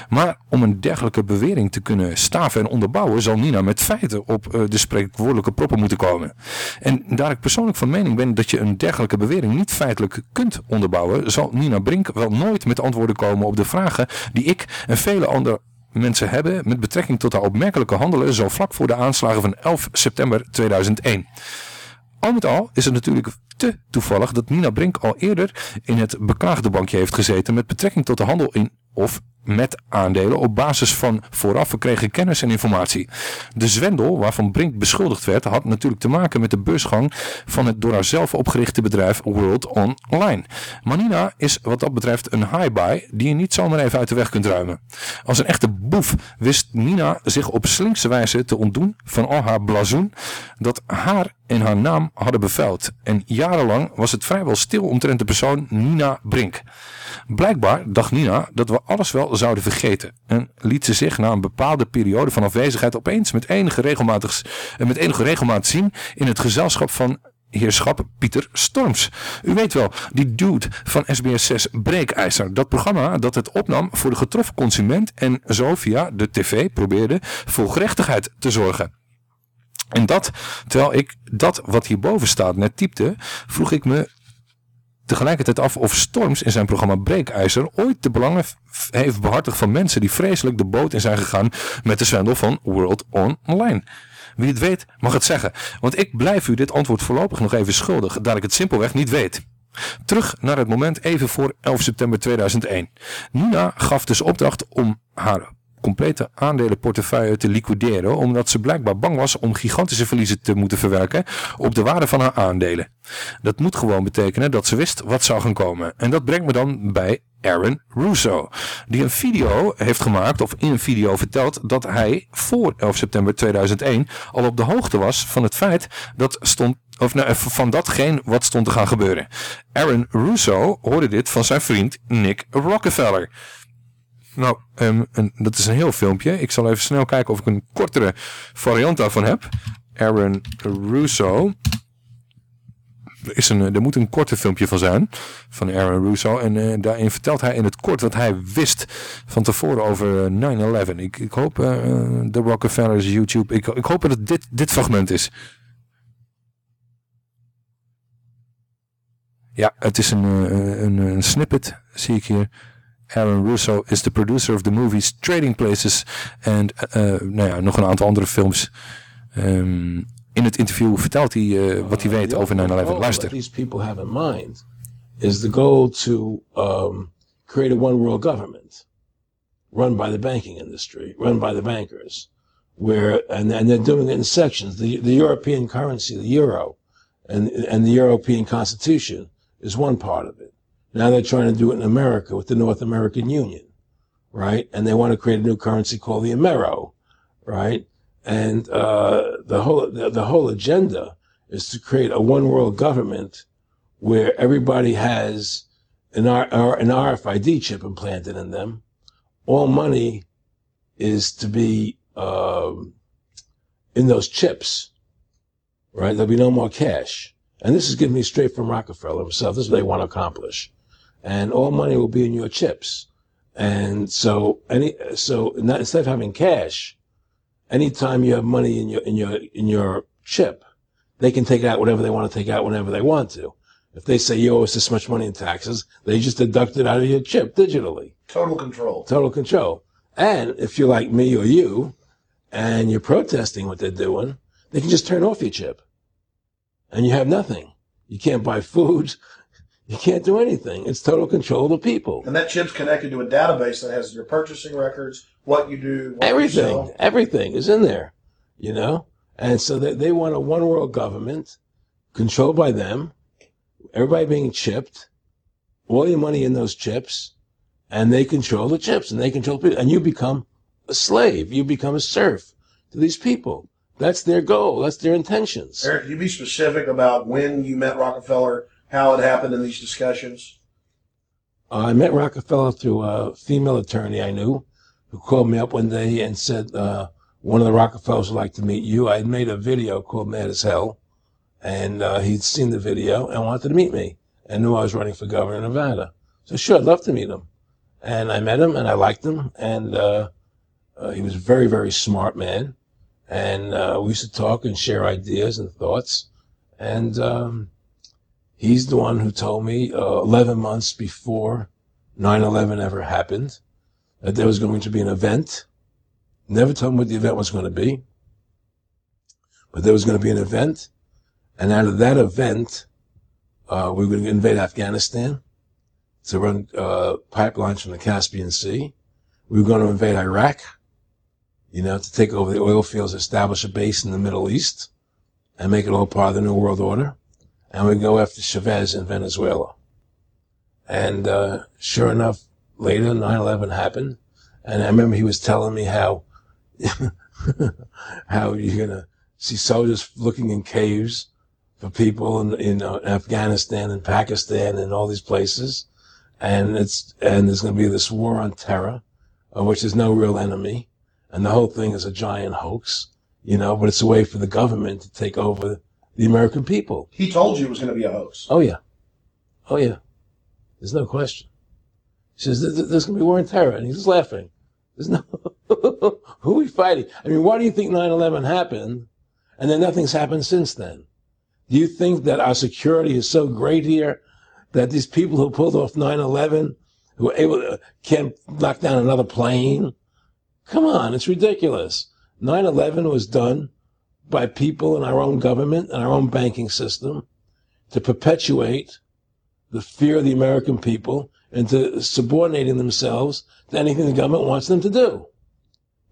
Maar om een dergelijke bewering te kunnen staven en onderbouwen, zal Nina met feiten op eh, de spreekwoordelijke proppen moeten komen. En daar ik persoonlijk van mening ben dat je een dergelijke bewering niet feitelijk kunt onderbouwen, zal Nina Brink wel nooit met antwoorden komen op de vragen die ik en vele andere mensen hebben met betrekking tot haar opmerkelijke handelen zo vlak voor de aanslagen van 11 september 2001. Al met al is het natuurlijk te toevallig dat Nina Brink al eerder in het beklaagde bankje heeft gezeten met betrekking tot de handel in of met aandelen op basis van vooraf verkregen kennis en informatie. De zwendel waarvan Brink beschuldigd werd had natuurlijk te maken met de beursgang van het door haar zelf opgerichte bedrijf World Online. Maar Nina is wat dat betreft een high-buy die je niet zomaar even uit de weg kunt ruimen. Als een echte boef wist Nina zich op slinkse wijze te ontdoen van al haar blazoen dat haar en haar naam hadden bevuild. En jarenlang was het vrijwel stil omtrent de persoon Nina Brink. Blijkbaar dacht Nina dat we alles wel zouden vergeten. En liet ze zich na een bepaalde periode van afwezigheid opeens met enige, regelmatig, met enige regelmaat zien in het gezelschap van heerschap Pieter Storms. U weet wel, die dude van SBS 6 Breekijzer. Dat programma dat het opnam voor de getroffen consument en zo via de tv probeerde voor gerechtigheid te zorgen. En dat, terwijl ik dat wat hierboven staat net typte, vroeg ik me tegelijkertijd af of Storms in zijn programma Breekijzer ooit de belangen heeft behartigd van mensen die vreselijk de boot in zijn gegaan met de zwendel van World Online. Wie het weet, mag het zeggen. Want ik blijf u dit antwoord voorlopig nog even schuldig, daar ik het simpelweg niet weet. Terug naar het moment even voor 11 september 2001. Nina gaf dus opdracht om haar complete aandelenportefeuille te liquideren, omdat ze blijkbaar bang was om gigantische verliezen te moeten verwerken op de waarde van haar aandelen. Dat moet gewoon betekenen dat ze wist wat zou gaan komen. En dat brengt me dan bij Aaron Russo, die een video heeft gemaakt, of in een video vertelt, dat hij voor 11 september 2001 al op de hoogte was van het feit dat stond, of nou, van datgene wat stond te gaan gebeuren. Aaron Russo hoorde dit van zijn vriend Nick Rockefeller. Nou, ehm, dat is een heel filmpje. Ik zal even snel kijken of ik een kortere variant daarvan heb. Aaron Russo. Er, is een, er moet een korte filmpje van zijn. Van Aaron Russo. En eh, daarin vertelt hij in het kort wat hij wist van tevoren over eh, 9-11. Ik, ik hoop eh, de Rockefellers YouTube. Ik, ik hoop dat het dit, dit fragment is. Ja, het is een, eh, een, een snippet, zie ik hier. Aaron Russo is the producer of the movies Trading Places. En eh, nou ja, nog een aantal andere films. Ehm, in het interview vertelt hij eh, wat hij weet over 9-11. goal Luister. these people have in mind is the goal to um, create a one world government run by the banking industry, run by the bankers, where and, and they're doing it in sections. The, the European currency, the euro, and and the European Constitution is one part of it. Now they're trying to do it in America with the North American Union, right? And they want to create a new currency called the Amero, right? And uh, the whole the, the whole agenda is to create a one world government where everybody has an, R, an RFID chip implanted in them. All money is to be um, in those chips, right? There'll be no more cash. And this is given me straight from Rockefeller himself. This is what they want to accomplish. And all money will be in your chips. And so any, so not, instead of having cash, anytime you have money in your, in your, in your chip, they can take out whatever they want to take out whenever they want to. If they say you owe us this much money in taxes, they just deduct it out of your chip digitally. Total control. Total control. And if you're like me or you, and you're protesting what they're doing, they can just turn off your chip. And you have nothing. You can't buy food. You can't do anything. It's total control of the people. And that chip's connected to a database that has your purchasing records, what you do, what you Everything, sell. everything is in there, you know? And so they, they want a one world government controlled by them, everybody being chipped, all your money in those chips, and they control the chips and they control people. And you become a slave. You become a serf to these people. That's their goal. That's their intentions. Eric, can you be specific about when you met Rockefeller, how it happened in these discussions? I met Rockefeller through a female attorney I knew who called me up one day and said, uh, one of the Rockefellers would like to meet you. I had made a video called Mad as Hell, and uh, he'd seen the video and wanted to meet me and knew I was running for governor of Nevada. So sure, I'd love to meet him. And I met him and I liked him, and uh, uh, he was a very, very smart man. And uh, we used to talk and share ideas and thoughts. And um, he's the one who told me uh, 11 months before 9-11 ever happened that there was going to be an event. Never told me what the event was going to be. But there was going to be an event. And out of that event, uh, we were going to invade Afghanistan to run uh, pipelines from the Caspian Sea. We were going to invade Iraq, you know, to take over the oil fields, establish a base in the Middle East, and make it all part of the New World Order. And we go after Chavez in Venezuela. And uh, sure enough, later 9/11 happened, and I remember he was telling me how how you're gonna see soldiers looking in caves for people in, in uh, Afghanistan and Pakistan and all these places, and it's and there's to be this war on terror, of which there's no real enemy, and the whole thing is a giant hoax, you know. But it's a way for the government to take over the American people. He told you it was going to be a hoax. Oh yeah, oh yeah. There's no question. He says "There- there- there's going to be war and terror, and he's just laughing. There's no who are we fighting? I mean, why do you think 9/11 happened, and then nothing's happened since then? Do you think that our security is so great here that these people who pulled off 9/11, who were able to can't knock down another plane? Come on, it's ridiculous. 9/11 was done by people in our own government and our own banking system to perpetuate the fear of the American people into subordinating themselves to anything the government wants them to do.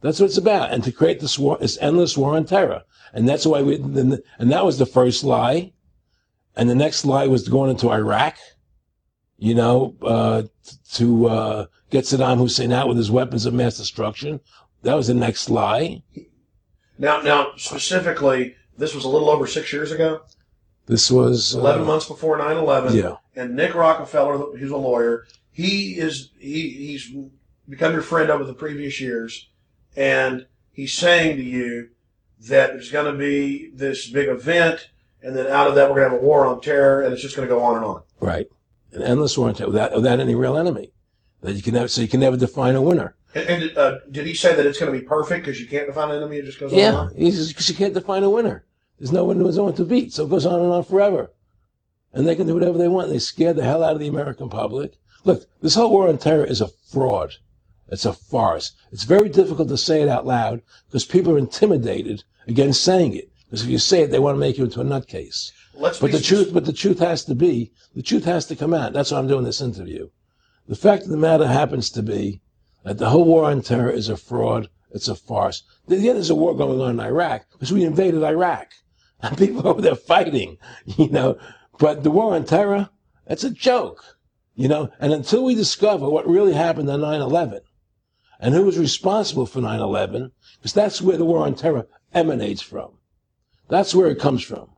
That's what it's about, and to create this war, this endless war on terror, and that's why we. And that was the first lie, and the next lie was going into Iraq. You know, uh, to uh, get Saddam Hussein out with his weapons of mass destruction. That was the next lie. Now, now specifically, this was a little over six years ago. This was uh, 11 months before 9-11 Yeah. and nick rockefeller who's a lawyer he is he, he's become your friend over the previous years and he's saying to you that there's going to be this big event and then out of that we're going to have a war on terror and it's just going to go on and on Right. An endless war on terror without, without any real enemy. That you can never, so you can never define a winner. And, and uh, did he say that it's going to be perfect because you can't define an enemy it just goes on and Yeah, on because you can't define a winner. There's no one who's on to beat, so it goes on and on forever. And they can do whatever they want. They scare the hell out of the American public. Look, this whole war on terror is a fraud. It's a farce. It's very difficult to say it out loud because people are intimidated against saying it. Because if you say it, they want to make you into a nutcase. Let's but the truth, but the truth has to be, the truth has to come out. That's why I'm doing this interview. The fact of the matter happens to be that the whole war on terror is a fraud. It's a farce. Yeah, there's a war going on in Iraq because we invaded Iraq. And people over there fighting, you know. But the war on terror, that's a joke, you know. And until we discover what really happened on 9-11 and who was responsible for 9-11, because that's where the war on terror emanates from. That's where it comes from.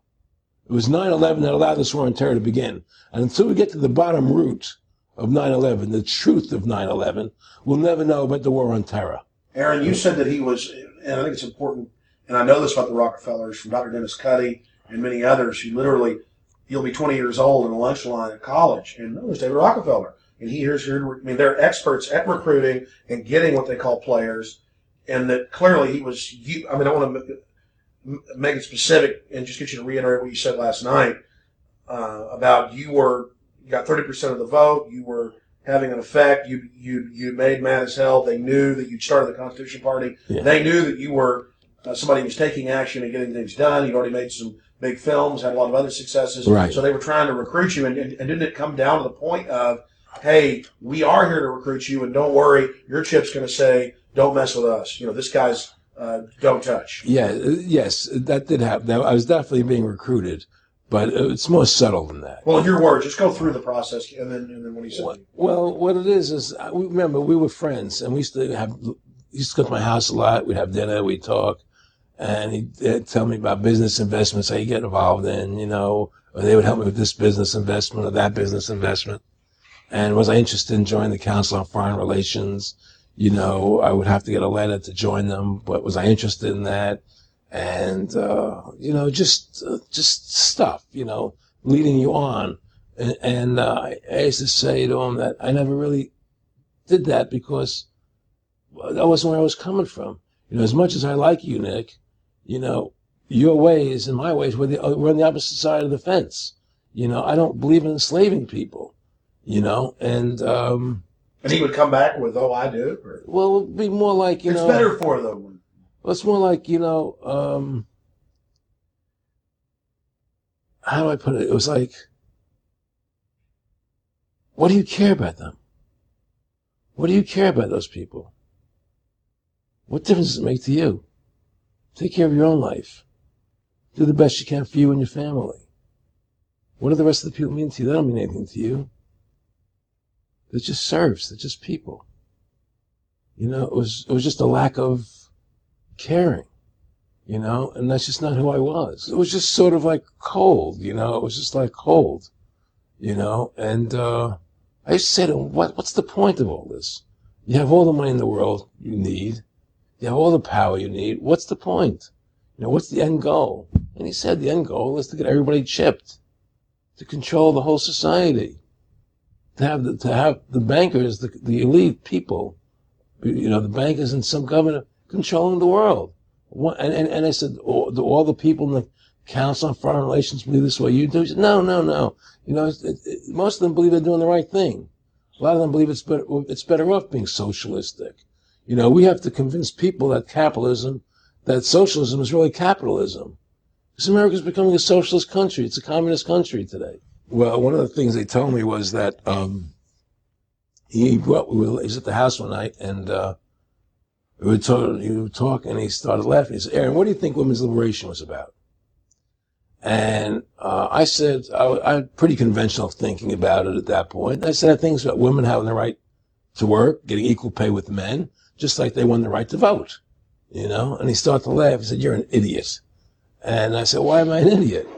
It was 9-11 that allowed this war on terror to begin. And until we get to the bottom root of 9-11, the truth of 9-11, we'll never know about the war on terror. Aaron, you said that he was, and I think it's important, and I know this about the Rockefellers from Dr. Dennis Cuddy and many others who literally, you'll be 20 years old in a lunch line at college, and oh, there's David Rockefeller. And he here, I mean, they're experts at recruiting and getting what they call players, and that clearly he was, you, I mean, I want to make it specific and just get you to reiterate what you said last night uh, about you were, you got 30% of the vote, you were having an effect. You you you made mad as hell. They knew that you'd started the Constitution Party. Yeah. They knew that you were uh, somebody who was taking action and getting things done. You'd already made some big films, had a lot of other successes. Right. So they were trying to recruit you, and, and, and didn't it come down to the point of, hey, we are here to recruit you, and don't worry, your chip's going to say, don't mess with us. You know, this guy's uh, don't touch. Yeah, uh, yes, that did happen. I was definitely being recruited, but uh, it's more subtle than that. Well, in your words, just go through the process, and then and then what he said. Well, what it is is, uh, we remember we were friends, and we used to have he used to go to my house a lot. We'd have dinner, we'd talk, and he'd uh, tell me about business investments that he get involved in, you know, or they would help me with this business investment or that business investment. And was I interested in joining the Council on Foreign Relations? You know, I would have to get a letter to join them, but was I interested in that? And, uh, you know, just, uh, just stuff, you know, leading you on. And, and uh, I used to say to him that I never really did that because that wasn't where I was coming from. You know, as much as I like you, Nick, you know, your ways and my ways were the, we're on the opposite side of the fence. You know, I don't believe in enslaving people, you know, and, um, And he would come back with, "Oh, I do." Or, well, it'd be more like, you know it's better for them. Well, it's more like, you know, um, how do I put it? It was like, what do you care about them? What do you care about those people? What difference does it make to you? Take care of your own life. Do the best you can for you and your family. What do the rest of the people mean to you? They don't mean anything to you. They're just serfs. They're just people. You know, it was it was just a lack of caring, you know, and that's just not who I was. It was just sort of like cold, you know, it was just like cold, you know, and uh, I used to say to him, what, what's the point of all this? You have all the money in the world you need, you have all the power you need. What's the point? You know, what's the end goal? And he said the end goal is to get everybody chipped, to control the whole society, to have the, to have the bankers, the, the elite people, you know, the bankers and some governor controlling the world. And, and, and I said, all, do all the people in the Council on Foreign Relations believe this way you do? Said, no, no, no. You know, it, it, most of them believe they're doing the right thing. A lot of them believe it's better, it's better off being socialistic. You know, we have to convince people that capitalism, that socialism is really capitalism. Because America's becoming a socialist country. It's a communist country today. Well, one of the things they told me was that um, he, we he was at the house one night and uh, we were talking and he started laughing. He said, Aaron, what do you think women's liberation was about? And uh, I said, I, I had pretty conventional thinking about it at that point. I said, I think it's about women having the right to work, getting equal pay with men, just like they won the right to vote. You know? And he started to laugh. He said, You're an idiot. And I said, Why am I an idiot?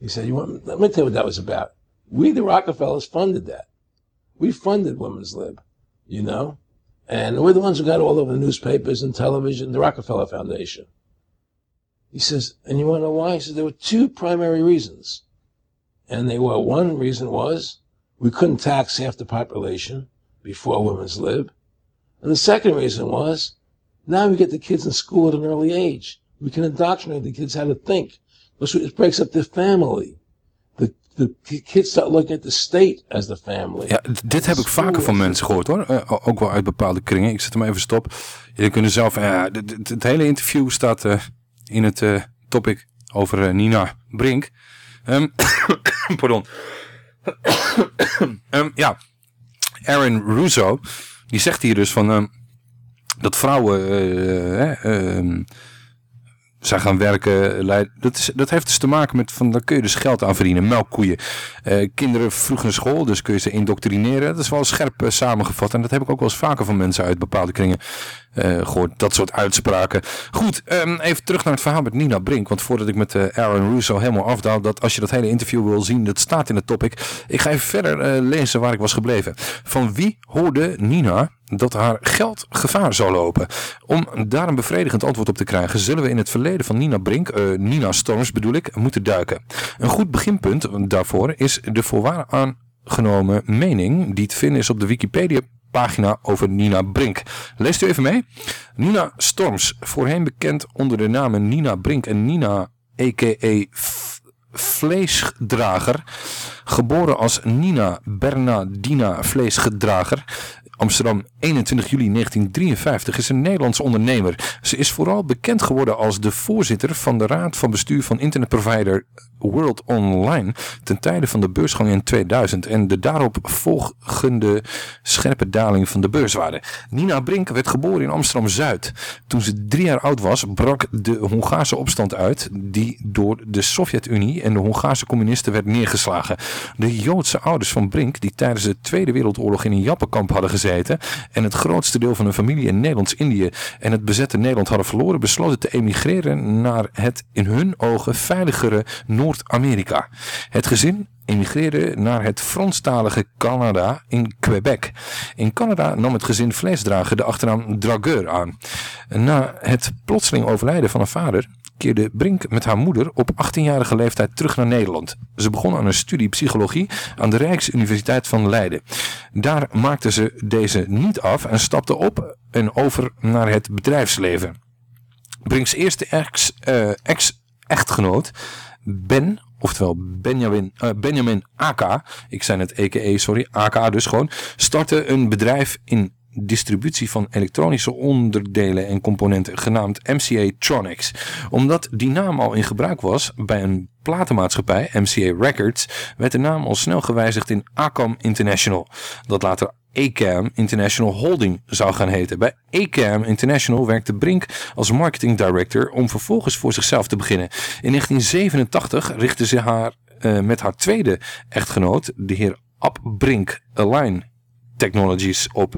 He said, you want, Let me tell you what that was about. We, the Rockefellers, funded that. We funded Women's Lib, you know? And we're the ones who got all over the newspapers and television, the Rockefeller Foundation. He says, and you want to know why? He says, there were two primary reasons. And they were, one reason was we couldn't tax half the population before Women's Lib. And the second reason was now we get the kids in school at an early age. We can indoctrinate the kids how to think. It breaks up the family. The, kids start looking at the state as the family. Ja, dit heb ik vaker van mensen gehoord hoor. Eh, ook wel uit bepaalde kringen. Ik zet hem even stop. Jullie kunnen zelf... ja, het, het- hele interview staat eh, in het eh, topic over eh, Nina Brink. Ehm, pardon. Ehm, ja, Aaron Russo, die zegt hier dus van... ehm, dat vrouwen... eh, eh, ehm, zij gaan werken. Dat, is, dat heeft dus te maken met, van, daar kun je dus geld aan verdienen. Melkkoeien. Eh, kinderen vroeg naar school, dus kun je ze indoctrineren. Dat is wel scherp eh, samengevat. En dat heb ik ook wel eens vaker van mensen uit bepaalde kringen gehoord. Dat soort uitspraken. Goed, ehm, even terug naar het verhaal met Nina Brink. Want voordat ik met eh, Aaron Russo helemaal afdaal, dat als je dat hele interview wil zien, dat staat in het topic. Ik ga even verder eh, lezen waar ik was gebleven. Van wie hoorde Nina dat haar geld gevaar zou lopen. Om daar een bevredigend antwoord op te krijgen, zullen we in het verleden van Nina Brink, eh, Nina Storms bedoel ik, moeten duiken. Een goed beginpunt daarvoor is de voorwaar aangenomen mening die te vinden is op de Wikipedia pagina over Nina Brink. Leest u even mee. Nina Storms, voorheen bekend onder de namen Nina Brink en Nina a.k.a. Vleesdrager, geboren als Nina Bernardina Vleesgedrager, Amsterdam 21 juli 1953 is een Nederlands ondernemer. Ze is vooral bekend geworden als de voorzitter van de raad van bestuur van internetprovider World Online ten tijde van de beursgang in 2000 en de daarop volgende scherpe daling van de beurswaarde. Nina Brink werd geboren in Amsterdam-Zuid. Toen ze drie jaar oud was brak de Hongaarse opstand uit die door de Sovjet-Unie en de Hongaarse communisten werd neergeslagen. De Joodse ouders van Brink die tijdens de Tweede Wereldoorlog in een jappenkamp hadden gezeten en het grootste deel van hun familie in Nederlands-Indië en het bezette Nederland hadden verloren, besloten te emigreren naar het in hun ogen veiligere Noord-Amerika. Het gezin emigreerde naar het Franstalige Canada in Quebec. In Canada nam het gezin vleesdrager de achternaam Drageur aan. Na het plotseling overlijden van haar vader keerde Brink met haar moeder op 18-jarige leeftijd terug naar Nederland. Ze begon aan een studie psychologie aan de Rijksuniversiteit van Leiden. Daar maakte ze deze niet af en stapte op en over naar het bedrijfsleven. Brinks eerste ex, eh, ex-echtgenoot, Ben, oftewel Benjamin, eh, Benjamin AK, ik zei het EKE, sorry, AK dus gewoon, startte een bedrijf in distributie van elektronische onderdelen en componenten genaamd MCA Tronics. Omdat die naam al in gebruik was bij een platenmaatschappij, MCA Records, werd de naam al snel gewijzigd in Acam International, dat later ACAM International Holding zou gaan heten. Bij ACAM International werkte Brink als marketing director om vervolgens voor zichzelf te beginnen. In 1987 richtte ze haar eh, met haar tweede echtgenoot, de heer Ab Brink Align Technologies op.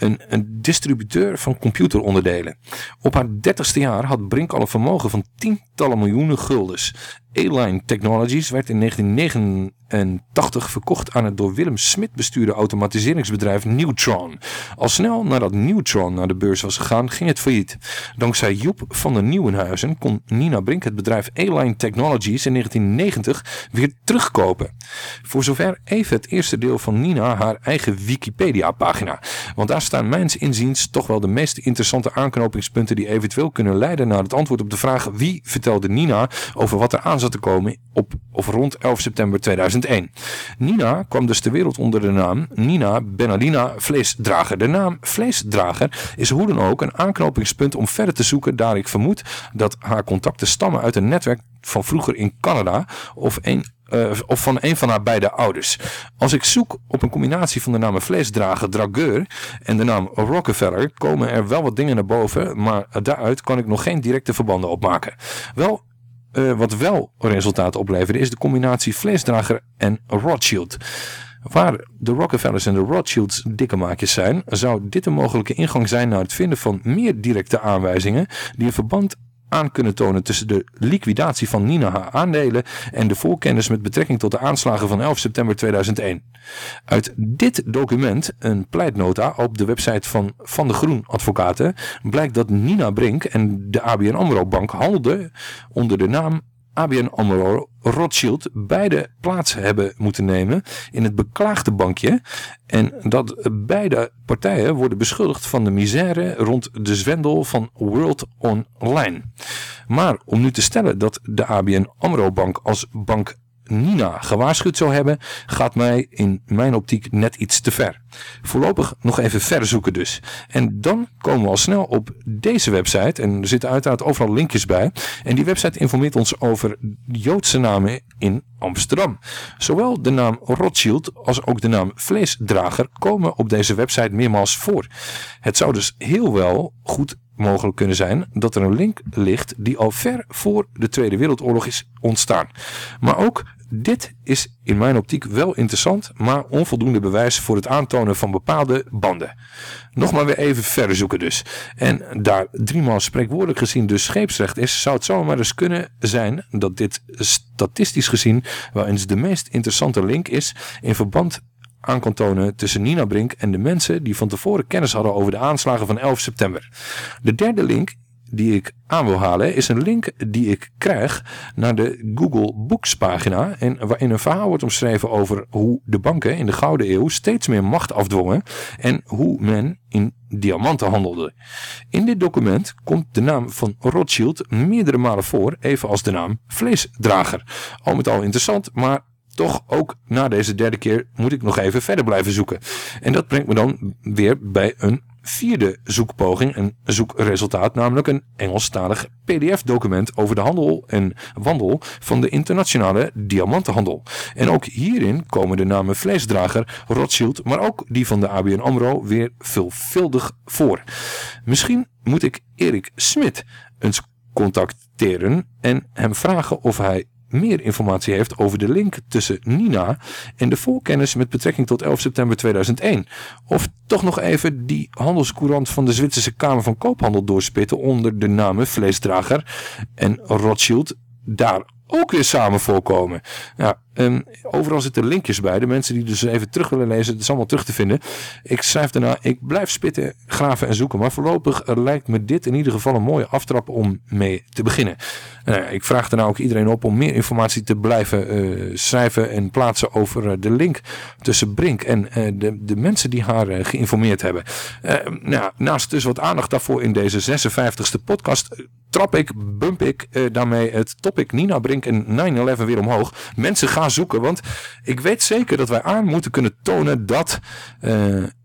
Een, een distributeur van computeronderdelen. Op haar dertigste jaar had Brink al een vermogen van tientallen miljoenen guldens. A-Line Technologies werd in 1989 verkocht aan het door Willem Smit bestuurde automatiseringsbedrijf Newtron. Al snel nadat Newtron naar de beurs was gegaan, ging het failliet. Dankzij Joep van der Nieuwenhuizen kon Nina Brink het bedrijf A-Line Technologies in 1990 weer terugkopen. Voor zover even het eerste deel van Nina haar eigen Wikipedia-pagina. Want daar staan mijns inziens toch wel de meest interessante aanknopingspunten die eventueel kunnen leiden naar het antwoord op de vraag wie vertelde Nina over wat er aan zat te komen op of rond 11 september 2001. Nina kwam dus ter wereld onder de naam Nina Benalina Vleesdrager. De naam Vleesdrager is hoe dan ook een aanknopingspunt om verder te zoeken daar ik vermoed dat haar contacten stammen uit een netwerk van vroeger in Canada of een eh, of van een van haar beide ouders. Als ik zoek op een combinatie van de namen vleesdrager Drageur en de naam Rockefeller, komen er wel wat dingen naar boven, maar daaruit kan ik nog geen directe verbanden opmaken. Wel, eh, wat wel resultaat opleverde is de combinatie vleesdrager en Rothschild. Waar de Rockefellers en de Rothschilds dikke maatjes zijn, zou dit een mogelijke ingang zijn naar het vinden van meer directe aanwijzingen die een verband aan kunnen tonen tussen de liquidatie van Nina aandelen en de voorkennis met betrekking tot de aanslagen van 11 september 2001. Uit dit document, een pleitnota op de website van Van de Groen Advocaten, blijkt dat Nina Brink en de ABN AMRO Bank handelden onder de naam ABN AMRO Rothschild beide plaats hebben moeten nemen in het beklaagde bankje. En dat beide partijen worden beschuldigd van de misère rond de zwendel van World Online. Maar om nu te stellen dat de ABN AMRO Bank als bank Nina gewaarschuwd zou hebben, gaat mij in mijn optiek net iets te ver. Voorlopig nog even verder zoeken dus. En dan komen we al snel op deze website. En er zitten uiteraard overal linkjes bij. En die website informeert ons over Joodse namen in Amsterdam. Zowel de naam Rothschild als ook de naam Vleesdrager komen op deze website meermaals voor. Het zou dus heel wel goed mogelijk kunnen zijn dat er een link ligt die al ver voor de Tweede Wereldoorlog is ontstaan. Maar ook dit is in mijn optiek wel interessant, maar onvoldoende bewijs voor het aantonen van bepaalde banden. Nog maar weer even verder zoeken dus. En daar driemaal spreekwoordelijk gezien dus scheepsrecht is, zou het zomaar eens kunnen zijn dat dit statistisch gezien wel eens de meest interessante link is in verband aan kan tonen tussen Nina Brink en de mensen die van tevoren kennis hadden over de aanslagen van 11 september. De derde link die ik aan wil halen is een link die ik krijg naar de Google Books pagina en waarin een verhaal wordt omschreven over hoe de banken in de Gouden Eeuw steeds meer macht afdwongen en hoe men in diamanten handelde. In dit document komt de naam van Rothschild meerdere malen voor, evenals de naam vleesdrager. Al met al interessant, maar toch ook na deze derde keer moet ik nog even verder blijven zoeken. En dat brengt me dan weer bij een vierde zoekpoging, een zoekresultaat, namelijk een Engelstalig pdf-document over de handel en wandel van de internationale diamantenhandel. En ook hierin komen de namen vleesdrager, Rothschild, maar ook die van de ABN AMRO weer veelvuldig voor. Misschien moet ik Erik Smit eens contacteren en hem vragen of hij meer informatie heeft over de link tussen Nina en de voorkennis met betrekking tot 11 september 2001. Of toch nog even die handelscourant van de Zwitserse Kamer van Koophandel doorspitten onder de namen Vleesdrager en Rothschild daar ook weer samen voorkomen. Ja, en overal zitten linkjes bij. De mensen die dus even terug willen lezen, het is allemaal terug te vinden. Ik schrijf daarna, ik blijf spitten, graven en zoeken. Maar voorlopig lijkt me dit in ieder geval een mooie aftrap om mee te beginnen. Nou ik vraag daarna ook iedereen op om meer informatie te blijven eh, schrijven en plaatsen over eh, de link tussen Brink en eh, de, de mensen die haar geïnformeerd hebben. nou, naast dus wat aandacht daarvoor in deze 56e podcast trap ik, bump ik daarmee het topic Nina Brink en 9-11 weer omhoog. Mensen gaan zoeken, want ik weet zeker dat wij aan moeten kunnen tonen dat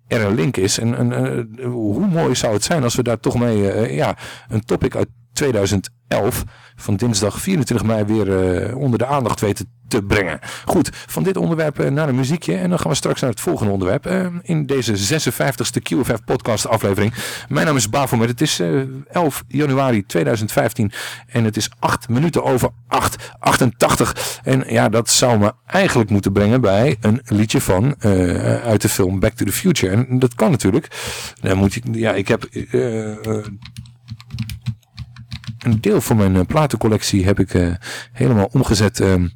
er een link is. En, en hoe mooi zou het zijn als we daar toch mee ja, een topic uit 2011 van dinsdag 24 mei weer uh, onder de aandacht weten te brengen. Goed, van dit onderwerp uh, naar een muziekje en dan gaan we straks naar het volgende onderwerp uh, in deze 56e QFF podcast aflevering. Mijn naam is Bafomet, het is 11 januari 2015 en het is 8 minuten over 8, 88. En ja, dat zou me eigenlijk moeten brengen bij een liedje van uit de film Back to the Future. En dat kan natuurlijk. Dan moet ik, ja, ik heb een deel van mijn eh, platencollectie heb ik eh, helemaal omgezet. Ehm,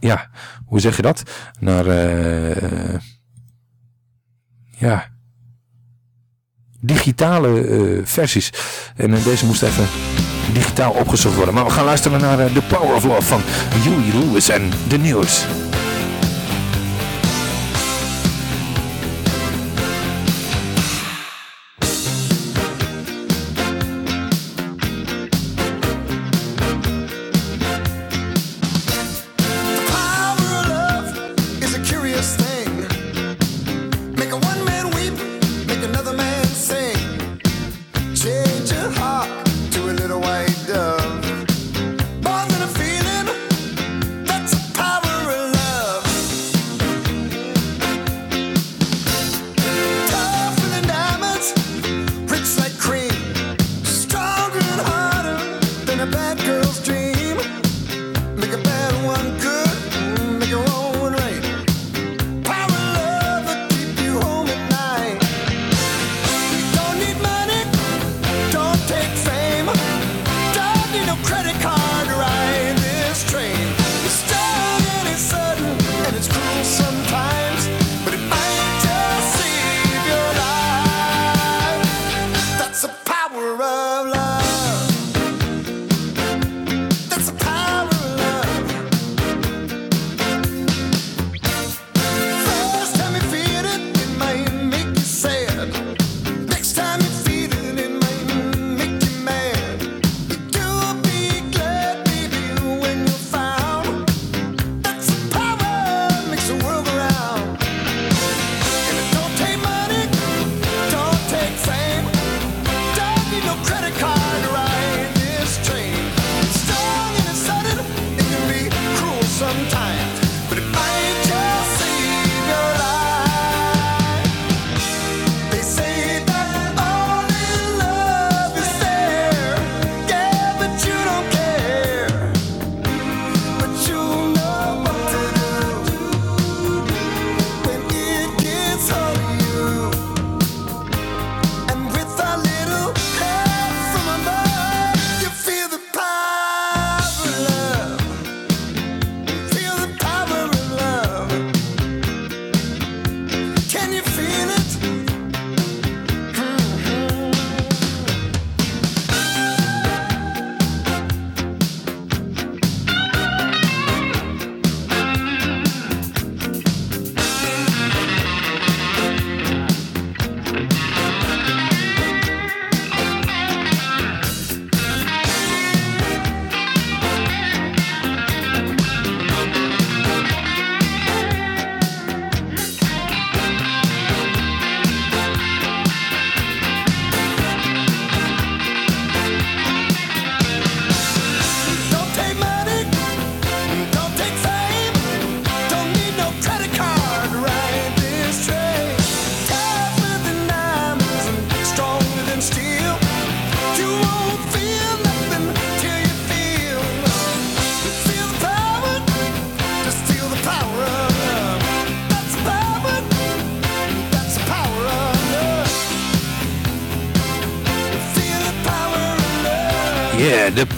ja, hoe zeg je dat? Naar, eh, ja, digitale versies. En deze moest even digitaal opgezocht worden. Maar we gaan luisteren naar The Power of Love van Huey Lewis en The News.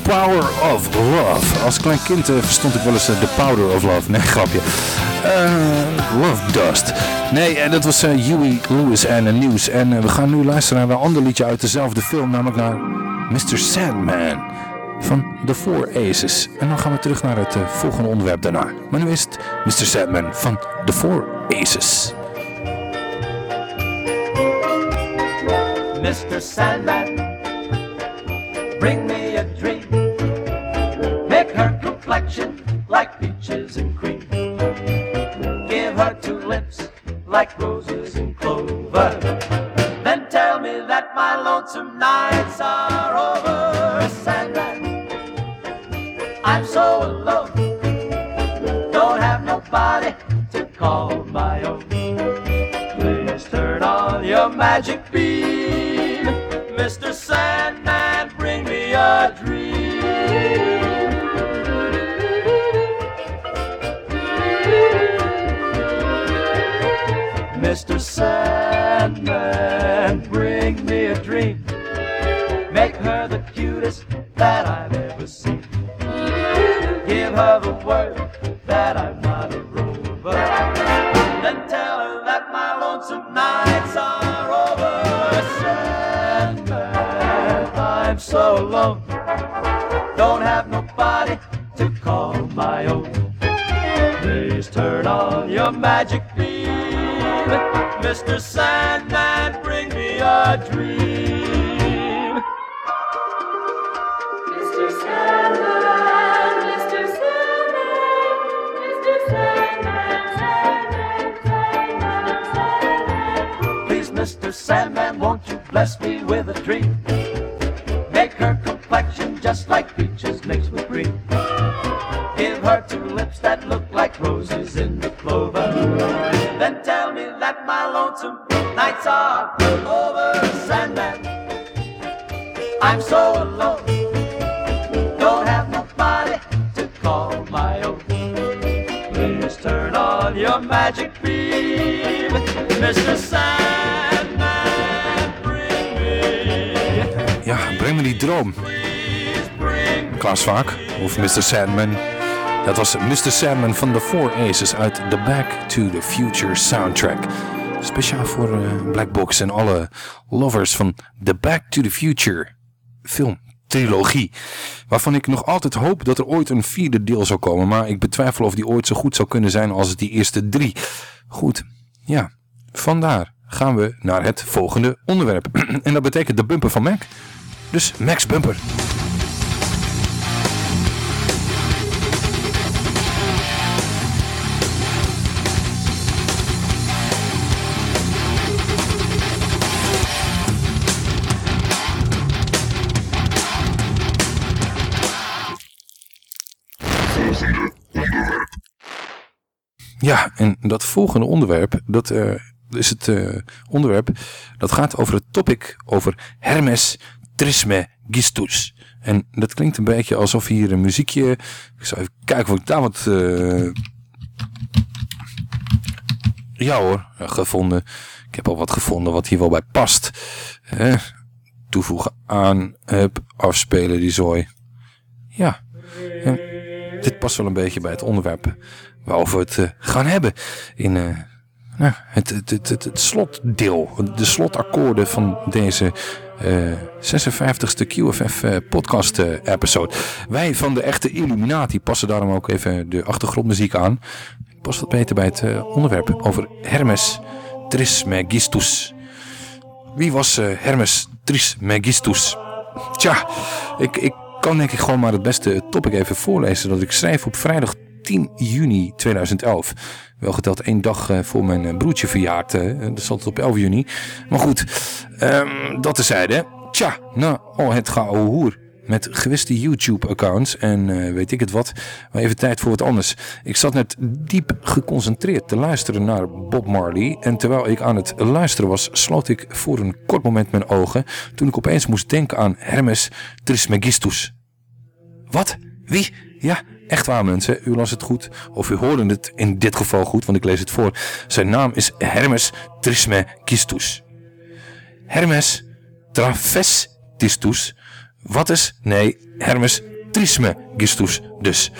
Power of Love. Als klein kind eh, verstond ik wel eens eh, de Powder of Love. Nee, grapje. Eh, love Dust. Nee, en dat was Huey Lewis en Nieuws. En we gaan nu luisteren naar een ander liedje uit dezelfde film. Namelijk naar Mr. Sandman van The Four Aces. En dan gaan we terug naar het volgende onderwerp daarna. Maar nu is het Mr. Sandman van The Four Aces. Mr. Sandman, bring me Vaak, of Mr. Sandman. Dat was Mr. Sandman van The Four Aces uit The Back to the Future soundtrack. Speciaal voor eh, Black Box en alle lovers van The Back to the Future film trilogie. Waarvan ik nog altijd hoop dat er ooit een vierde deel zou komen. Maar ik betwijfel of die ooit zo goed zou kunnen zijn als die eerste drie. Goed, ja. Vandaar gaan we naar het volgende onderwerp. en dat betekent de bumper van Mac. Dus Max Bumper. Ja, en dat volgende onderwerp, dat eh, is het eh, onderwerp, dat gaat over het topic over Hermes Trismegistus. En dat klinkt een beetje alsof hier een muziekje, ik zal even kijken of ik daar wat, eh, ja hoor, gevonden. Ik heb al wat gevonden wat hier wel bij past. Hè? Toevoegen aan, hup, afspelen die zooi. Ja, en dit past wel een beetje bij het onderwerp waarover we het eh, gaan hebben in eh, nou, het, het, het, slotdeel, de slotakkoorden van deze eh, 56e QFF eh, podcast eh, episode. Wij van de echte Illuminati passen daarom ook even de achtergrondmuziek aan. Past wat beter bij het onderwerp over Hermes Trismegistus. Wie was Hermes Trismegistus? Tja, ik, ik kan denk ik gewoon maar het beste topic even voorlezen dat ik schrijf op vrijdag 10 juni 2011. Wel geteld één dag eh, voor mijn eh, broertje verjaard. eh, dat stond op 11 juni. Maar goed, ehm, dat tezijde. Tja, nou, oh, het gouden hoer. Met gewiste YouTube-accounts en eh, weet ik het wat. Maar even tijd voor wat anders. Ik zat net diep geconcentreerd te luisteren naar Bob Marley. En terwijl ik aan het luisteren was, sloot ik voor een kort moment mijn ogen. Toen ik opeens moest denken aan Hermes Trismegistus. Wat? Wie? Ja, echt waar mensen. U las het goed. Of u hoorde het in dit geval goed, want ik lees het voor. Zijn naam is Hermes Trismegistus. Hermes Travestistus. Wat is? Nee, Hermes Trismegistus dus.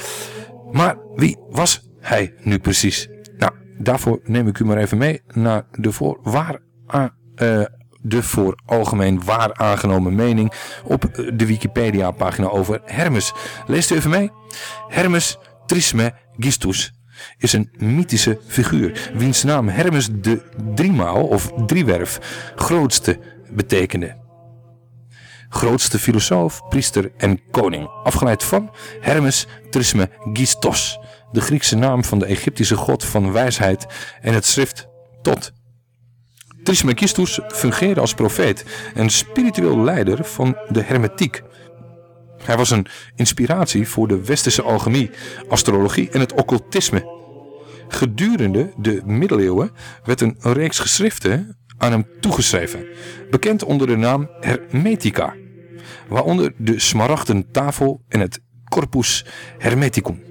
Maar wie was hij nu precies? Nou, daarvoor neem ik u maar even mee naar de voor waar eh, de voor algemeen waar aangenomen mening op de Wikipedia pagina over Hermes. Leest u even mee. Hermes Trismegistus is een mythische figuur, wiens naam Hermes de driemaal of driewerf grootste betekende. Grootste filosoof, priester en koning, afgeleid van Hermes Trismegistos, de Griekse naam van de Egyptische god van wijsheid en het schrift Tot. Trismegistus fungeerde als profeet en spiritueel leider van de hermetiek. Hij was een inspiratie voor de westerse alchemie, astrologie en het occultisme. Gedurende de middeleeuwen werd een reeks geschriften aan hem toegeschreven, bekend onder de naam Hermetica, waaronder de smaragden tafel en het Corpus Hermeticum.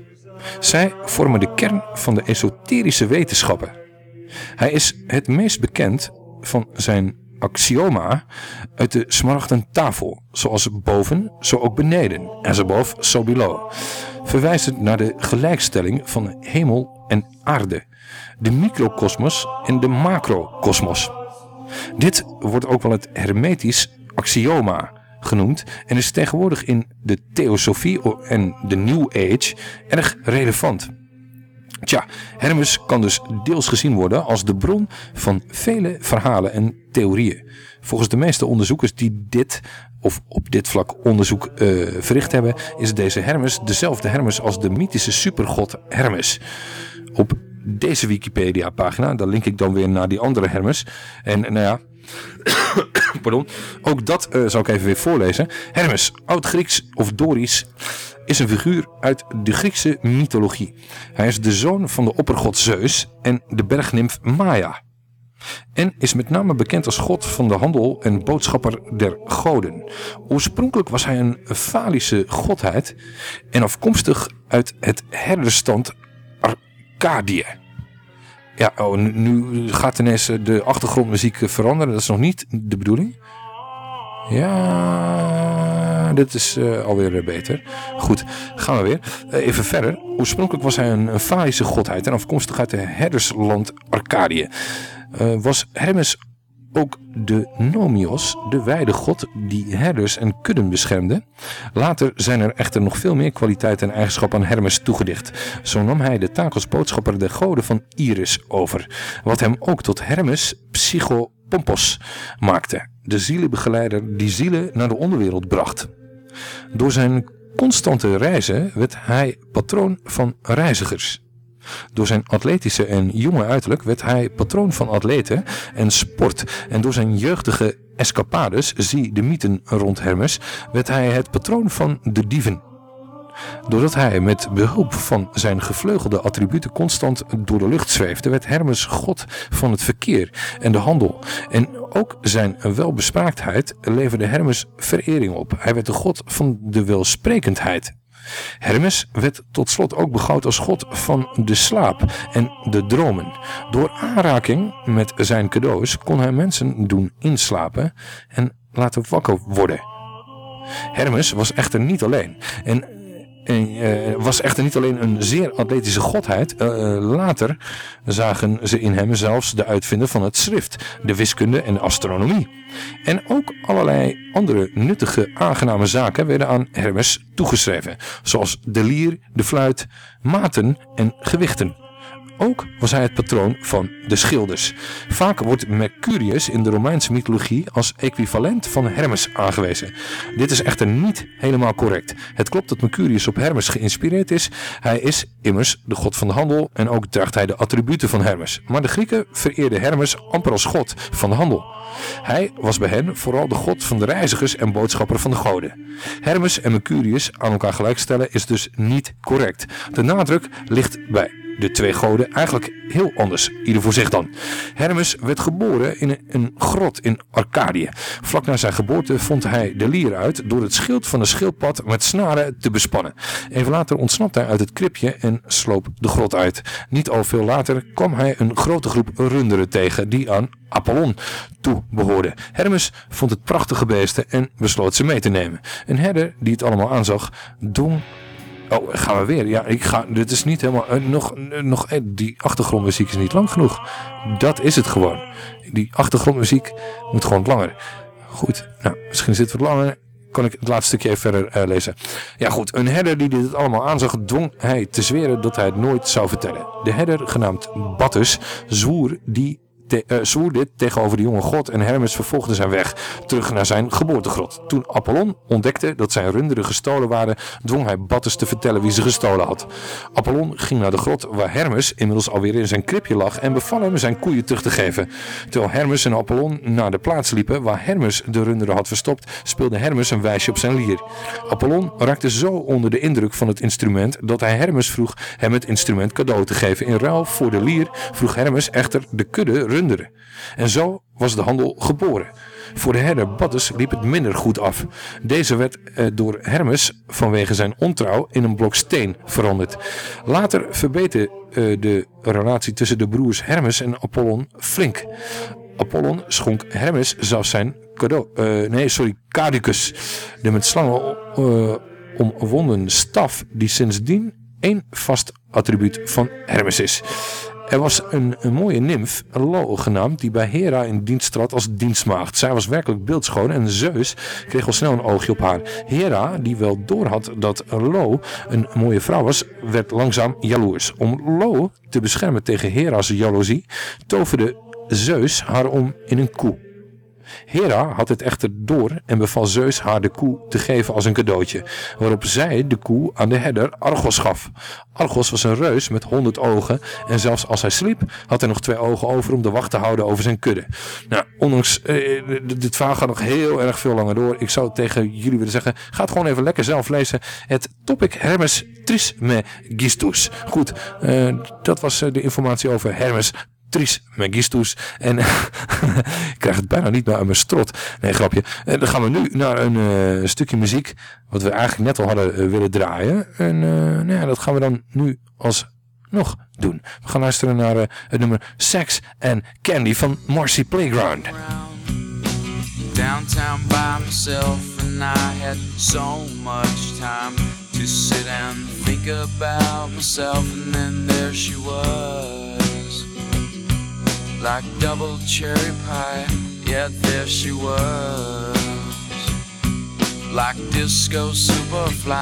Zij vormen de kern van de esoterische wetenschappen. Hij is het meest bekend van zijn axioma uit de smaragden tafel, zoals boven, zo ook beneden, as above, so below. verwijst het naar de gelijkstelling van hemel en aarde, de microcosmos en de macrocosmos. Dit wordt ook wel het hermetisch axioma genoemd en is tegenwoordig in de theosofie en de New Age erg relevant. Tja, Hermes kan dus deels gezien worden als de bron van vele verhalen en theorieën. Volgens de meeste onderzoekers die dit of op dit vlak onderzoek eh, verricht hebben, is deze Hermes dezelfde Hermes als de mythische supergod Hermes. Op deze Wikipedia pagina, daar link ik dan weer naar die andere Hermes. En nou ja, pardon, ook dat eh, zal ik even weer voorlezen. Hermes, oud-Grieks of Dorisch, is een figuur uit de Griekse mythologie. Hij is de zoon van de oppergod Zeus en de bergnimf Maya. En is met name bekend als god van de handel en boodschapper der goden. Oorspronkelijk was hij een falische godheid en afkomstig uit het herderstand Arcadië. Ja, oh, nu, gaat ineens eh, de achtergrondmuziek eh, veranderen. Dat is nog niet de bedoeling. Ja, dit is uh, alweer beter. Goed, gaan we weer. Even verder. Oorspronkelijk was hij een, een godheid en afkomstig uit de herdersland Arcadië. Was Hermes ook de Nomios, de weidegod die herders en kudden beschermde. Later zijn er echter nog veel meer kwaliteiten en eigenschappen aan Hermes toegedicht. Zo nam hij de taak als boodschapper der goden van Iris over, wat hem ook tot Hermes Psychopompos maakte, de zielenbegeleider die zielen naar de onderwereld bracht. Door zijn constante reizen werd hij patroon van reizigers. Door zijn atletische en jonge uiterlijk werd hij patroon van atleten en sport. En door zijn jeugdige escapades, zie de mythen rond Hermes, werd hij het patroon van de dieven. Doordat hij met behulp van zijn gevleugelde attributen constant door de lucht zweefde, werd Hermes god van het verkeer en de handel. En ook zijn welbespraaktheid leverde Hermes verering op. Hij werd de god van de welsprekendheid. Hermes werd tot slot ook beschouwd als god van de slaap en de dromen. Door aanraking met zijn cadeaus kon hij mensen doen inslapen en laten wakker worden. Hermes was echter niet alleen en en, uh, was echter niet alleen een zeer atletische godheid. Uh, later zagen ze in hem zelfs de uitvinder van het schrift, de wiskunde en de astronomie. En ook allerlei andere nuttige, aangename zaken werden aan Hermes toegeschreven. Zoals de lier, de fluit, maten en gewichten. Ook was hij het patroon van de schilders. Vaak wordt Mercurius in de Romeinse mythologie als equivalent van Hermes aangewezen. Dit is echter niet helemaal correct. Het klopt dat Mercurius op Hermes geïnspireerd is. Hij is immers de god van de handel en ook draagt hij de attributen van Hermes. Maar de Grieken vereerden Hermes amper als god van de handel. Hij was bij hen vooral de god van de reizigers en boodschapper van de goden. Hermes en Mercurius aan elkaar gelijkstellen is dus niet correct. De nadruk ligt bij de twee goden eigenlijk heel anders, ieder voor zich dan. Hermes werd geboren in een grot in Arcadië. Vlak na zijn geboorte vond hij de lier uit door het schild van de schildpad met snaren te bespannen. Even later ontsnapte hij uit het kribje en sloop de grot uit. Niet al veel later kwam hij een grote groep runderen tegen die aan Apollon toe behoorde. Hermes vond het prachtige beesten en besloot ze mee te nemen. Een herder die het allemaal aanzag, dwong Oh, gaan we weer. Ja, ik ga, dit is niet helemaal... Uh, nog, uh, nog, uh, die achtergrondmuziek is niet lang genoeg. Dat is het gewoon. Die achtergrondmuziek moet gewoon langer. Goed, nou, misschien zit het wat langer. Kan ik het laatste stukje even verder lezen. Ja goed, een herder die dit allemaal aanzag, dwong hij te zweren dat hij het nooit zou vertellen. De herder, genaamd Battus, zwoer die te, uh, zwoer dit tegenover de jonge god en Hermes vervolgde zijn weg terug naar zijn geboortegrot. Toen Apollon ontdekte dat zijn runderen gestolen waren, dwong hij Battus te vertellen wie ze gestolen had. Apollon ging naar de grot waar Hermes inmiddels alweer in zijn kribje lag en beval hem zijn koeien terug te geven. Terwijl Hermes en Apollon naar de plaats liepen waar Hermes de runderen had verstopt, speelde Hermes een wijsje op zijn lier. Apollon raakte zo onder de indruk van het instrument dat hij Hermes vroeg hem het instrument cadeau te geven. In ruil voor de lier vroeg Hermes echter de kudde En zo was de handel geboren. Voor de herder Battus liep het minder goed af. Deze werd eh, door Hermes vanwege zijn ontrouw in een blok steen veranderd. Later verbeterde eh, de relatie tussen de broers Hermes en Apollon flink. Apollon schonk Hermes zelfs zijn cadeau, uh, nee sorry, Caducus, de met slangen omwonden staf die sindsdien één vast attribuut van Hermes is. Er was een, mooie nimf, Lo genaamd, die bij Hera in dienst trad als dienstmaagd. Zij was werkelijk beeldschoon en Zeus kreeg al snel een oogje op haar. Hera, die wel doorhad dat Lo een mooie vrouw was, werd langzaam jaloers. Om Lo te beschermen tegen Hera's jaloezie, toverde Zeus haar om in een koe. Hera had het echter door en beval Zeus haar de koe te geven als een cadeautje, waarop zij de koe aan de herder Argos gaf. Argos was een reus met honderd ogen en zelfs als hij sliep had hij nog twee ogen over om de wacht te houden over zijn kudde. Nou, ondanks, eh, dit verhaal gaat nog heel erg veel langer door. Ik zou tegen jullie willen zeggen, ga het gewoon even lekker zelf lezen. Het topic Hermes Trismegistus. Goed, eh, dat was eh, de informatie over Hermes Trismegistus. En ik krijg het bijna niet meer uit mijn strot. Nee, grapje. En dan gaan we nu naar een eh, stukje muziek. Wat we eigenlijk net al hadden eh, willen draaien. En eh, nou ja, dat gaan we dan nu alsnog doen. We gaan luisteren naar eh, het nummer Sex and Candy van Marcy Playground. downtown by myself, and I had so much time to sit and think about myself. And then there she was, like double cherry pie. Yet there she was, like disco superfly.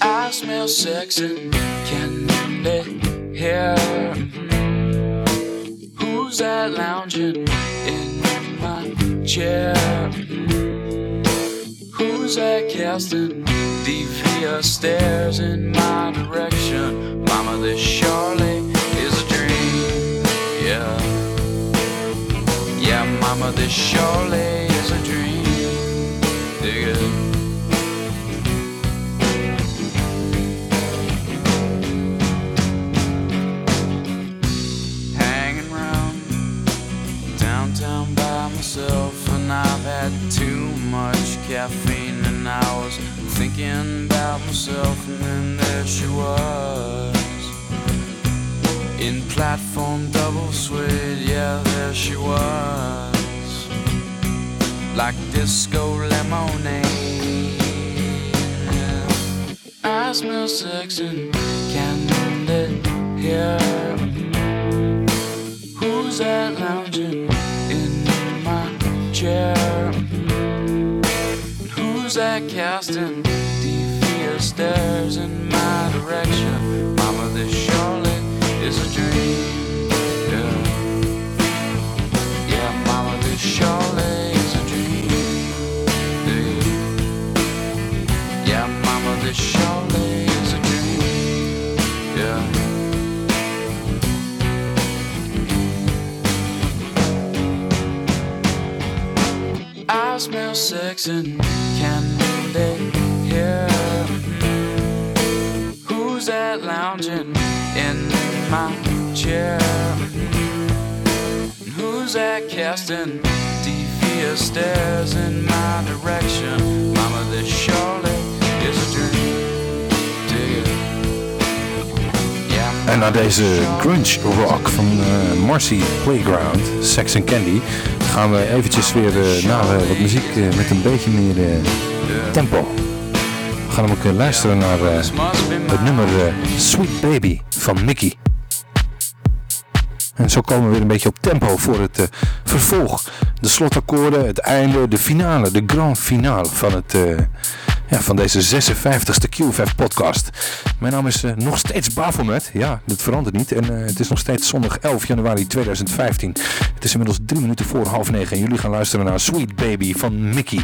I smell sex and candy here. Who's that lounging in my chair? Who's that casting devious stares in my direction? Mama, this dream. Yeah. Mama, this surely is a dream. Dig it. hanging around downtown by myself, and I've had too much caffeine, and I was thinking about myself, and then there she was in platform double suede, yeah, there she was like disco lemonade. I smell sex and candy here. Who's that lounging in my chair? Who's that casting devious stares in my direction? Sex and candy here. Who's that lounging? in Who's that casting stares in my direction? Mama, is a En na deze grunge rock van eh, Marcy Playground, Sex and Candy, gaan we eventjes weer eh, naar eh, wat muziek met een beetje meer tempo. We gaan ook luisteren naar het nummer Sweet Baby van Mickey. En zo komen we weer een beetje op tempo voor het eh, vervolg. De slotakkoorden, het einde, de finale, de grand finale van, het, eh, ja, van deze 56e QFF podcast. Mijn naam is eh, nog steeds Bafomet. Ja, dat verandert niet. En het is nog steeds zondag 11 januari 2015. Het is inmiddels drie minuten voor half negen. En jullie gaan luisteren naar Sweet Baby van Mickey.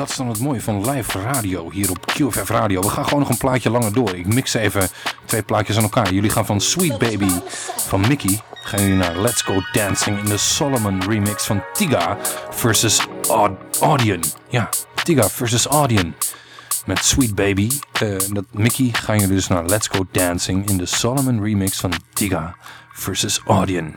Dat is dan het mooie van live radio hier op QFF Radio. We gaan gewoon nog een plaatje langer door. Ik mix even twee plaatjes aan elkaar. Jullie gaan van Sweet Baby van Mickey... gaan jullie naar Let's Go Dancing in de Solomon remix van Tiga versus Aud- Audion. Ja, Tiga versus Audion. Met Sweet Baby. eh, dat Mickey gaan jullie dus naar Let's Go Dancing in de Solomon remix van Tiga versus Audion.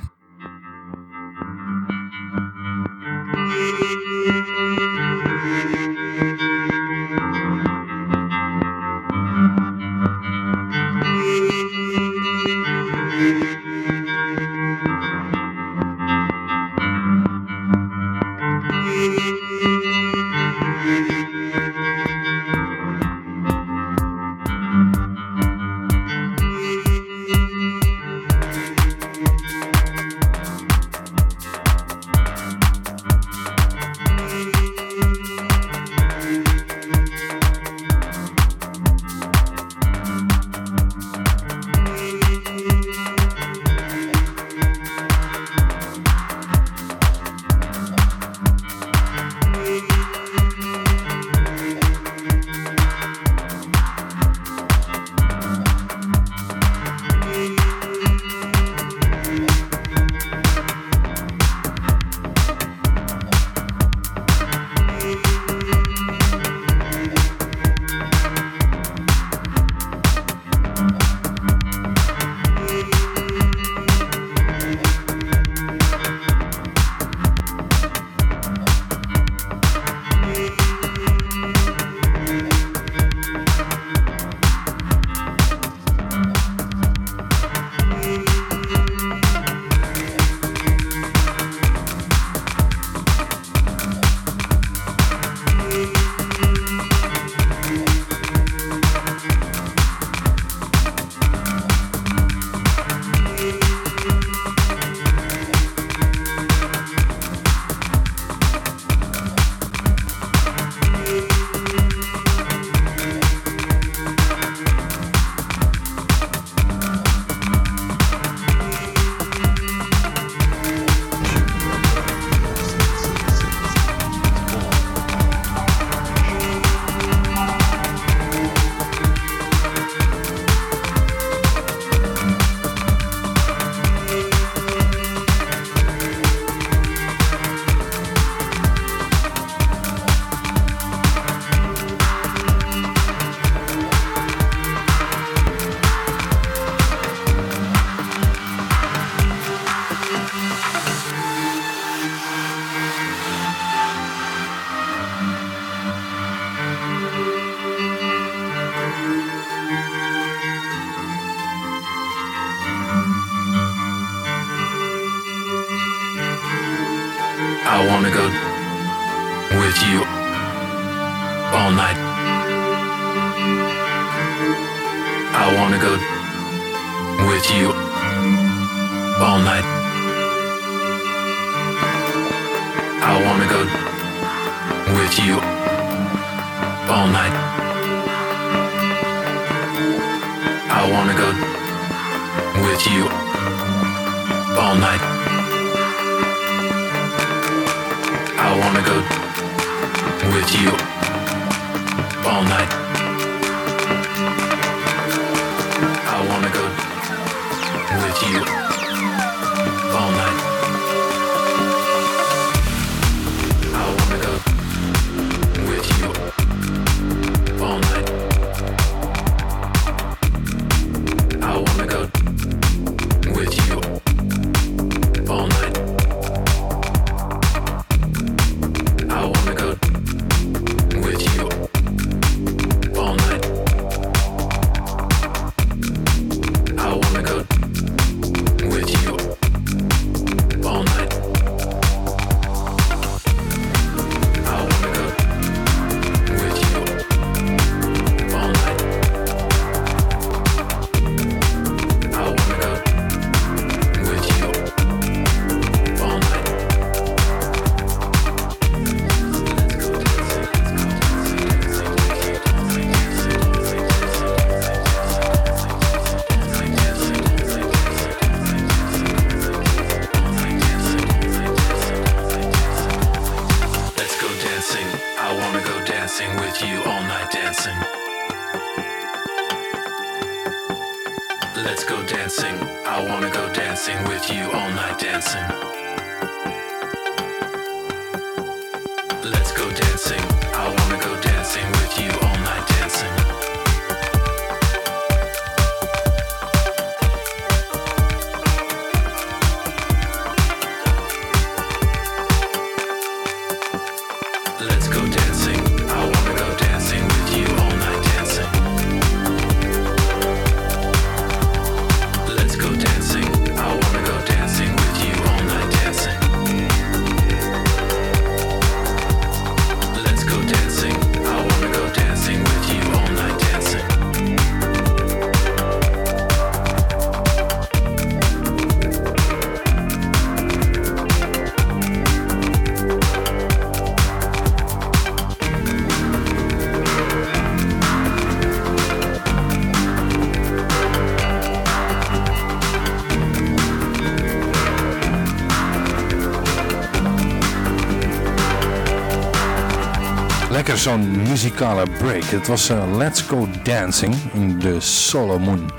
Zo'n muzikale break. Het was eh, Let's Go Dancing in de Solomon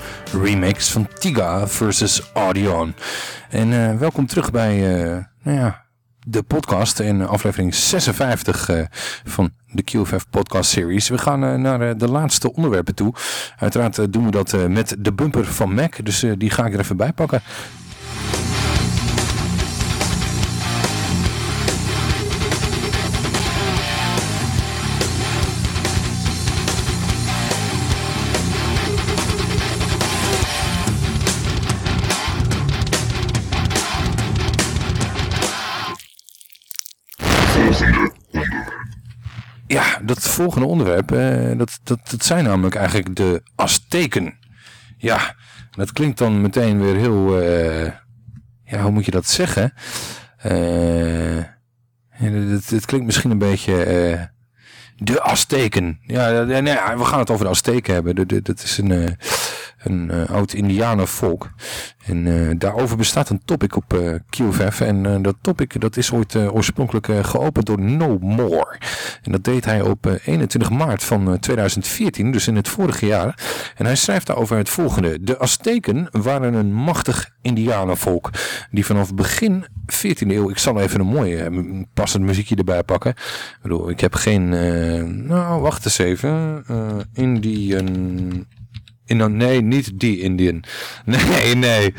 remix van Tiga versus Audion. En eh, welkom terug bij eh, nou ja, de podcast in aflevering 56 eh, van de QFF podcast series. We gaan naar de laatste onderwerpen toe. Uiteraard doen we dat met de bumper van Mac. Dus die ga ik er even bij pakken. Volgende onderwerp, eh, dat, dat, dat zijn namelijk eigenlijk de Azteken. Ja, dat klinkt dan meteen weer heel, eh, ja, hoe moet je dat zeggen? Eh, het, het klinkt misschien een beetje, eh, de Azteken. Ja, nee, we gaan het over de Azteken hebben. Dat- Dat is een, eh, een eh, oud Indianenvolk. En eh, daarover bestaat een topic op eh QFF. En dat topic dat is ooit oorspronkelijk geopend door No More. En dat deed hij op eh, 21 maart van eh, 2014, dus in het vorige jaar. En hij schrijft daarover het volgende. De Azteken waren een machtig Indianenvolk. Die vanaf begin 14e eeuw, ik zal even een mooi passend muziekje erbij pakken. Ik bedoel, ik heb geen, nou wacht eens even. Indian... Nee, niet die Indian. Nee, nee.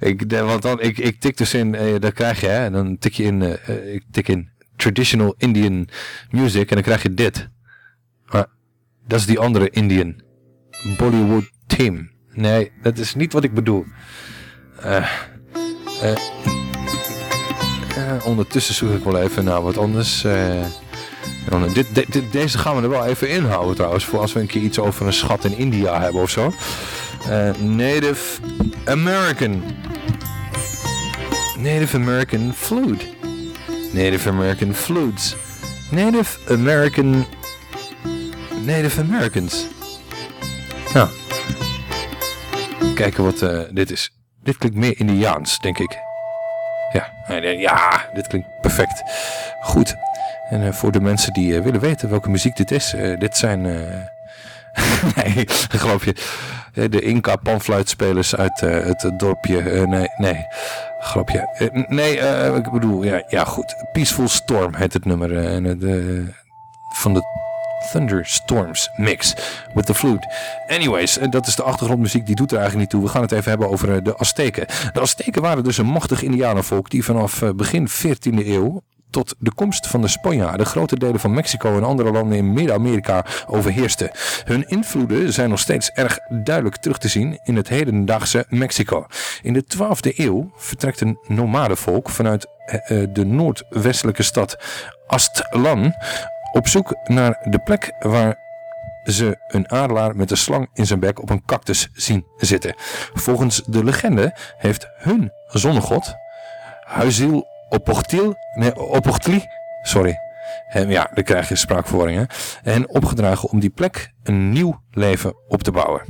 Ik, want dan, ik, ik tik dus in, eh, daar krijg je, hè, dan tik je in, eh, ik tik in traditional Indian music en dan krijg je dit. Maar dat is die andere Indian. Bollywood team. Nee, dat is niet wat ik bedoel. Eh, eh, ondertussen zoek ik wel even naar wat anders. eh. Dit, deze gaan we er wel even inhouden trouwens. Voor als we een keer iets over een schat in India hebben of zo. Eh, Native American. Native American flute. Native American flutes. Native American... Native Americans. Ja. Kijken wat eh, dit is. Dit klinkt meer Indiaans, denk ik. Ja, ja, dit klinkt perfect. Goed. En eh, voor de mensen die eh, willen weten welke muziek dit is. eh, dit zijn... nee, geloof je. De Inca panfluitspelers uit het dorpje. nee, nee. Grapje. Nee, ik bedoel, ja, ja goed. Peaceful Storm heet het nummer. en eh, van de Thunderstorms mix with the flute. Anyways, dat is de achtergrondmuziek, die doet er eigenlijk niet toe. We gaan het even hebben over de Azteken. De Azteken waren dus een machtig indianenvolk die vanaf begin 14e eeuw tot de komst van de Spanjaarden grote delen van Mexico en andere landen in Midden-Amerika overheersten. Hun invloeden zijn nog steeds erg duidelijk terug te zien in het hedendaagse Mexico. In de 12e eeuw vertrekt een nomadenvolk vanuit eh, eh, de noordwestelijke stad Aztlan op zoek naar de plek waar ze een adelaar met een slang in zijn bek op een cactus zien zitten. Volgens de legende heeft hun zonnegod, Huizil Opochtil, nee, Opochtli, sorry, ja, dan krijg je spraakverwarringen, en opgedragen om die plek een nieuw leven op te bouwen.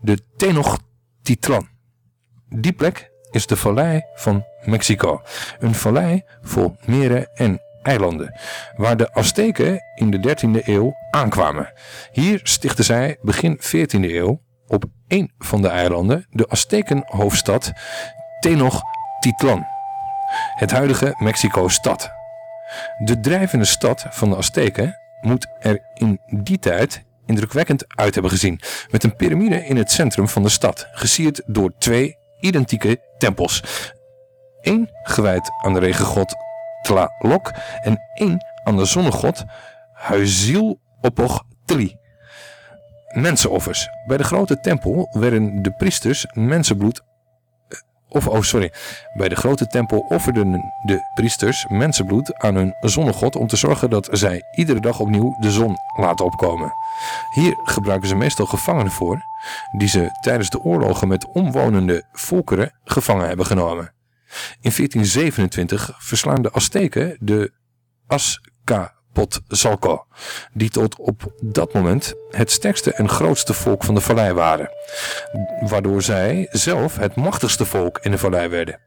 De Tenochtitlan. Die plek is de vallei van Mexico. Een vallei vol meren en eilanden, waar de Azteken in de 13e eeuw aankwamen. Hier stichtten zij begin 14e eeuw op één van de eilanden de Aztekenhoofdstad Tenochtitlan, het huidige Mexico-stad. De drijvende stad van de Azteken moet er in die tijd indrukwekkend uit hebben gezien, met een piramide in het centrum van de stad, gesierd door twee identieke tempels. Eén gewijd aan de regengod Tlaloc en één aan de zonnegod Huiziloppochtli. Mensenoffers. Bij de grote tempel werden de priesters mensenbloed of, oh sorry, bij de grote tempel offerden de priesters mensenbloed aan hun zonnegod om te zorgen dat zij iedere dag opnieuw de zon laten opkomen. Hier gebruiken ze meestal gevangenen voor, die ze tijdens de oorlogen met omwonende volkeren gevangen hebben genomen. In 1427 verslaan de Azteken de Azcapotzalco, die tot op dat moment het sterkste en grootste volk van de vallei waren, waardoor zij zelf het machtigste volk in de vallei werden.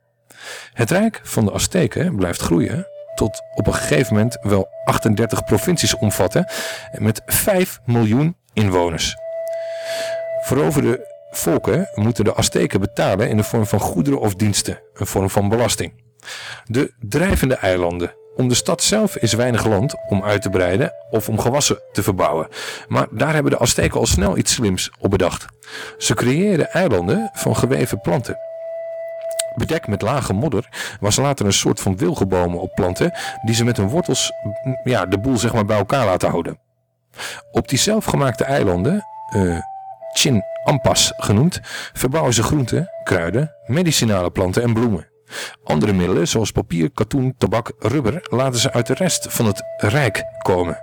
Het rijk van de Azteken blijft groeien tot op een gegeven moment wel 38 provincies omvatten met 5 miljoen inwoners. Veroverde volken moeten de Azteken betalen in de vorm van goederen of diensten, een vorm van belasting. De drijvende eilanden. Om de stad zelf is weinig land om uit te breiden of om gewassen te verbouwen. Maar daar hebben de Azteken al snel iets slims op bedacht. Ze creëerden eilanden van geweven planten. Bedekt met lage modder was later een soort van wilgenbomen op planten die ze met hun wortels mm, ja, de boel zeg maar bij elkaar laten houden. Op die zelfgemaakte eilanden, eh Chin Ampas genoemd, verbouwen ze groenten, kruiden, medicinale planten en bloemen. Andere middelen zoals papier, katoen, tabak, rubber laten ze uit de rest van het rijk komen.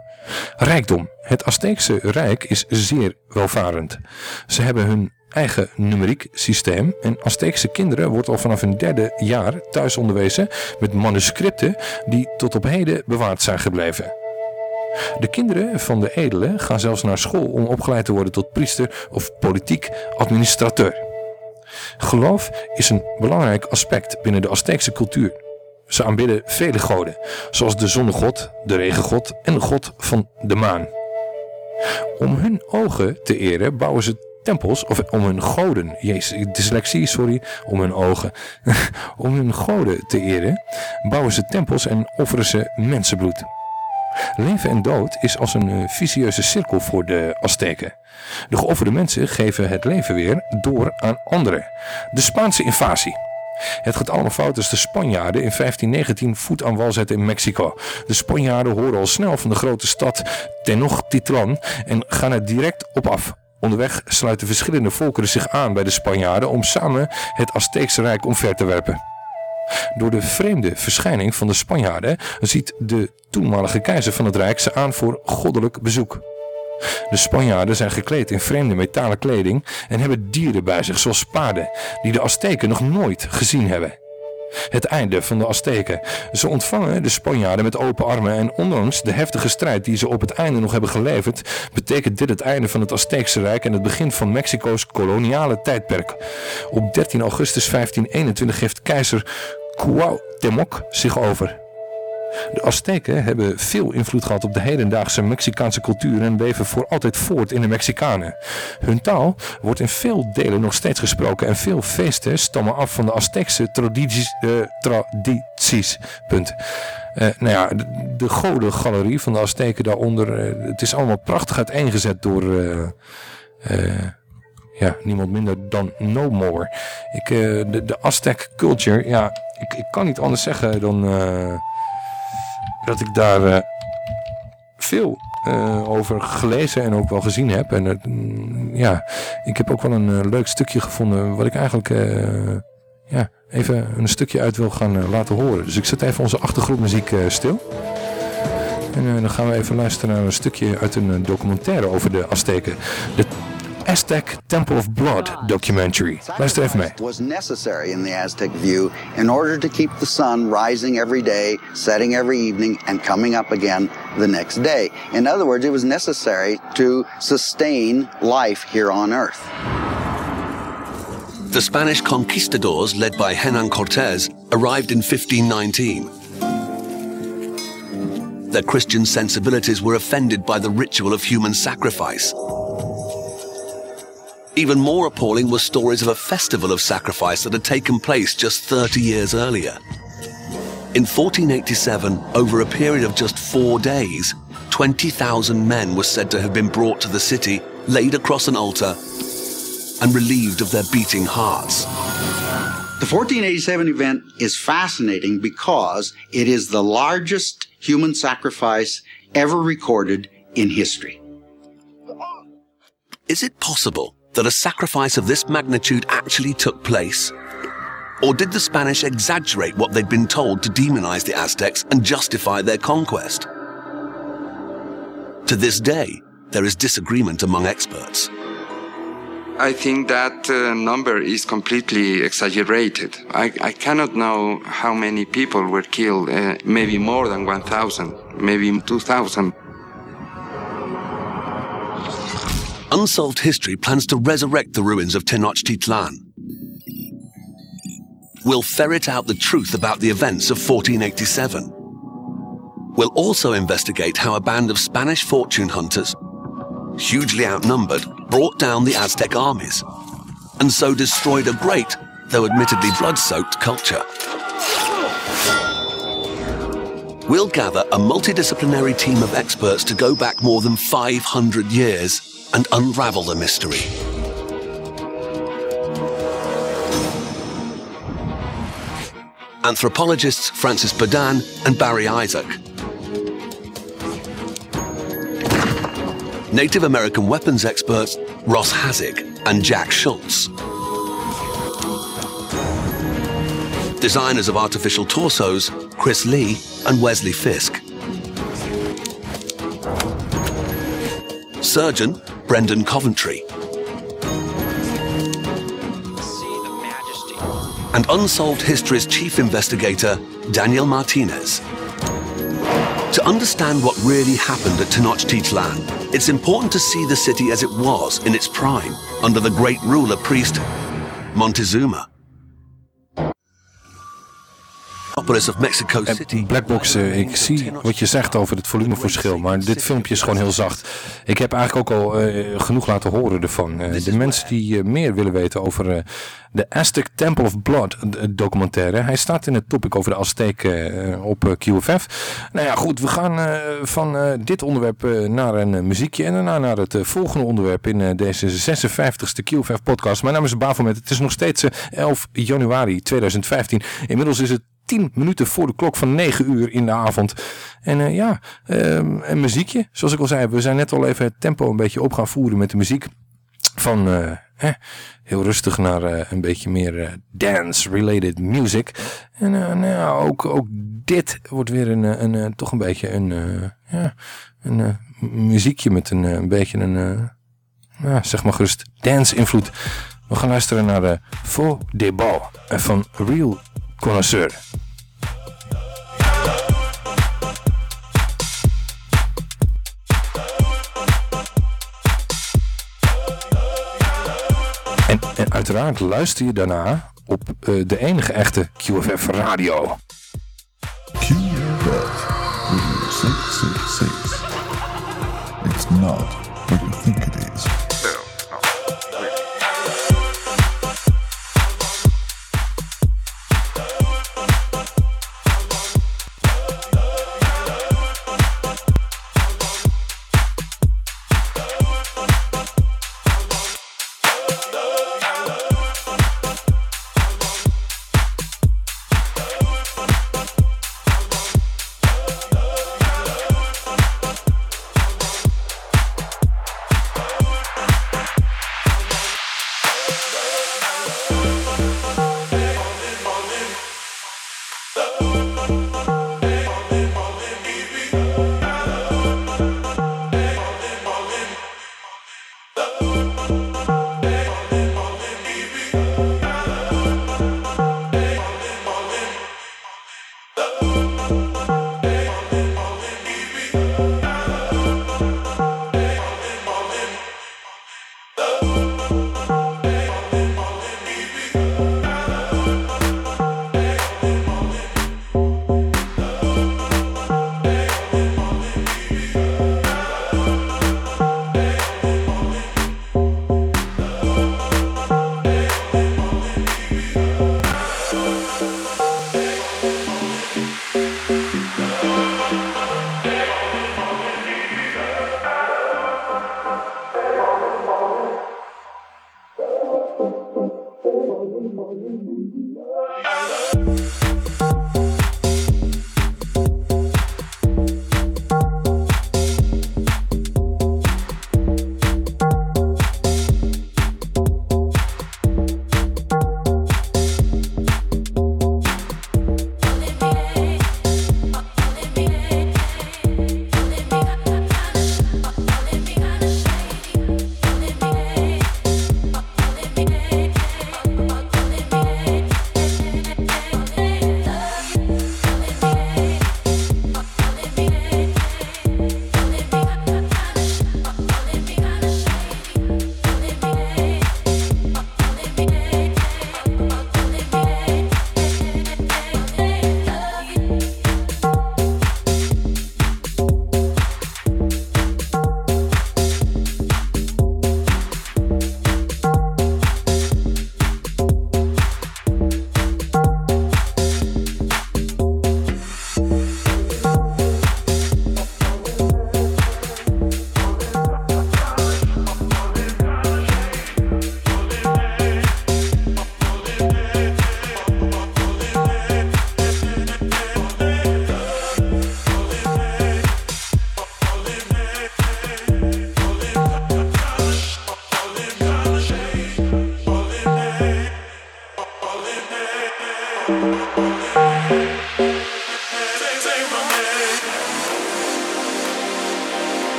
Rijkdom. Het Azteekse rijk is zeer welvarend. Ze hebben hun eigen numeriek systeem en Azteekse kinderen wordt al vanaf hun derde jaar thuis onderwezen met manuscripten die tot op heden bewaard zijn gebleven. De kinderen van de edelen gaan zelfs naar school om opgeleid te worden tot priester of politiek administrateur. Geloof is een belangrijk aspect binnen de Azteekse cultuur. Ze aanbidden vele goden, zoals de zonnegod, de regengod en de god van de maan. Om hun ogen te eren bouwen ze tempels, of om hun goden, jezus, dyslexie, sorry, om hun ogen. om hun goden te eren bouwen ze tempels en offeren ze mensenbloed. Leven en dood is als een eh, vicieuze cirkel voor de Azteken. De geofferde mensen geven het leven weer door aan anderen. De Spaanse invasie. Het gaat allemaal fout als de Spanjaarden in 1519 voet aan wal zetten in Mexico. De Spanjaarden horen al snel van de grote stad Tenochtitlan en gaan er direct op af. Onderweg sluiten verschillende volkeren zich aan bij de Spanjaarden om samen het Azteekse Rijk omver te werpen. Door de vreemde verschijning van de Spanjaarden ziet de toenmalige keizer van het Rijk ze aan voor goddelijk bezoek. De Spanjaarden zijn gekleed in vreemde metalen kleding en hebben dieren bij zich zoals paarden, die de Azteken nog nooit gezien hebben. Het einde van de Azteken. Ze ontvangen de Spanjaarden met open armen en ondanks de heftige strijd die ze op het einde nog hebben geleverd, betekent dit het einde van het Azteekse Rijk en het begin van Mexico's koloniale tijdperk. Op 13 augustus 1521 geeft keizer Cuauhtémoc zich over. De Azteken hebben veel invloed gehad op de hedendaagse Mexicaanse cultuur en leven voor altijd voort in de Mexicanen. Hun taal wordt in veel delen nog steeds gesproken en veel feesten stammen af van de tradities. eh, tradities. Punt. Eh, nou ja, de, de godengalerie van de Azteken daaronder, eh, het is allemaal prachtig uiteengezet door... ja, niemand minder dan No More. Ik, de, de Aztec culture, ja, ik, ik kan niet anders zeggen dan dat ik daar eh, veel eh, over gelezen en ook wel gezien heb. En mm, ja, ik heb ook wel een eh, leuk stukje gevonden wat ik eigenlijk ja, even een stukje uit wil gaan laten horen. Dus ik zet even onze achtergrondmuziek stil. En dan gaan we even luisteren naar een stukje uit een documentaire over de Azteken. De Aztec Temple of Blood documentary. Luister even was necessary in the Aztec view in order to keep the sun rising every day, setting every evening, and coming up again the next day. In other words, it was necessary to sustain life here on Earth. The Spanish conquistadors, led by Hernan Cortés, arrived in 1519. Their Christian sensibilities were offended by the ritual of human sacrifice. Even more appalling were stories of a festival of sacrifice that had taken place just 30 years earlier. In 1487, over a period of just four days, 20,000 men were said to have been brought to the city, laid across an altar, and relieved of their beating hearts. The 1487 event is fascinating because it is the largest human sacrifice ever recorded in history. Is it possible that a sacrifice of this magnitude actually took place? Or did the Spanish exaggerate what they'd been told to demonize the Aztecs and justify their conquest? To this day, there is disagreement among experts. I think that uh, number is completely exaggerated. I, I cannot know how many people were killed, uh, maybe more than 1,000, maybe 2,000. Unsolved History plans to resurrect the ruins of Tenochtitlan. We'll ferret out the truth about the events of 1487. We'll also investigate how a band of Spanish fortune hunters, hugely outnumbered, brought down the Aztec armies, and so destroyed a great, though admittedly blood-soaked culture. We'll gather a multidisciplinary team of experts to go back more than 500 years and unravel the mystery. Anthropologists Francis Padan and Barry Isaac. Native American weapons experts Ross Hazig and Jack Schultz. Designers of artificial torsos Chris Lee and Wesley Fisk. Surgeon Brendan Coventry. And Unsolved History's chief investigator Daniel Martinez. To understand what really happened at Tenochtitlan, it's important to see the city as it was in its prime under the great ruler priest Montezuma. Metropolis of Mexico City. Blackbox, eh, ik zie wat je zegt over het volumeverschil, maar dit filmpje is gewoon heel zacht. Ik heb eigenlijk ook al eh, genoeg laten horen ervan. Eh, de mensen die meer willen weten over de Aztec Temple of Blood documentaire, hij staat in het topic over de Azteken op QFF. Nou ja, goed, we gaan van dit onderwerp naar een muziekje en daarna naar het volgende onderwerp in deze 56e QFF podcast. Mijn naam is Bafelmet, het is nog steeds eh, 11 januari 2015. Inmiddels is het 10 minuten voor de klok van 9 uur in de avond. En eh, ja, ehm, een muziekje. Zoals ik al zei, we zijn net al even het tempo een beetje op gaan voeren met de muziek van eh, eh, heel rustig naar een beetje meer dance-related music. En nou ja, ook, ook dit wordt weer een, een, toch een beetje een, ja, een muziekje met een, een beetje een, ja, zeg maar gerust, dance-invloed. We gaan luisteren naar de Faux van Real Connoisseur. En, en uiteraard luister je daarna op eh, de enige echte QFF radio. QFF Radio 666. It's not what you think it is.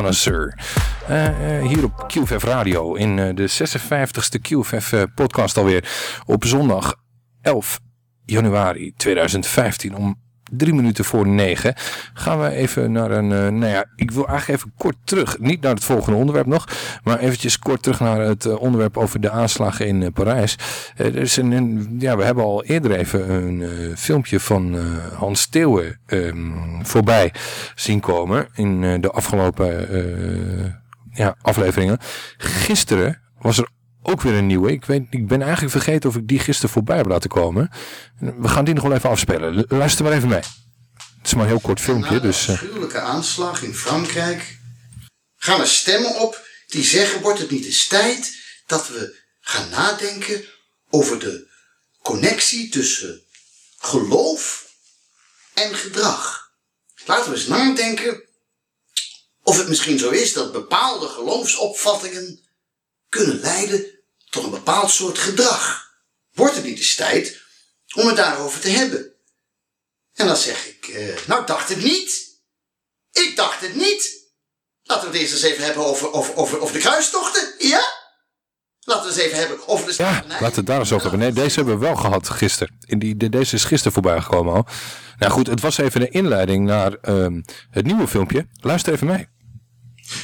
Connoisseur. Eh, hier op QVF Radio in eh, de 56e QVF podcast alweer. Op zondag 11 januari 2015 om drie minuten voor negen gaan we even naar een, eh, nou ja, ik wil eigenlijk even kort terug, niet naar het volgende onderwerp nog, maar eventjes kort terug naar het eh, onderwerp over de aanslagen in eh, Parijs. Er is een, ja, we hebben al eerder even een filmpje van Hans Steeuwen ehm, voorbij zien komen in de afgelopen ja, afleveringen. Gisteren was er ook weer een nieuwe. Ik, weet, ik ben eigenlijk vergeten of ik die gisteren voorbij heb laten komen. We gaan die nog wel even afspelen. Lu- Luister maar even mee. Het is maar een heel kort filmpje, dus... eh, afschuwelijke aanslag in Frankrijk gaan er stemmen op die zeggen: wordt het niet eens tijd dat we gaan nadenken over de connectie tussen geloof en gedrag? Laten we eens nadenken of het misschien zo is dat bepaalde geloofsopvattingen kunnen leiden tot een bepaald soort gedrag. Wordt het niet eens tijd om het daarover te hebben? En dan zeg ik, eh, nou ik dacht het niet. Ik dacht het niet. Laten we het eerst eens even hebben over, over, over, over de kruistochten. Ja? Laten we het eens even hebben over de Ja, laten we het daar eens over hebben. Nee, deze hebben we wel gehad gisteren. In die, de- deze is gisteren voorbij gekomen al. Nou goed, het was even een inleiding naar ehm, het nieuwe filmpje. Luister even mee.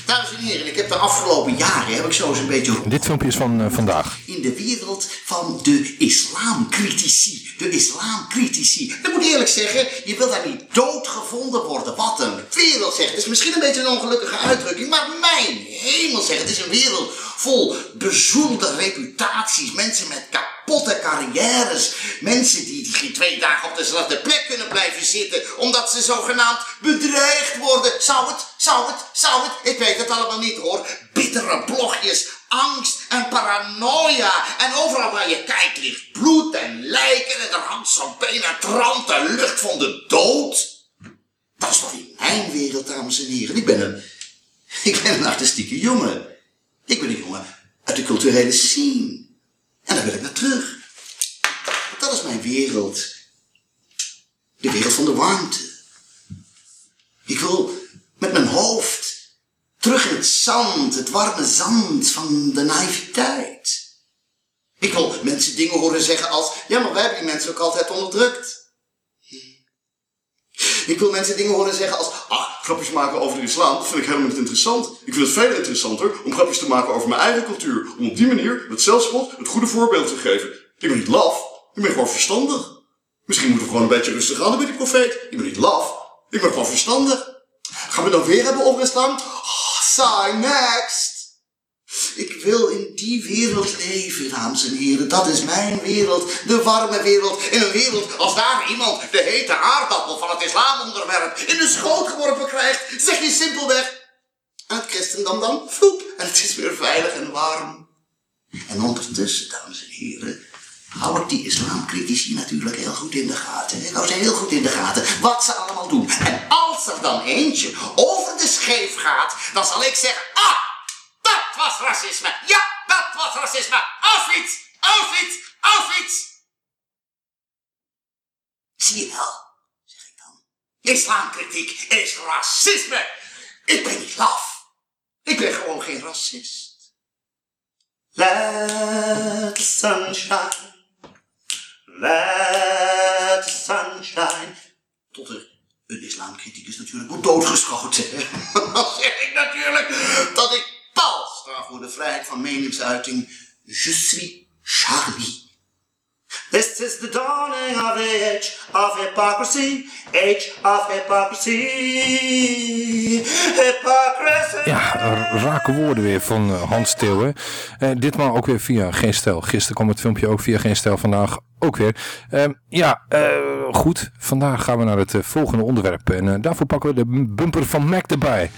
Dames en heren, ik heb de afgelopen jaren, heb ik zo eens een beetje Dit filmpje is van eh, vandaag. in de wereld van de islamcritici. De islamcritici. Ik moet eerlijk zeggen, je wil daar niet doodgevonden worden. Wat een wereld zeg. Het is misschien een beetje een ongelukkige uitdrukking, maar mijn hemel zeg. Het is een wereld vol bezoelde reputaties. Mensen met kapotte carrières. Mensen die, die geen twee dagen op dezelfde plek kunnen blijven zitten. Omdat ze zogenaamd bedreigd worden. Zou het? Zou het? Zou het? Ik weet het allemaal niet hoor. Bittere blogjes, angst en paranoia. En overal waar je kijkt ligt bloed en lijken. En er hangt zo'n penetrante lucht van de dood. Dat is toch in mijn wereld, dames en heren. Ik ben een, ik ben een artistieke jongen. Ik ben een jongen uit de culturele scene. En daar wil ik naar terug. Dat is mijn wereld. De wereld van de warmte. Ik wil met mijn hoofd terug in het zand, het warme zand van de naïviteit. Ik wil mensen dingen horen zeggen als, ja maar wij hebben die mensen ook altijd onderdrukt. Ik wil mensen dingen horen zeggen als, ah, grapjes maken over de islam, dat vind ik helemaal niet interessant. Ik vind het veel interessanter om grapjes te maken over mijn eigen cultuur. Om op die manier, met zelfspot, het goede voorbeeld te geven. Ik ben niet laf, ik ben gewoon verstandig. Misschien moeten we gewoon een beetje rustig aan met die profeet. Ik ben niet laf, ik ben gewoon verstandig. Gaan we dan weer hebben over islam? Oh, saai, next. Ik wil in die wereld leven, dames en heren. Dat is mijn wereld. De warme wereld. In een wereld als daar iemand de hete aardappel van het islamonderwerp in de schoot geworpen krijgt, zeg je simpelweg. En het christendom dan, vloep. En het is weer veilig en warm. En ondertussen, dames en heren, hou ik die islamcritici natuurlijk heel goed in de gaten. Ik hou ze heel goed in de gaten, wat ze allemaal doen. En als er dan eentje over de scheef gaat, dan zal ik zeggen, ah, was racisme. Ja, dat was racisme. Auschwitz, Auschwitz, Auschwitz. Zie je wel, zeg ik dan. Islamkritiek is racisme. Ik ben niet laf. Ik ben gewoon geen racist. Let the sun shine. Let the. Tot er een islamcriticus natuurlijk wordt doodgeschoten. Dan zeg ik natuurlijk dat ik sta voor de vrijheid van meningsuiting. Je suis Charlie. This is the dawning of the age of hypocrisy. Age of hypocrisy. Hypocrisy. Ja, rake woorden weer van eh, Hans Steeuwen. Eh, ditmaal ook weer via Geen Stijl. Gisteren kwam het filmpje ook via Geen Stijl. Vandaag ook weer. Ehm, ja, eh, goed. Vandaag gaan we naar het volgende onderwerp. En daarvoor pakken we de bumper van Mac erbij.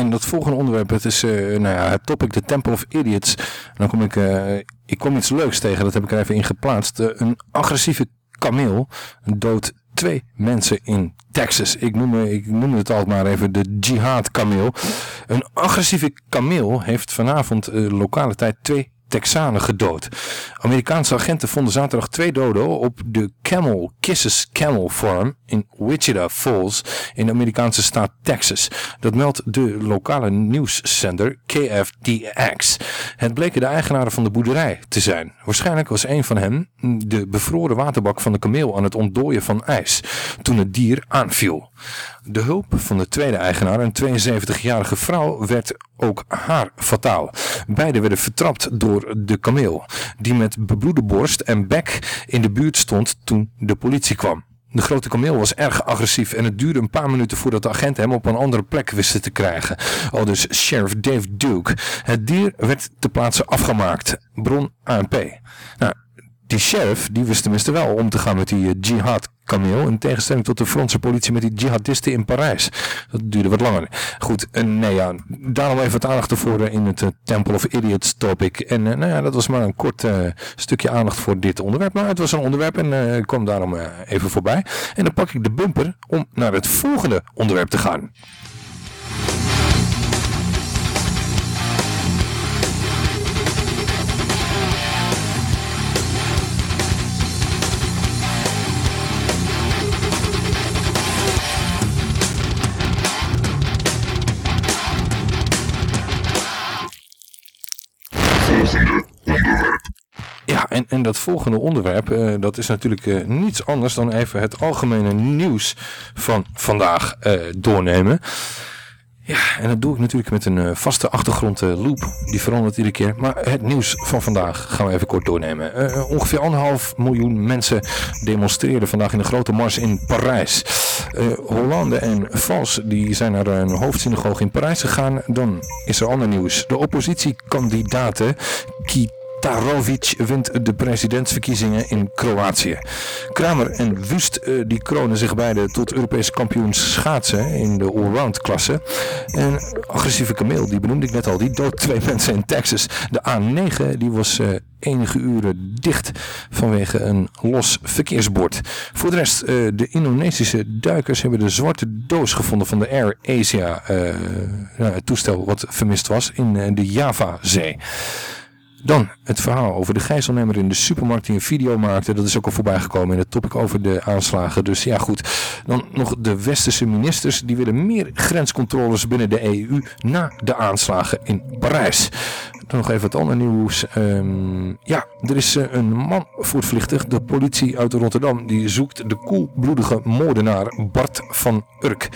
En dat volgende onderwerp, het is eh, nou ja, het topic, de Temple of Idiots. Dan kom ik, eh, ik kom iets leuks tegen, dat heb ik er even in geplaatst. Eh, een agressieve kameel doodt twee mensen in Texas. Ik noem, ik noem het altijd maar even de jihad kameel. Een agressieve kameel heeft vanavond lokale tijd twee Texanen gedood. Amerikaanse agenten vonden zaterdag twee doden op de Camel Kisses Camel Farm in Wichita Falls in de Amerikaanse staat Texas. Dat meldt de lokale nieuwszender KFDX. Het bleken de eigenaren van de boerderij te zijn. Waarschijnlijk was een van hen de bevroren waterbak van de kameel aan het ontdooien van ijs toen het dier aanviel. De hulp van de tweede eigenaar, een 72-jarige vrouw, werd ook haar fataal. Beiden werden vertrapt door de kameel, die met bebloede borst en bek in de buurt stond toen de politie kwam. De grote kameel was erg agressief en het duurde een paar minuten voordat de agenten hem op een andere plek wisten te krijgen. Al dus sheriff Dave Duke. Het dier werd ter plaatse afgemaakt. Bron ANP. Nou, die sheriff die wist tenminste wel om te gaan met die eh, jihad kameel. In tegenstelling tot de Franse politie met die jihadisten in Parijs. Dat duurde wat langer. Goed, uh, nee daarom even wat aandacht ervoor eh, in het uh, Temple of Idiots topic. En nou ja, dat was maar een kort stukje aandacht voor dit onderwerp. Maar het was een onderwerp en kwam daarom even voorbij. En dan pak ik de bumper om naar het volgende onderwerp te gaan. En, en dat volgende onderwerp, uh, dat is natuurlijk uh, niets anders dan even het algemene nieuws van vandaag uh, doornemen. Ja, en dat doe ik natuurlijk met een vaste achtergrond loop. Die verandert iedere keer. Maar het nieuws van vandaag gaan we even kort doornemen. ongeveer anderhalf miljoen mensen demonstreerden vandaag in de grote mars in Parijs. Hollande en Vals die zijn naar een hoofdsynagoge in Parijs gegaan. Dan is er ander nieuws. De oppositiekandidaten Kiet Tarovic wint de presidentsverkiezingen in Kroatië. Kramer en Wust uh, die kronen zich beide tot Europese kampioen schaatsen in de allround klasse. En agressieve kameel, die benoemde ik net al, die doodt twee mensen in Texas. De A9 die was uh, enige uren dicht vanwege een los verkeersbord. Voor de rest, uh, de Indonesische duikers hebben de zwarte doos gevonden van de Air Asia het toestel wat vermist was in de Javazee. Dan het verhaal over de gijzelnemer in de supermarkt die een video maakte. Dat is ook al voorbij gekomen in het topic over de aanslagen. Dus ja goed. Dan nog de westerse ministers. Die willen meer grenscontroles binnen de EU na de aanslagen in Parijs. Dan nog even wat ander nieuws. Um, ja, er is uh, een man voortvluchtig. De politie uit Rotterdam. Die zoekt de koelbloedige moordenaar Bart van Urk.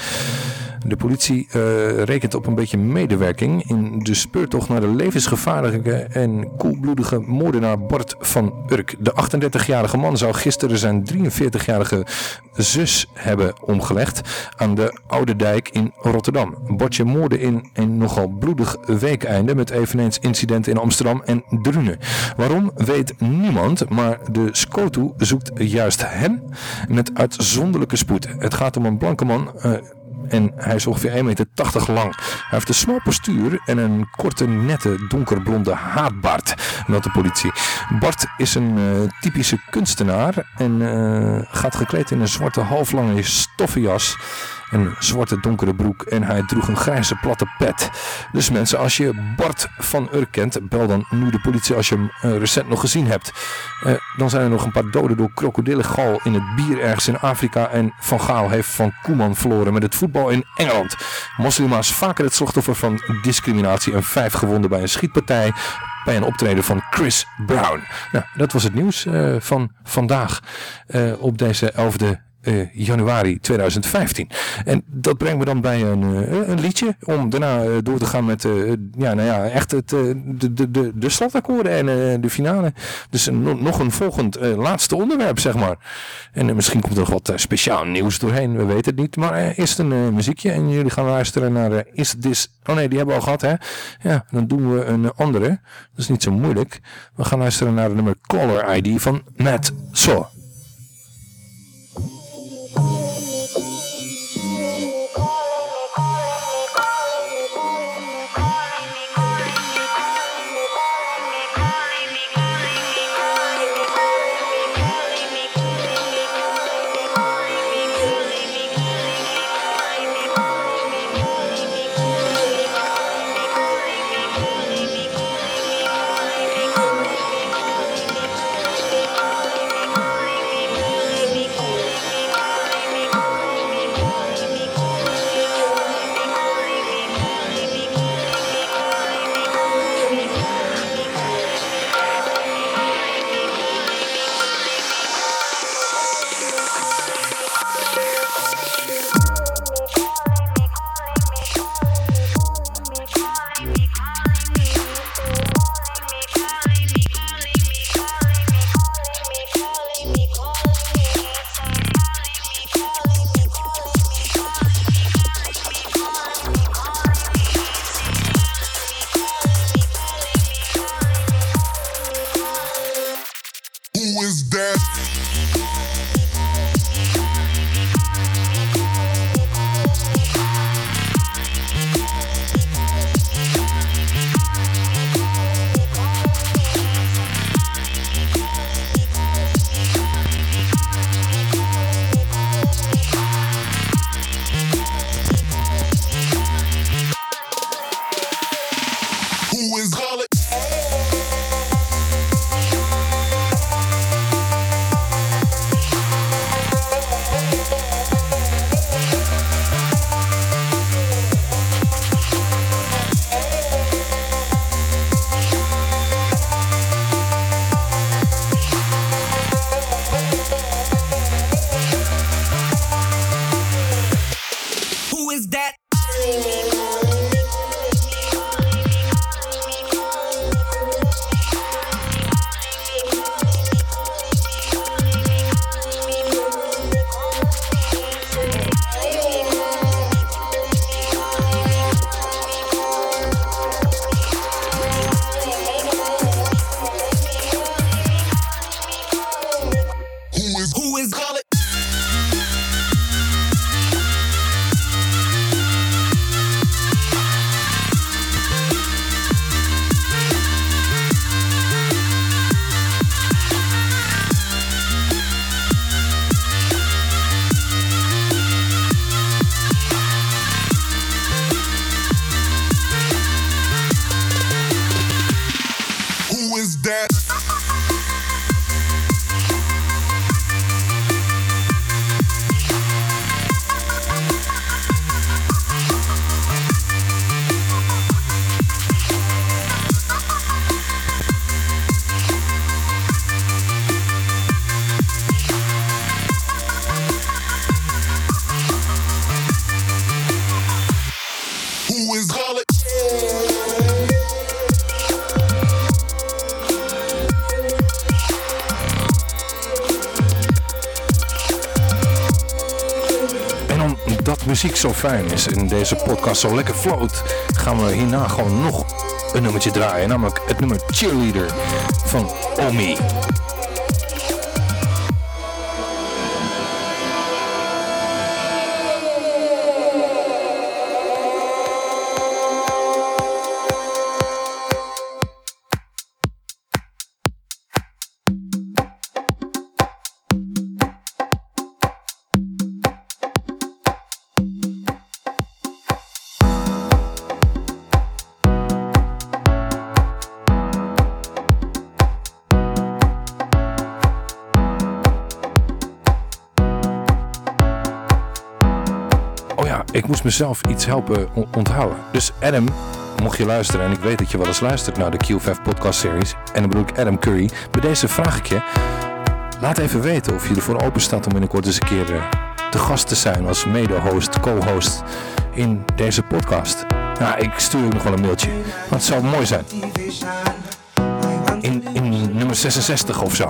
De politie uh, rekent op een beetje medewerking in de speurtocht naar de levensgevaarlijke en koelbloedige moordenaar Bart van Urk. De 38-jarige man zou gisteren zijn 43-jarige zus hebben omgelegd aan de Oude Dijk in Rotterdam. Bartje moorde in een nogal bloedig weekeinde met eveneens incidenten in Amsterdam en Drunen. Waarom weet niemand, maar de SCOTU zoekt juist hem met uitzonderlijke spoed. Het gaat om een blanke man... Uh, en hij is ongeveer 1,80 meter lang. Hij heeft een smal postuur en een korte, nette, donkerblonde haatbaard, meldt de politie. Bart is een uh, typische kunstenaar en uh, gaat gekleed in een zwarte halflange stoffenjas een zwarte donkere broek en hij droeg een grijze platte pet. Dus mensen, als je Bart van Urk kent, bel dan nu de politie als je hem uh, recent nog gezien hebt. Uh, dan zijn er nog een paar doden door krokodillengal in het bier ergens in Afrika en Van Gaal heeft van Koeman verloren met het voetbal in Engeland. Moslima's vaker het slachtoffer van discriminatie en vijf gewonden bij een schietpartij bij een optreden van Chris Brown. Nou, dat was het nieuws uh, van vandaag op deze 11e uh, januari 2015. En dat brengt me dan bij een, uh, een liedje om daarna uh, door te gaan met ja, nou ja, echt het, de, de, de, de slotakkoorden en de finale. Dus no nog een volgend laatste onderwerp, zeg maar. En misschien komt er nog wat speciaal nieuws doorheen, we weten het niet. Maar eerst een muziekje en jullie gaan luisteren naar Is This... Oh nee, die hebben we al gehad, hè? Ja, dan doen we een andere. Dat is niet zo moeilijk. We gaan luisteren naar de nummer Caller ID van Matt Saw. zo fijn is en deze podcast zo lekker float, gaan we hierna gewoon nog een nummertje draaien. Namelijk het nummer Cheerleader van Omi. mezelf iets helpen onthouden. Dus Adam, mocht je luisteren, en ik weet dat je wel eens luistert naar de Q5 podcast series, en dan bedoel ik Adam Curry, bij deze vraag ik je, laat even weten of je ervoor open staat om binnenkort eens een keer eh, te gast te zijn als mede-host, co-host in deze podcast. Nou, ik stuur je nog wel een mailtje, want het zou mooi zijn. In, in nummer 66 of zo.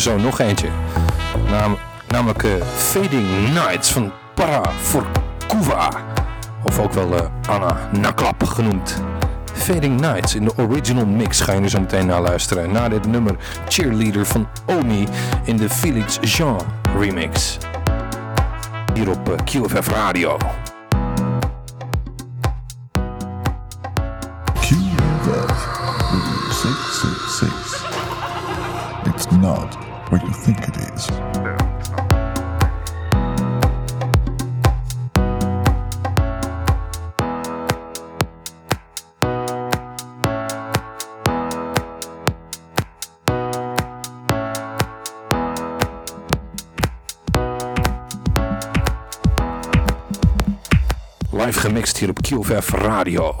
Zo nog eentje. Nam, namelijk eh, Fading Nights van Para Forcuva. Of ook wel eh, Anna Naklap genoemd. Fading Nights in de original mix ga je nu zo meteen naar luisteren. Na dit nummer Cheerleader van Omi in de Felix Jean remix. Hier op eh, QFF Radio. Gemixt hier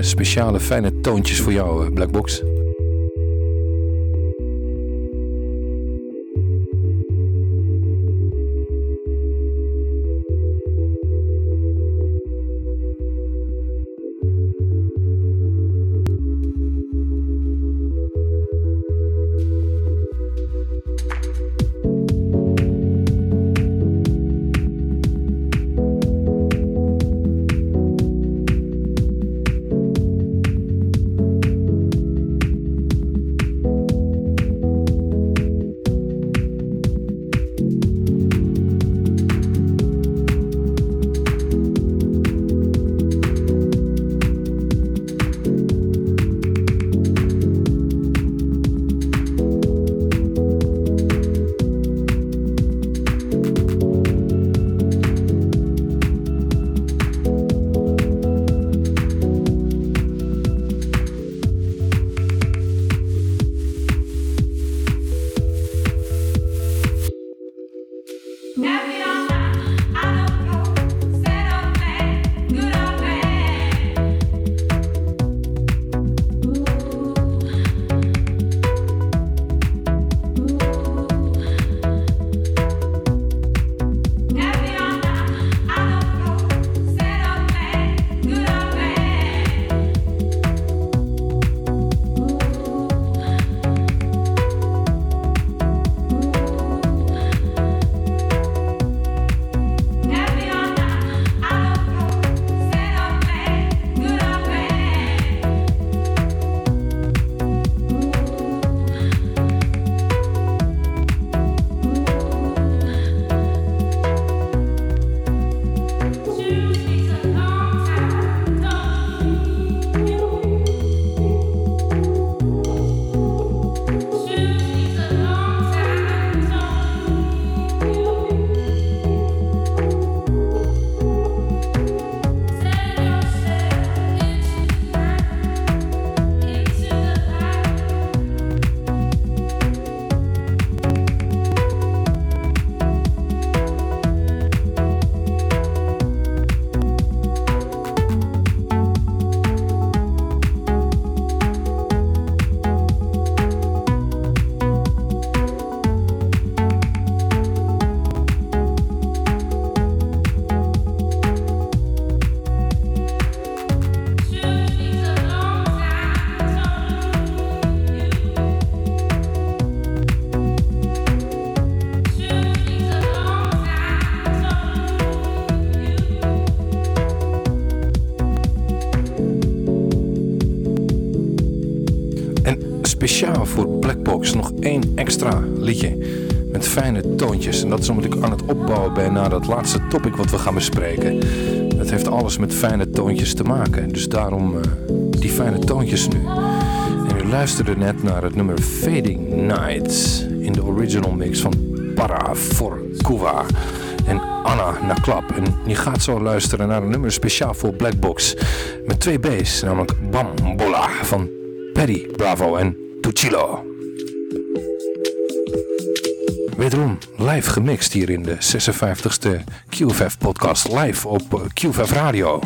speciale fijne toontjes voor jou, eh, Blackbox. Één extra liedje met fijne toontjes. En dat is omdat ik aan het opbouwen ben naar dat laatste topic wat we gaan bespreken. Dat heeft alles met fijne toontjes te maken. Dus daarom eh, die fijne toontjes nu. En u luisterde net naar het nummer Fading Nights in de original mix van Para Forcuva en Anna Naklap. En je gaat zo luisteren naar een nummer speciaal voor Blackbox met twee B's, namelijk Bambola van Perry Bravo en Tuchilo. Wederom live gemixt hier in de 56e QFF podcast live op eh, QFF Radio.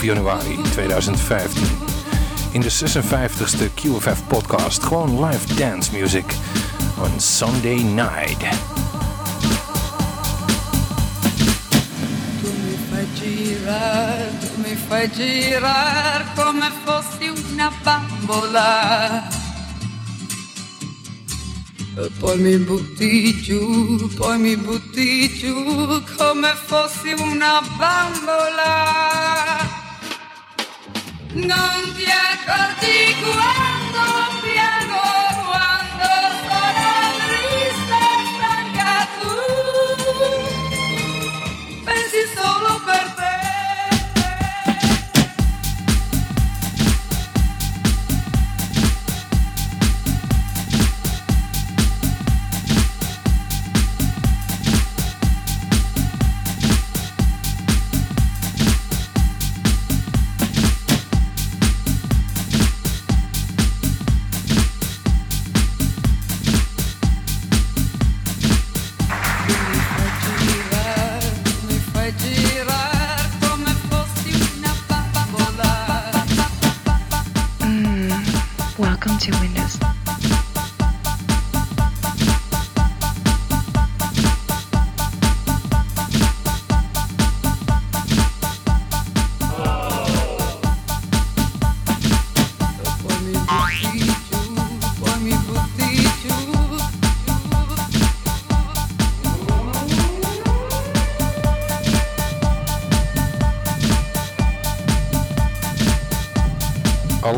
11 januari 2015. In de 56e QFF podcast. Gewoon live dance music on Sunday night. Fai girare come fossi una bambola. Poi mi butti giù, poi mi butti giù come fossi una bambola. Non ti accorgi quando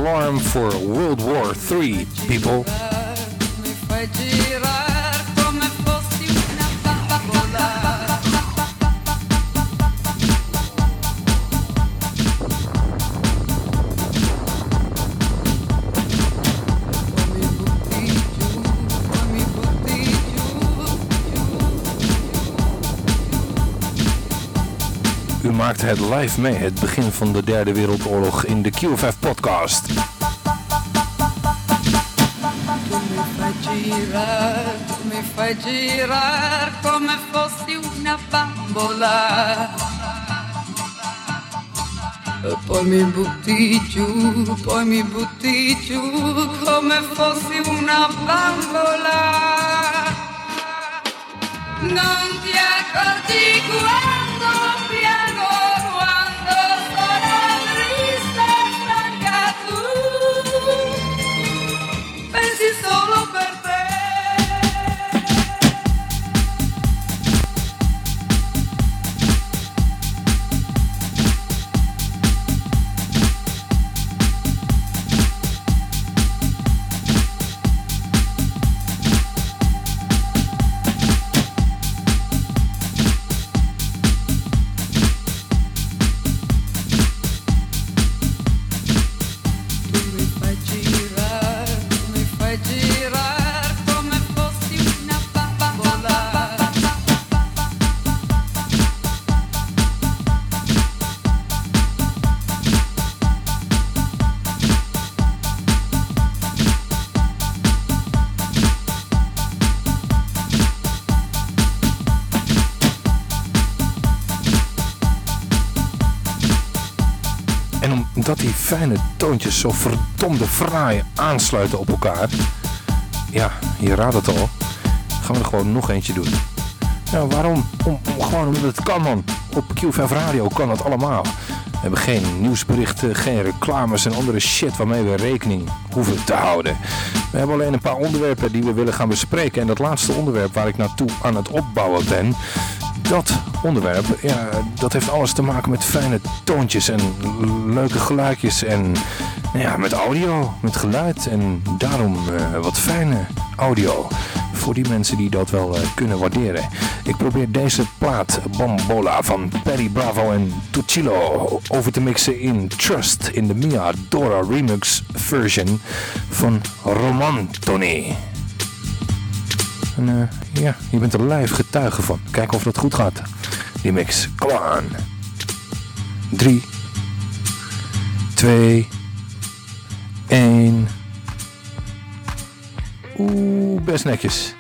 Alarm for World War III, people. Het live mee, het begin van de derde wereldoorlog in de QFF podcast. Tu mi fai girar, tu mi fai girar come fossi una bambola. E poi mi butti giù, poi mi butti giù come fossi una bambola. Non ti accorgi quando fijne toontjes zo verdomde fraai aansluiten op elkaar. Ja, je raadt het al. Gaan we er gewoon nog eentje doen. Nou, waarom? Om, om- gewoon omdat het kan, man. Op Q5 Radio kan dat allemaal. We hebben geen nieuwsberichten, geen reclames en andere shit waarmee we rekening hoeven te houden. We hebben alleen een paar onderwerpen die we willen gaan bespreken. En dat laatste onderwerp waar ik naartoe aan het opbouwen ben, onderwerp, ja, dat heeft alles te maken met fijne toontjes en leuke geluidjes en ja, met audio, met geluid en daarom eh, wat fijne audio voor die mensen die dat wel eh, kunnen waarderen. Ik probeer deze plaat Bambola van Perry Bravo en Tuccilo over te mixen in Trust in de Mia Dora remix version van Roman Tony. En eh, ja, je bent er live getuige van. Kijken of dat goed gaat. Die mix. Come on. 3, 2, 1. Oeh, best netjes.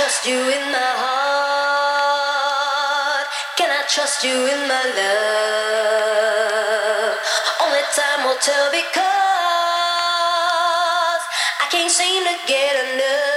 Trust you in my heart? Can I trust you in my love? Only time will tell because I can't seem to get enough.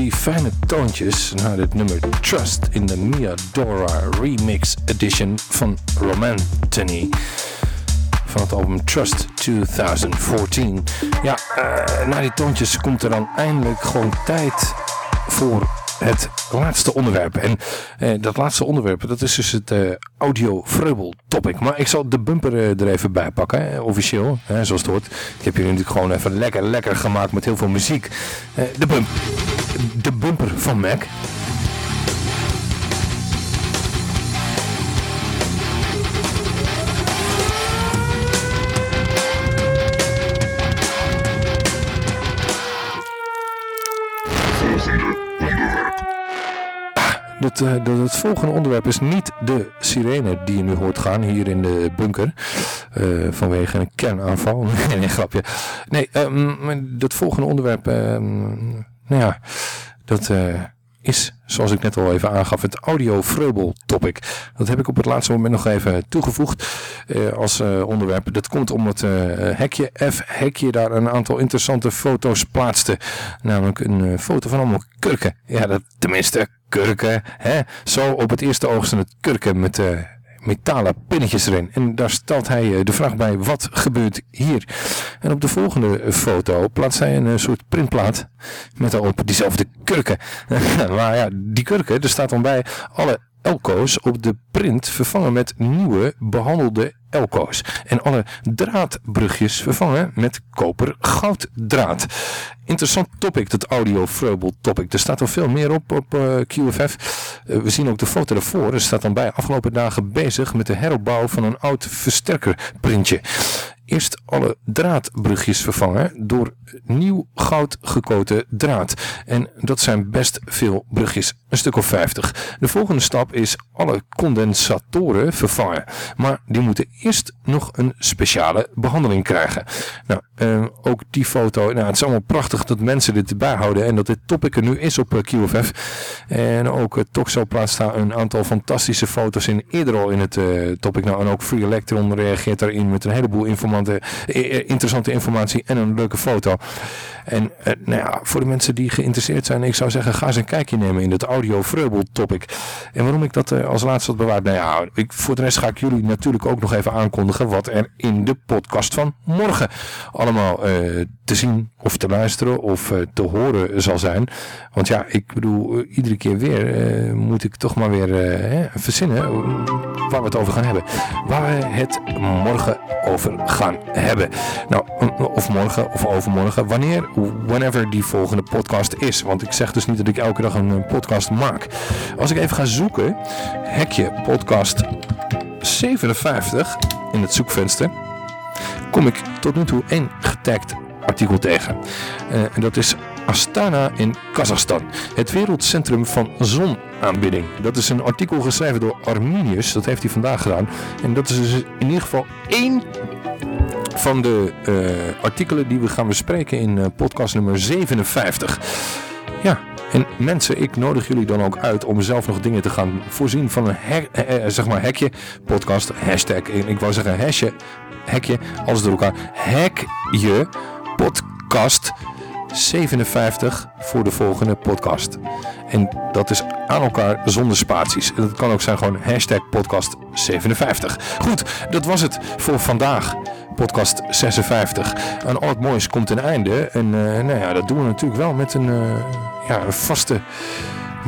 Die fijne toontjes naar dit nummer Trust in de Mia Dora Remix Edition van Romantony. Van het album Trust 2014. Ja, eh, na die toontjes komt er dan eindelijk gewoon tijd voor het laatste onderwerp. En eh, dat laatste onderwerp, dat is dus het eh, audio vreubel topic. Maar ik zal de bumper eh, er even bij pakken, officieel, hè, zoals het hoort. Ik heb hier natuurlijk gewoon even lekker, lekker gemaakt met heel veel muziek. De, bump, de van Mac. Het, eh, de- het volgende onderwerp is niet de sirene die je nu hoort gaan hier in de bunker. eh, vanwege een kernaanval. nee, grapje. Nee, ehm, dat volgende onderwerp, ehm, nou ja, dat eh, is, zoals ik net al even aangaf, het audio vreubel topic. Dat heb ik op het laatste moment nog even toegevoegd eh, als eh, onderwerp. Dat komt omdat Hekje F Hekje daar een aantal interessante foto's plaatste. Namelijk een foto van allemaal kurken. Ja, dat, tenminste kurken. Hè? Zo op het eerste oog zijn het kurken met... metalen pinnetjes erin. En daar stelt hij eh, de vraag bij, wat gebeurt hier? En op de volgende foto plaatst hij een eh, soort printplaat met daarop diezelfde kurken. maar ja, die kurken, er staat dan bij alle elko's op de print vervangen met nieuwe behandelde elko's. En alle draadbrugjes vervangen met koper gouddraad. Interessant topic, dat audio vreubel topic. Er staat al veel meer op op eh, QFF. Eh, we zien ook de foto ervoor. Er staat dan bij afgelopen dagen bezig met de heropbouw van een oud versterkerprintje. Eerst alle draadbrugjes vervangen door nieuw goud gekoten draad. En dat zijn best veel brugjes, een stuk of 50. De volgende stap is alle condensatoren vervangen. Maar die moeten eerst nog een speciale behandeling krijgen. Nou, eh, ook die foto, nou, het is allemaal prachtig dat mensen dit bijhouden en dat dit topic er nu is op eh, QFF. En ook uh, Toxo plaatst daar een aantal fantastische foto's in, eerder al in het eh, topic. Nou, en ook Free Electron reageert daarin met een heleboel informante, eh, eh, interessante informatie en een leuke foto. En eh, nou ja, voor de mensen die geïnteresseerd zijn, ik zou zeggen, ga eens een kijkje nemen in het audio vreubel topic. En waarom ik dat als laatste had bewaard, nou ja, ik, voor de rest ga ik jullie natuurlijk ook nog even aankondigen wat er in de podcast van morgen allemaal te zien of te luisteren of te horen zal zijn. Want ja, ik bedoel, iedere keer weer moet ik toch maar weer hè, verzinnen waar we het over gaan hebben. Waar we het morgen over gaan hebben. Nou, of morgen of overmorgen, wanneer, whenever die volgende podcast is. Want ik zeg dus niet dat ik elke dag een eh, podcast maak. Als ik even ga zoeken, hekje podcast 57 in het zoekvenster, kom ik tot nu toe één getagd artikel tegen. Eh, en dat is Astana in Kazachstan. Het wereldcentrum van zonaanbidding. Dat is een artikel geschreven door Arminius. Dat heeft hij vandaag gedaan. En dat is dus in ieder geval één van de eh, artikelen die we gaan bespreken in eh, podcast nummer 57. Ja, en mensen, ik nodig jullie dan ook uit om zelf nog dingen te gaan voorzien van een eh, zeg maar hekje, podcast, hashtag, ik wou zeggen hashje, hekje, alles door elkaar, hekje, podcast 57 voor de volgende podcast. En dat is aan elkaar zonder spaties. En dat kan ook zijn gewoon hashtag podcast 57. Goed, dat was het voor vandaag. Podcast 56. En al het moois komt een einde. En eh, nou ja, dat doen we natuurlijk wel met een, eh, ja, een vaste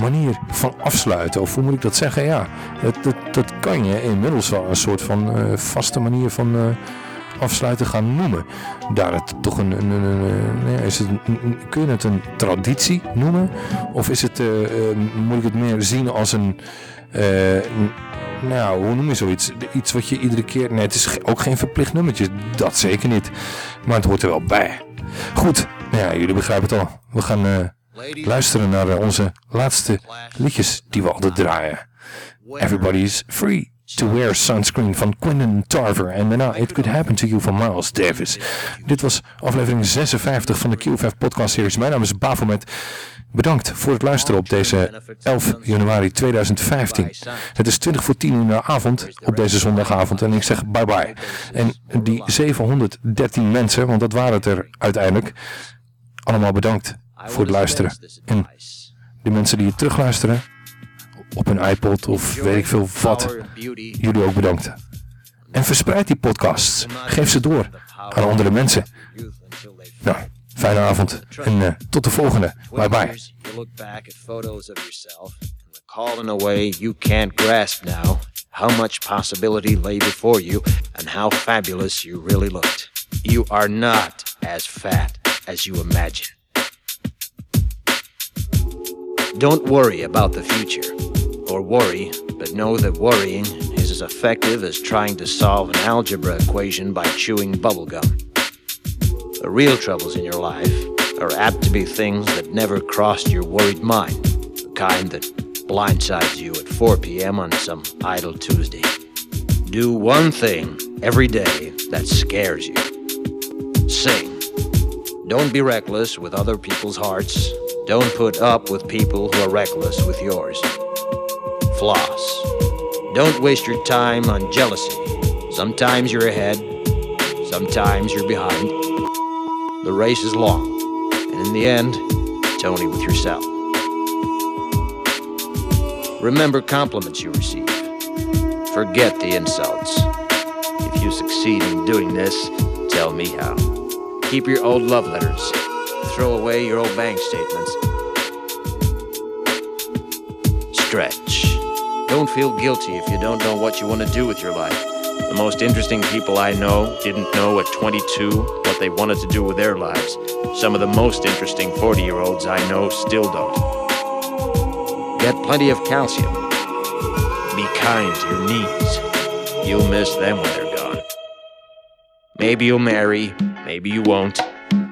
manier van afsluiten. Of hoe moet ik dat zeggen? Ja, dat, dat, kan je inmiddels wel een soort van eh, vaste manier van afsluiten gaan noemen. Daar het toch een, een, is het, kun je het een traditie noemen? Of is het, eh, eh, moet ik het meer zien als een, eh, nou, hoe noem je zoiets? Iets wat je iedere keer, nee het is ook geen verplicht nummertje, dat zeker niet. Maar het hoort er wel bij. Goed, nou ja, jullie begrijpen het al. We gaan luisteren naar onze laatste liedjes die we altijd draaien. Everybody's free to wear sunscreen van Quentin Tarver. En daarna It Could Happen to You van Miles Davis. Dit was aflevering 56 van de QFF podcast series. Mijn naam is Bafomet. Bedankt voor het luisteren op deze 11 januari 2015. Het is 20 voor 10 in de avond op deze zondagavond en ik zeg bye bye. En die 713 mensen, want dat waren het er uiteindelijk, allemaal bedankt voor het luisteren. En de mensen die het terugluisteren op een iPod of weet ik veel wat, jullie ook bedankt. En verspreid die podcasts. Geef ze door aan andere mensen. Nou, fijne avond en eh, tot de volgende. Bye bye. to look back at photos of yourself and recall in a way you can't grasp now how much possibility lay before you and how fabulous you really looked. You are not as fat as you imagine. Don't worry about the future, or worry, but know that worrying is as effective as trying to solve an algebra equation by chewing bubblegum. The real troubles in your life are apt to be things that never crossed your worried mind, the kind that blindsides you at 4 p.m. on some idle Tuesday. Do one thing every day that scares you. Sing. Don't be reckless with other people's hearts. Don't put up with people who are reckless with yours. Floss. Don't waste your time on jealousy. Sometimes you're ahead, sometimes you're behind. The race is long, and in the end, it's only with yourself. Remember compliments you receive. Forget the insults. If you succeed in doing this, tell me how. Keep your old love letters. Throw away your old bank statements. Stretch. Don't feel guilty if you don't know what you want to do with your life. The most interesting people I know didn't know at 22 what they wanted to do with their lives. Some of the most interesting 40 year olds I know still don't. Get plenty of calcium. Be kind to your knees. You'll miss them when they're gone. Maybe you'll marry, maybe you won't.